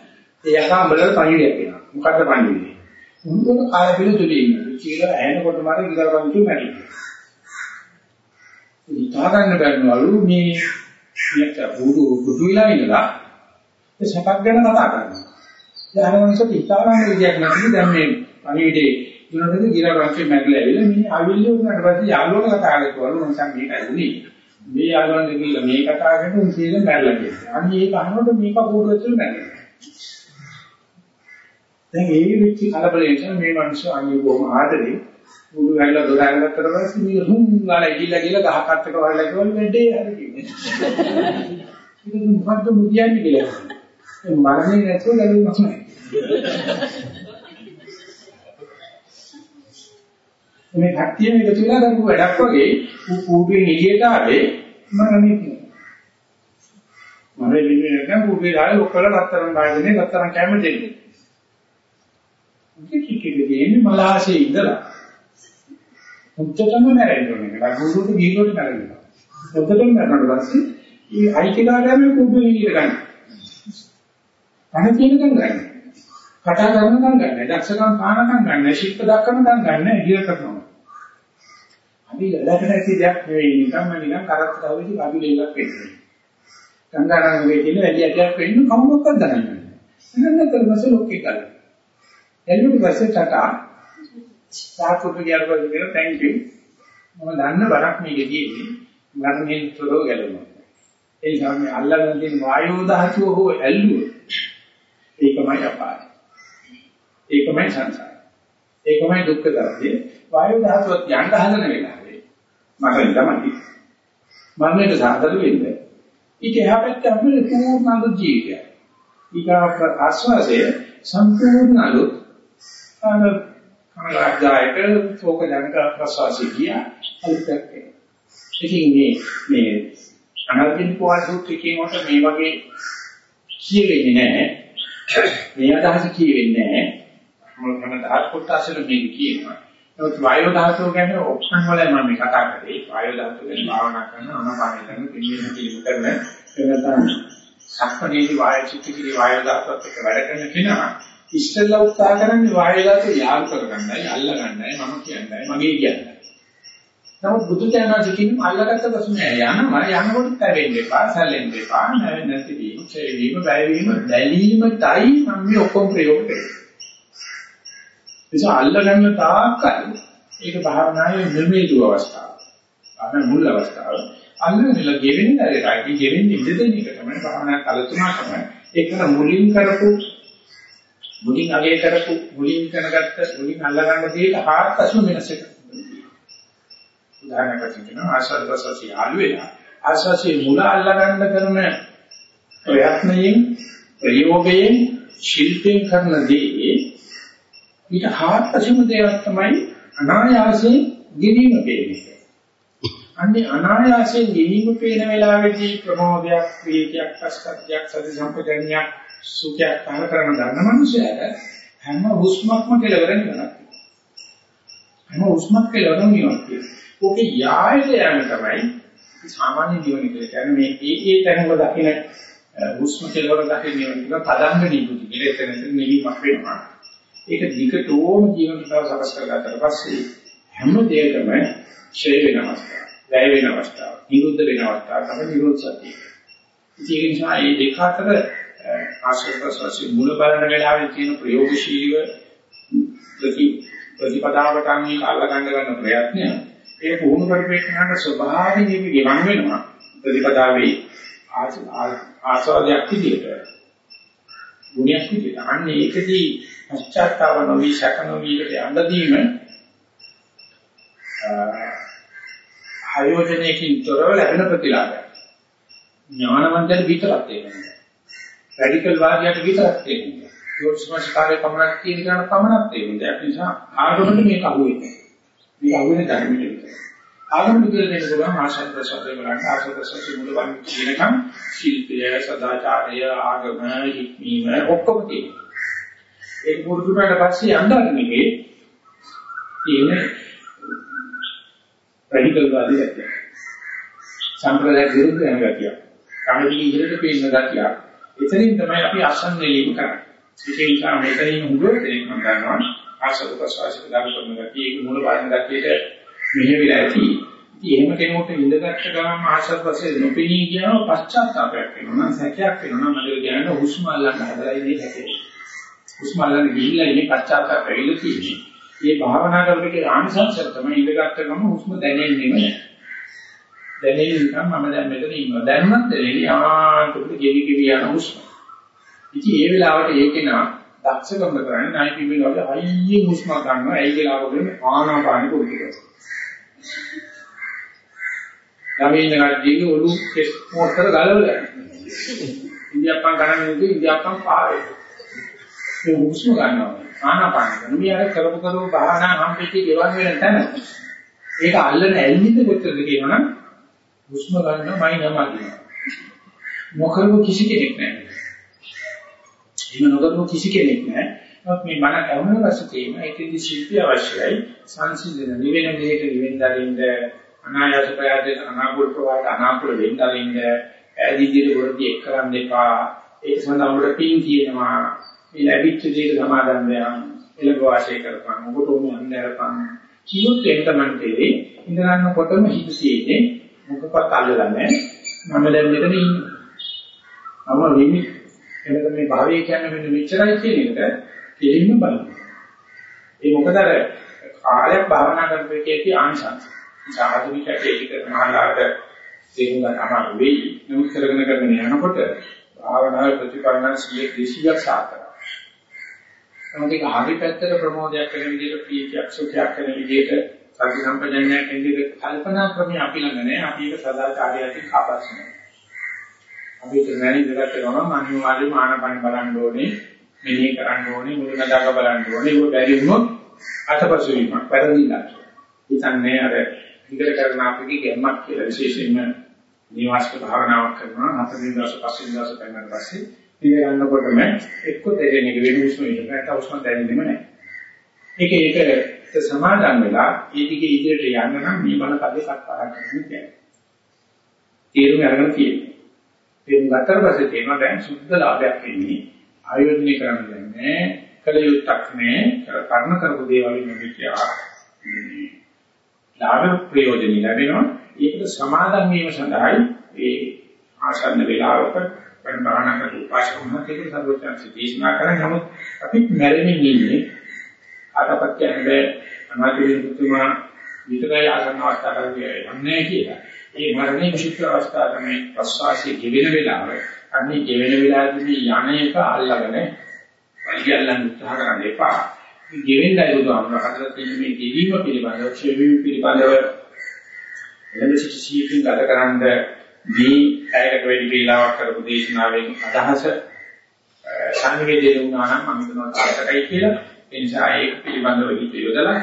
ඒ යකා බලලා පණිවිඩයක් එනවා. මොකද්ද පණිවිඩය? උන්වල කාය පිළිතුරේ ඉන්නේ. කියලා ඇහෙනකොට මට ඉඳලා වන්තු මැරෙනවා. හිතා ගන්න බැරිවලු මේ මේක බුදු බුදු විලා ඉඳලා ඒ සපක් ගැන කතා කරනවා. දැන් අරමනසට හිතා ගන්න විදියක් නැති දැන් මේ පණිවිඩේ ඊනොටද ගිරා රංචේ මැරලා ඇවිල්ලා මේ ආවිල්ල උනාට පස්සේ යාළුවෝ කතා කරලා මම සං මේකයි උනේ. මේ යාළුවන්ට කියලා මේ කතා කරන උන් සීලෙන් මැරලා කියනවා. අන්න ඒක අහනකොට මේක පොඩ්ඩක් මැරෙනවා. දැන් ඒ වෙච්ච කලබලයෙන් මේ මිනිස්සු අනිත් බොහොම ආදරේ මුළු වැල්ල දොර අරගත්තට පස්සේ මේ හුම් ගාලා ගිහිල්ලා ගිහලා ගහ කට්ටක වහලා කිව්වල වැඩේ හරි කිව්වේ. ඉතින් මොකද්ද මුදියන්නේ කියලා. ඒ මරණේ නැතුව ගැලවෙන්නක් නැහැ. මේ කට්ටියම එකතු වෙලා කරපු වැඩක් වගේ කූඩුවෙන් එළියට ආවේ මරණේ කියනවා. මරණේ වින්නේ නැත්නම් කූඩුවේ ආයේ ඔක්කොල රත්තරන් බාගෙන රත්තරන් කැම දෙන්නේ. ඉතින් කිකෙන්නේ මලාසේ ඉඳලා මුත්තටම මැරෙන්න ඕනේ. ලකුණුට ගිහිනොට මැරෙන්න. මුත්තටම මැරෙනකොට පස්සේ මේ අයිතිකාරයම කුඩු එළියට ගන්න. අන කියනකම් ගන්න. කතා කරනකම් ගන්න. දක්ෂකම් පානකම් ගන්න. ශිල්ප දක්වනකම් ගන්න. ඉහිල කරනවා. අපි ලඩකට ඇති දෙයක් නෙවෙයි. නිකම්ම නිකන් කරත් කවවිදි අපි දෙයක් වෙන්නේ. ගංගානම් වේ කියන වැඩි අධ්‍යයක් වෙන්න කවුරක්වත් දන්නේ නැහැ. එහෙනම් කරපස්සේ ලෝකේ කරා. එළුවට පස්සේ ටටා සාකුප්ප කියලා කියන thank you. මම දන්න බරක් මේකේ තියෙන්නේ. මරණයෙන් තොරව ගැලවෙනවා. ඒ නිසා මේ අල්ලගෙන තියෙන වායෝ දහතුව හෝ ඇල්ලුව. ඒකමයි අපාය. ඒකමයි සංසාරය. ඒකමයි දුක්ඛ ධර්මයේ වායෝ දහතුවත් යන්න හදන වෙලාවේ මරණය තමයි. මරණයට සාදර වෙන්නේ. ඊට එහා පැත්තේ අපේ පූර්ණ අලුත් ජීවිතය. ඊගා ආස්වාදයේ සම්පූර්ණ අලුත් කනගාටුදායක ශෝක ජනක ප්‍රසවාසී කිය අලුතක් ඉතින් මේ මේ අනර්ජින් පොල් සූත්‍රයේ කොට මේ වගේ කියවෙන්නේ නැහැ මේ අදහස කියවෙන්නේ නැහැ මොකද මම දහස් කොටසල මේක කියනවා නමුත් වායෝ ධාතුව ගැන ඔප්ෂන් වල මම මේ කතා කරේ වායෝ ධාතුව ගැන භාවනා කරන අනපාන කරන පිළිවෙල පිළිම කරන එනතන සක්මණේදී වායු චිත්තකී වායෝ ධාතුවත් එක්ක වැඩ කරන කෙනා ඉස්සෙල්ලා උත්සාහ කරන්නේ වායලාට යාල් කරගන්නයි අල්ලගන්නයි මම කියන්නේ මගේ කියන්නේ. නමුත් බුදු දහම කියන්නේ අල්ලගත්ත ප්‍රශ්නය යනවා යනකොට තැවෙන්න එපා සැලෙන්න එපා නැති වීම ඡේ වීම බය වීම දැලීමටයි මම මේ ඔක්කොම ප්‍රයෝග කරන්නේ. ඒක අල්ලගන්න තාක්කල් ඒක භාවනාවේ නිර්මේතු අවස්ථාව. අන්න මුල් අවස්ථාව. අල්ලගෙන ගෙවෙන්නේ නැහැ. ඒක ගෙවෙන්නේ ඉඳ දෙන එක තමයි භාවනා කලතුණා තමයි. ඒක මුලින් කරපු මුලින් අගය කරපු මුලින් දැනගත්ත මුලින් අල්ලගන්න දෙයට ආත්මසු වෙනස එක. උදාහරණයක් කියනවා ආශාද ප්‍රසවාසී ආලු වෙලා ආශාසී මුල අල්ලගන්න කරන ප්‍රයත්නයෙන් ප්‍රයෝගයෙන් ශිල්පයෙන් කරන දේ ඊට ආත්මසුම දෙයක් තමයි අනායාසයෙන් ගෙවීම පේන්නේ. අන්නේ අනායාසයෙන් ගෙවීම පේන වෙලාවේදී ප්‍රමෝදයක්, ප්‍රීතියක්, අස්කත්‍යයක්, සති සම්පදන්නයක් සුඛයක් පහල කරන දන්න මනුස්සයාට හැම හුස්මක්ම කෙලවර නිවනක්. හැම හුස්මක් කෙලවර නිවනක්. ඕකේ යායට යන තමයි සාමාන්‍ය ජීවන කියලා. කියන්නේ මේ ඒ ඒ තැන්වල දකින්න හුස්ම කෙලවර දකින්න නිවන කියලා පදංග නිකුති කියලා එතන නිවීමක් වෙනවා. ඒක දිගටම ජීවන රටාව සකස් කරගත්තට පස්සේ හැම දෙයකම ඡේ වෙන අවස්ථාව, වැය වෙන අවස්ථාව, නිරුද්ධ වෙන අවස්ථාව තමයි නිරෝධ සතිය. ඒ නිසා මේ දෙක අතර ආශ්‍රය ප්‍රසවාසයේ මුල බලන වෙලාවේ තියෙන ප්‍රයෝගශීලීව ප්‍රති ප්‍රතිපදාවට අනුව අල්ලගන්න ගන්න ප්‍රයත්නය ඒ පුහුණු කරපේකනට ස්වභාවයෙන් මේක ගෙවන් වෙනවා ප්‍රතිපදාවේ ආස්වාදයක් විදියට ගුණයක් විදියට අන්න ඒකදී පශ්චාත්තාව නොවි සැක නොවිකට යන්නදීම ආයෝජනයකින් තොරව ලැබෙන ප්‍රතිලාභය ඥානවන්තයන් විතරක් තේරෙනවා රැඩිකල් වාදියාට විතරක් තේරෙන්නේ. යෝනිසමස්කාරයේ පමණක් තියෙන කෙනාට පමණක් තේරෙන්නේ. ඒ නිසා ආගමකට මේක අහුවෙන්නේ. මේක අහුවෙන්නේ ධර්මයට විතරයි. ආගම විදිහට දෙන්න පුළුවන් ආශා ප්‍රසාරය බලන්න ආශා ප්‍රසාරය මුල බලන්න කියනකම් ශිල්පය, සදාචාරය, ආගම, හික්මීම ඔක්කොම තියෙනවා. ඒක පුරුදුනාට පස්සේ යන්න මේකේ තියෙන රැඩිකල් වාදියාට සම්ප්‍රදාය විරුද්ධ යන ගතිය. කමිටි ඉදිරියට පේන ගතිය. එතනින් තමයි අපි අසන්නේලීම කරන්නේ. ඒ නිසා මෙතනින් හුඟ දෙනෙක් මම ගන්නවා ආසද ප්‍රසවාස ගන්න කරන ගතිය ඒක මූල බලන ගතියට මෙහෙවිලා ඇති. ඉතින් එහෙම කෙනෙකුට ඉඳගත්ත ගමන් ආසද ප්‍රසවාස නොපෙනී කියනවා පශ්චාත්තාපයක් වෙනවා නම් සැකයක් වෙනවා නම් මගේ කියන්න හුස්ම අල්ලන්න හදලා ඉන්නේ හැකේ. හුස්ම අල්ලන්න ගිහිල්ලා ඉන්නේ පශ්චාත්තාප වෙවිලා තියෙන්නේ. මේ භාවනා කරනකොට ආනිසංසය තමයි ඉඳගත්ත ගමන් හුස්ම දැනෙන්නේම නැහැ. දැනෙන්නේ නිකන් මම දැන් මෙතන ඉන්නවා. දැනුණත් දැනෙන්නේ ආන්තකට ගෙවි ගෙවි යන හුස්ම. ඉතින් ඒ වෙලාවට ඒකේ නා දක්ෂකම කරන්නේ නයි පිළිවෙල වගේ හයිය හුස්ම ගන්නවා. ඒ වෙලාවකම ආනාපානෙ පුරුදු කරනවා. ළමයි ඉන්න කට්ටියගේ ඔලු කෙස් මොකටද ගලවලා. ඉන්දියාප්පන් ගණන් නෙවෙයි ඉන්දියාප්පන් පාරේ. ඒ හුස්ම ගන්නවා. ආනාපානෙ. මේ අර කරපු කරපු භාවනා හම්පෙච්චි ගෙවන් වෙන තැන. ඒක අල්ලන ඇල්මිද කොච්චරද කියනවනම් හුස්ම ගන්නවමයි නමදිනවා. මොකරම කිසි කෙනෙක් නැහැ. එහෙම නොකරපු කිසි කෙනෙක් නැහැ. නමුත් මේ මන කවුරුන වශයෙන් ඒකෙදි ශිල්පී අවශ්‍යයි. සංසිඳන නිවෙන දෙයක නිවෙන් දරින්ද අනායාස ප්‍රයත්න අනාකූල ප්‍රවාහයට අනාකූල වෙන්න දරින්ද ඈදිදියට වරදී එක් කරන්න එපා. ඒක සඳහා උඹට පින් කියනවා. මේ ලැබිච්ච දේට සමාදන් වෙනවා. එළඹ වාසය කරපන්. මොකට උන්නේ අන්දරපන්. කිව්වොත් ඒක තමයි තේරෙන්නේ. ඉඳගන්නකොටම හිත තියෙන්නේ මොකක්වත් අල්ලලා නැහැ. මම දැන් මෙතන ඉන්නවා. මම වෙමි. එනක මේ භාවය කියන්නේ මෙන්න මෙච්චරයි කියන එක දෙලින්ම බලන්න. ඒ මොකද අර කාලයක් භාවනා කරපු එකේදී ආංශංශ. සාධුනික ඒක මහාලාට තේරුම් ගන්න අමාරු වෙයි. නමුත් කරගෙන කරගෙන යනකොට භාවනාවේ ප්‍රතිපලන 100 200ක් සාර්ථකයි. නමුත් ඒක හරි පැත්තට ප්‍රමෝදයක් වෙන විදිහට ප්‍රීතියක් සුඛයක් වෙන විදිහට සති සම්පජඤ්ඤයක් කියන්නේ කල්පනා ක්‍රමය අපි ළඟ නෑ. අපි ඒක සදාචාරයකින් කාපස්නේ. අපි ඒක නැණි දෙකට ගමන් අනිවාර්යයෙන්ම ආනපන බලන්න ඕනේ, මෙනෙහි කරන්න ඕනේ, මුලනදාක බලන්න ඕනේ. ඒක බැරි වුණොත් අතපසු වීමක් වැරදිලා. ඉතින්නේ අර ඉදිරිය කරන අපේ ගැම්මක් කියලා විශේෂයෙන්ම නිවාසික භාවනාවක් කරනවා. හතරින් දවස් පස්සේ දවස් කරනාට පස්සේ ඉඳ ගන්නකොටම එක්ක දෙන්නේ වෙන උස්ම විදිහට නැත්නම් උස්ම දැනෙන්නේ නැහැ. ඒක ඒක සමාදන් වෙලා ඒ දිගේ ඉදිරියට යන්න නම් මේ බල කඩේ කටපාඩම් කරන්න කියන්නේ. තීරුම් අරගෙන තියෙනවා. තීරුම් ගත්තට පස්සේ තේනවා දැන් සුද්ධ ලාභයක් වෙන්නේ ආයෝජනය කරන්න දෙන්නේ කලියුත්තක් නේ කර්ම කරපු දේවල් නෙවෙයි ලාභ ප්‍රයෝජන ලැබෙනවා. ඒකට සමාදන් වීම සඳහායි ඒ ආසන්න වේලාවක පරිපාලන කරපු පාසක මහත්කේ සර්වඥාන්සේ දේශනා කරන නමුත් අපි මැරෙමින් ඉන්නේ අතපත් කියන්නේ අනාගතයේ මුතුමා විතරයි ආසන්න අවස්ථාවකට යන්නේ කියලා. ඒ මරණය විශිෂ්ට අවස්ථාව තමයි ප්‍රසවාසයේ ගෙවෙන වෙලාව. අන්නේ ගෙවෙන වෙලාවේදී යන්නේක අල්ලගෙන පරිගල්ලන්න උත්සාහ කරන්න එපා. මේ ගෙවෙන්නයි බුදුහාමුදුරුවෝ හදලා තියෙන මේ ගෙවීම පිළිබඳව, ඡේවීම පිළිබඳව එළඹ සිට සීකින් ගත කරන්න මේ ඇයකට වැඩි වේලාවක් කරපු දේශනාවෙන් අදහස සංවේදනය වුණා නම් මම හිතනවා තාක්ෂණයි කියලා. ඒ නිසා ඒක පිළිබඳව හිත යොදලා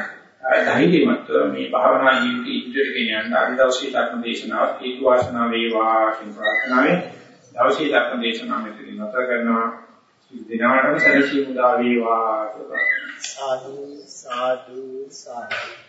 ධෛර්යමත්ව මේ භාවනා ජීවිතය ඉදිරියට ගෙන යන්න අද දවසේ ධර්ම දේශනාව හේතු වාසනා වේවා කියන ප්‍රාර්ථනාවෙන් දවසේ ධර්ම දේශනාව මෙතන නතර කරනවා. දිනවටම සැලසීම උදා වේවා සාදු සාදු සාදු.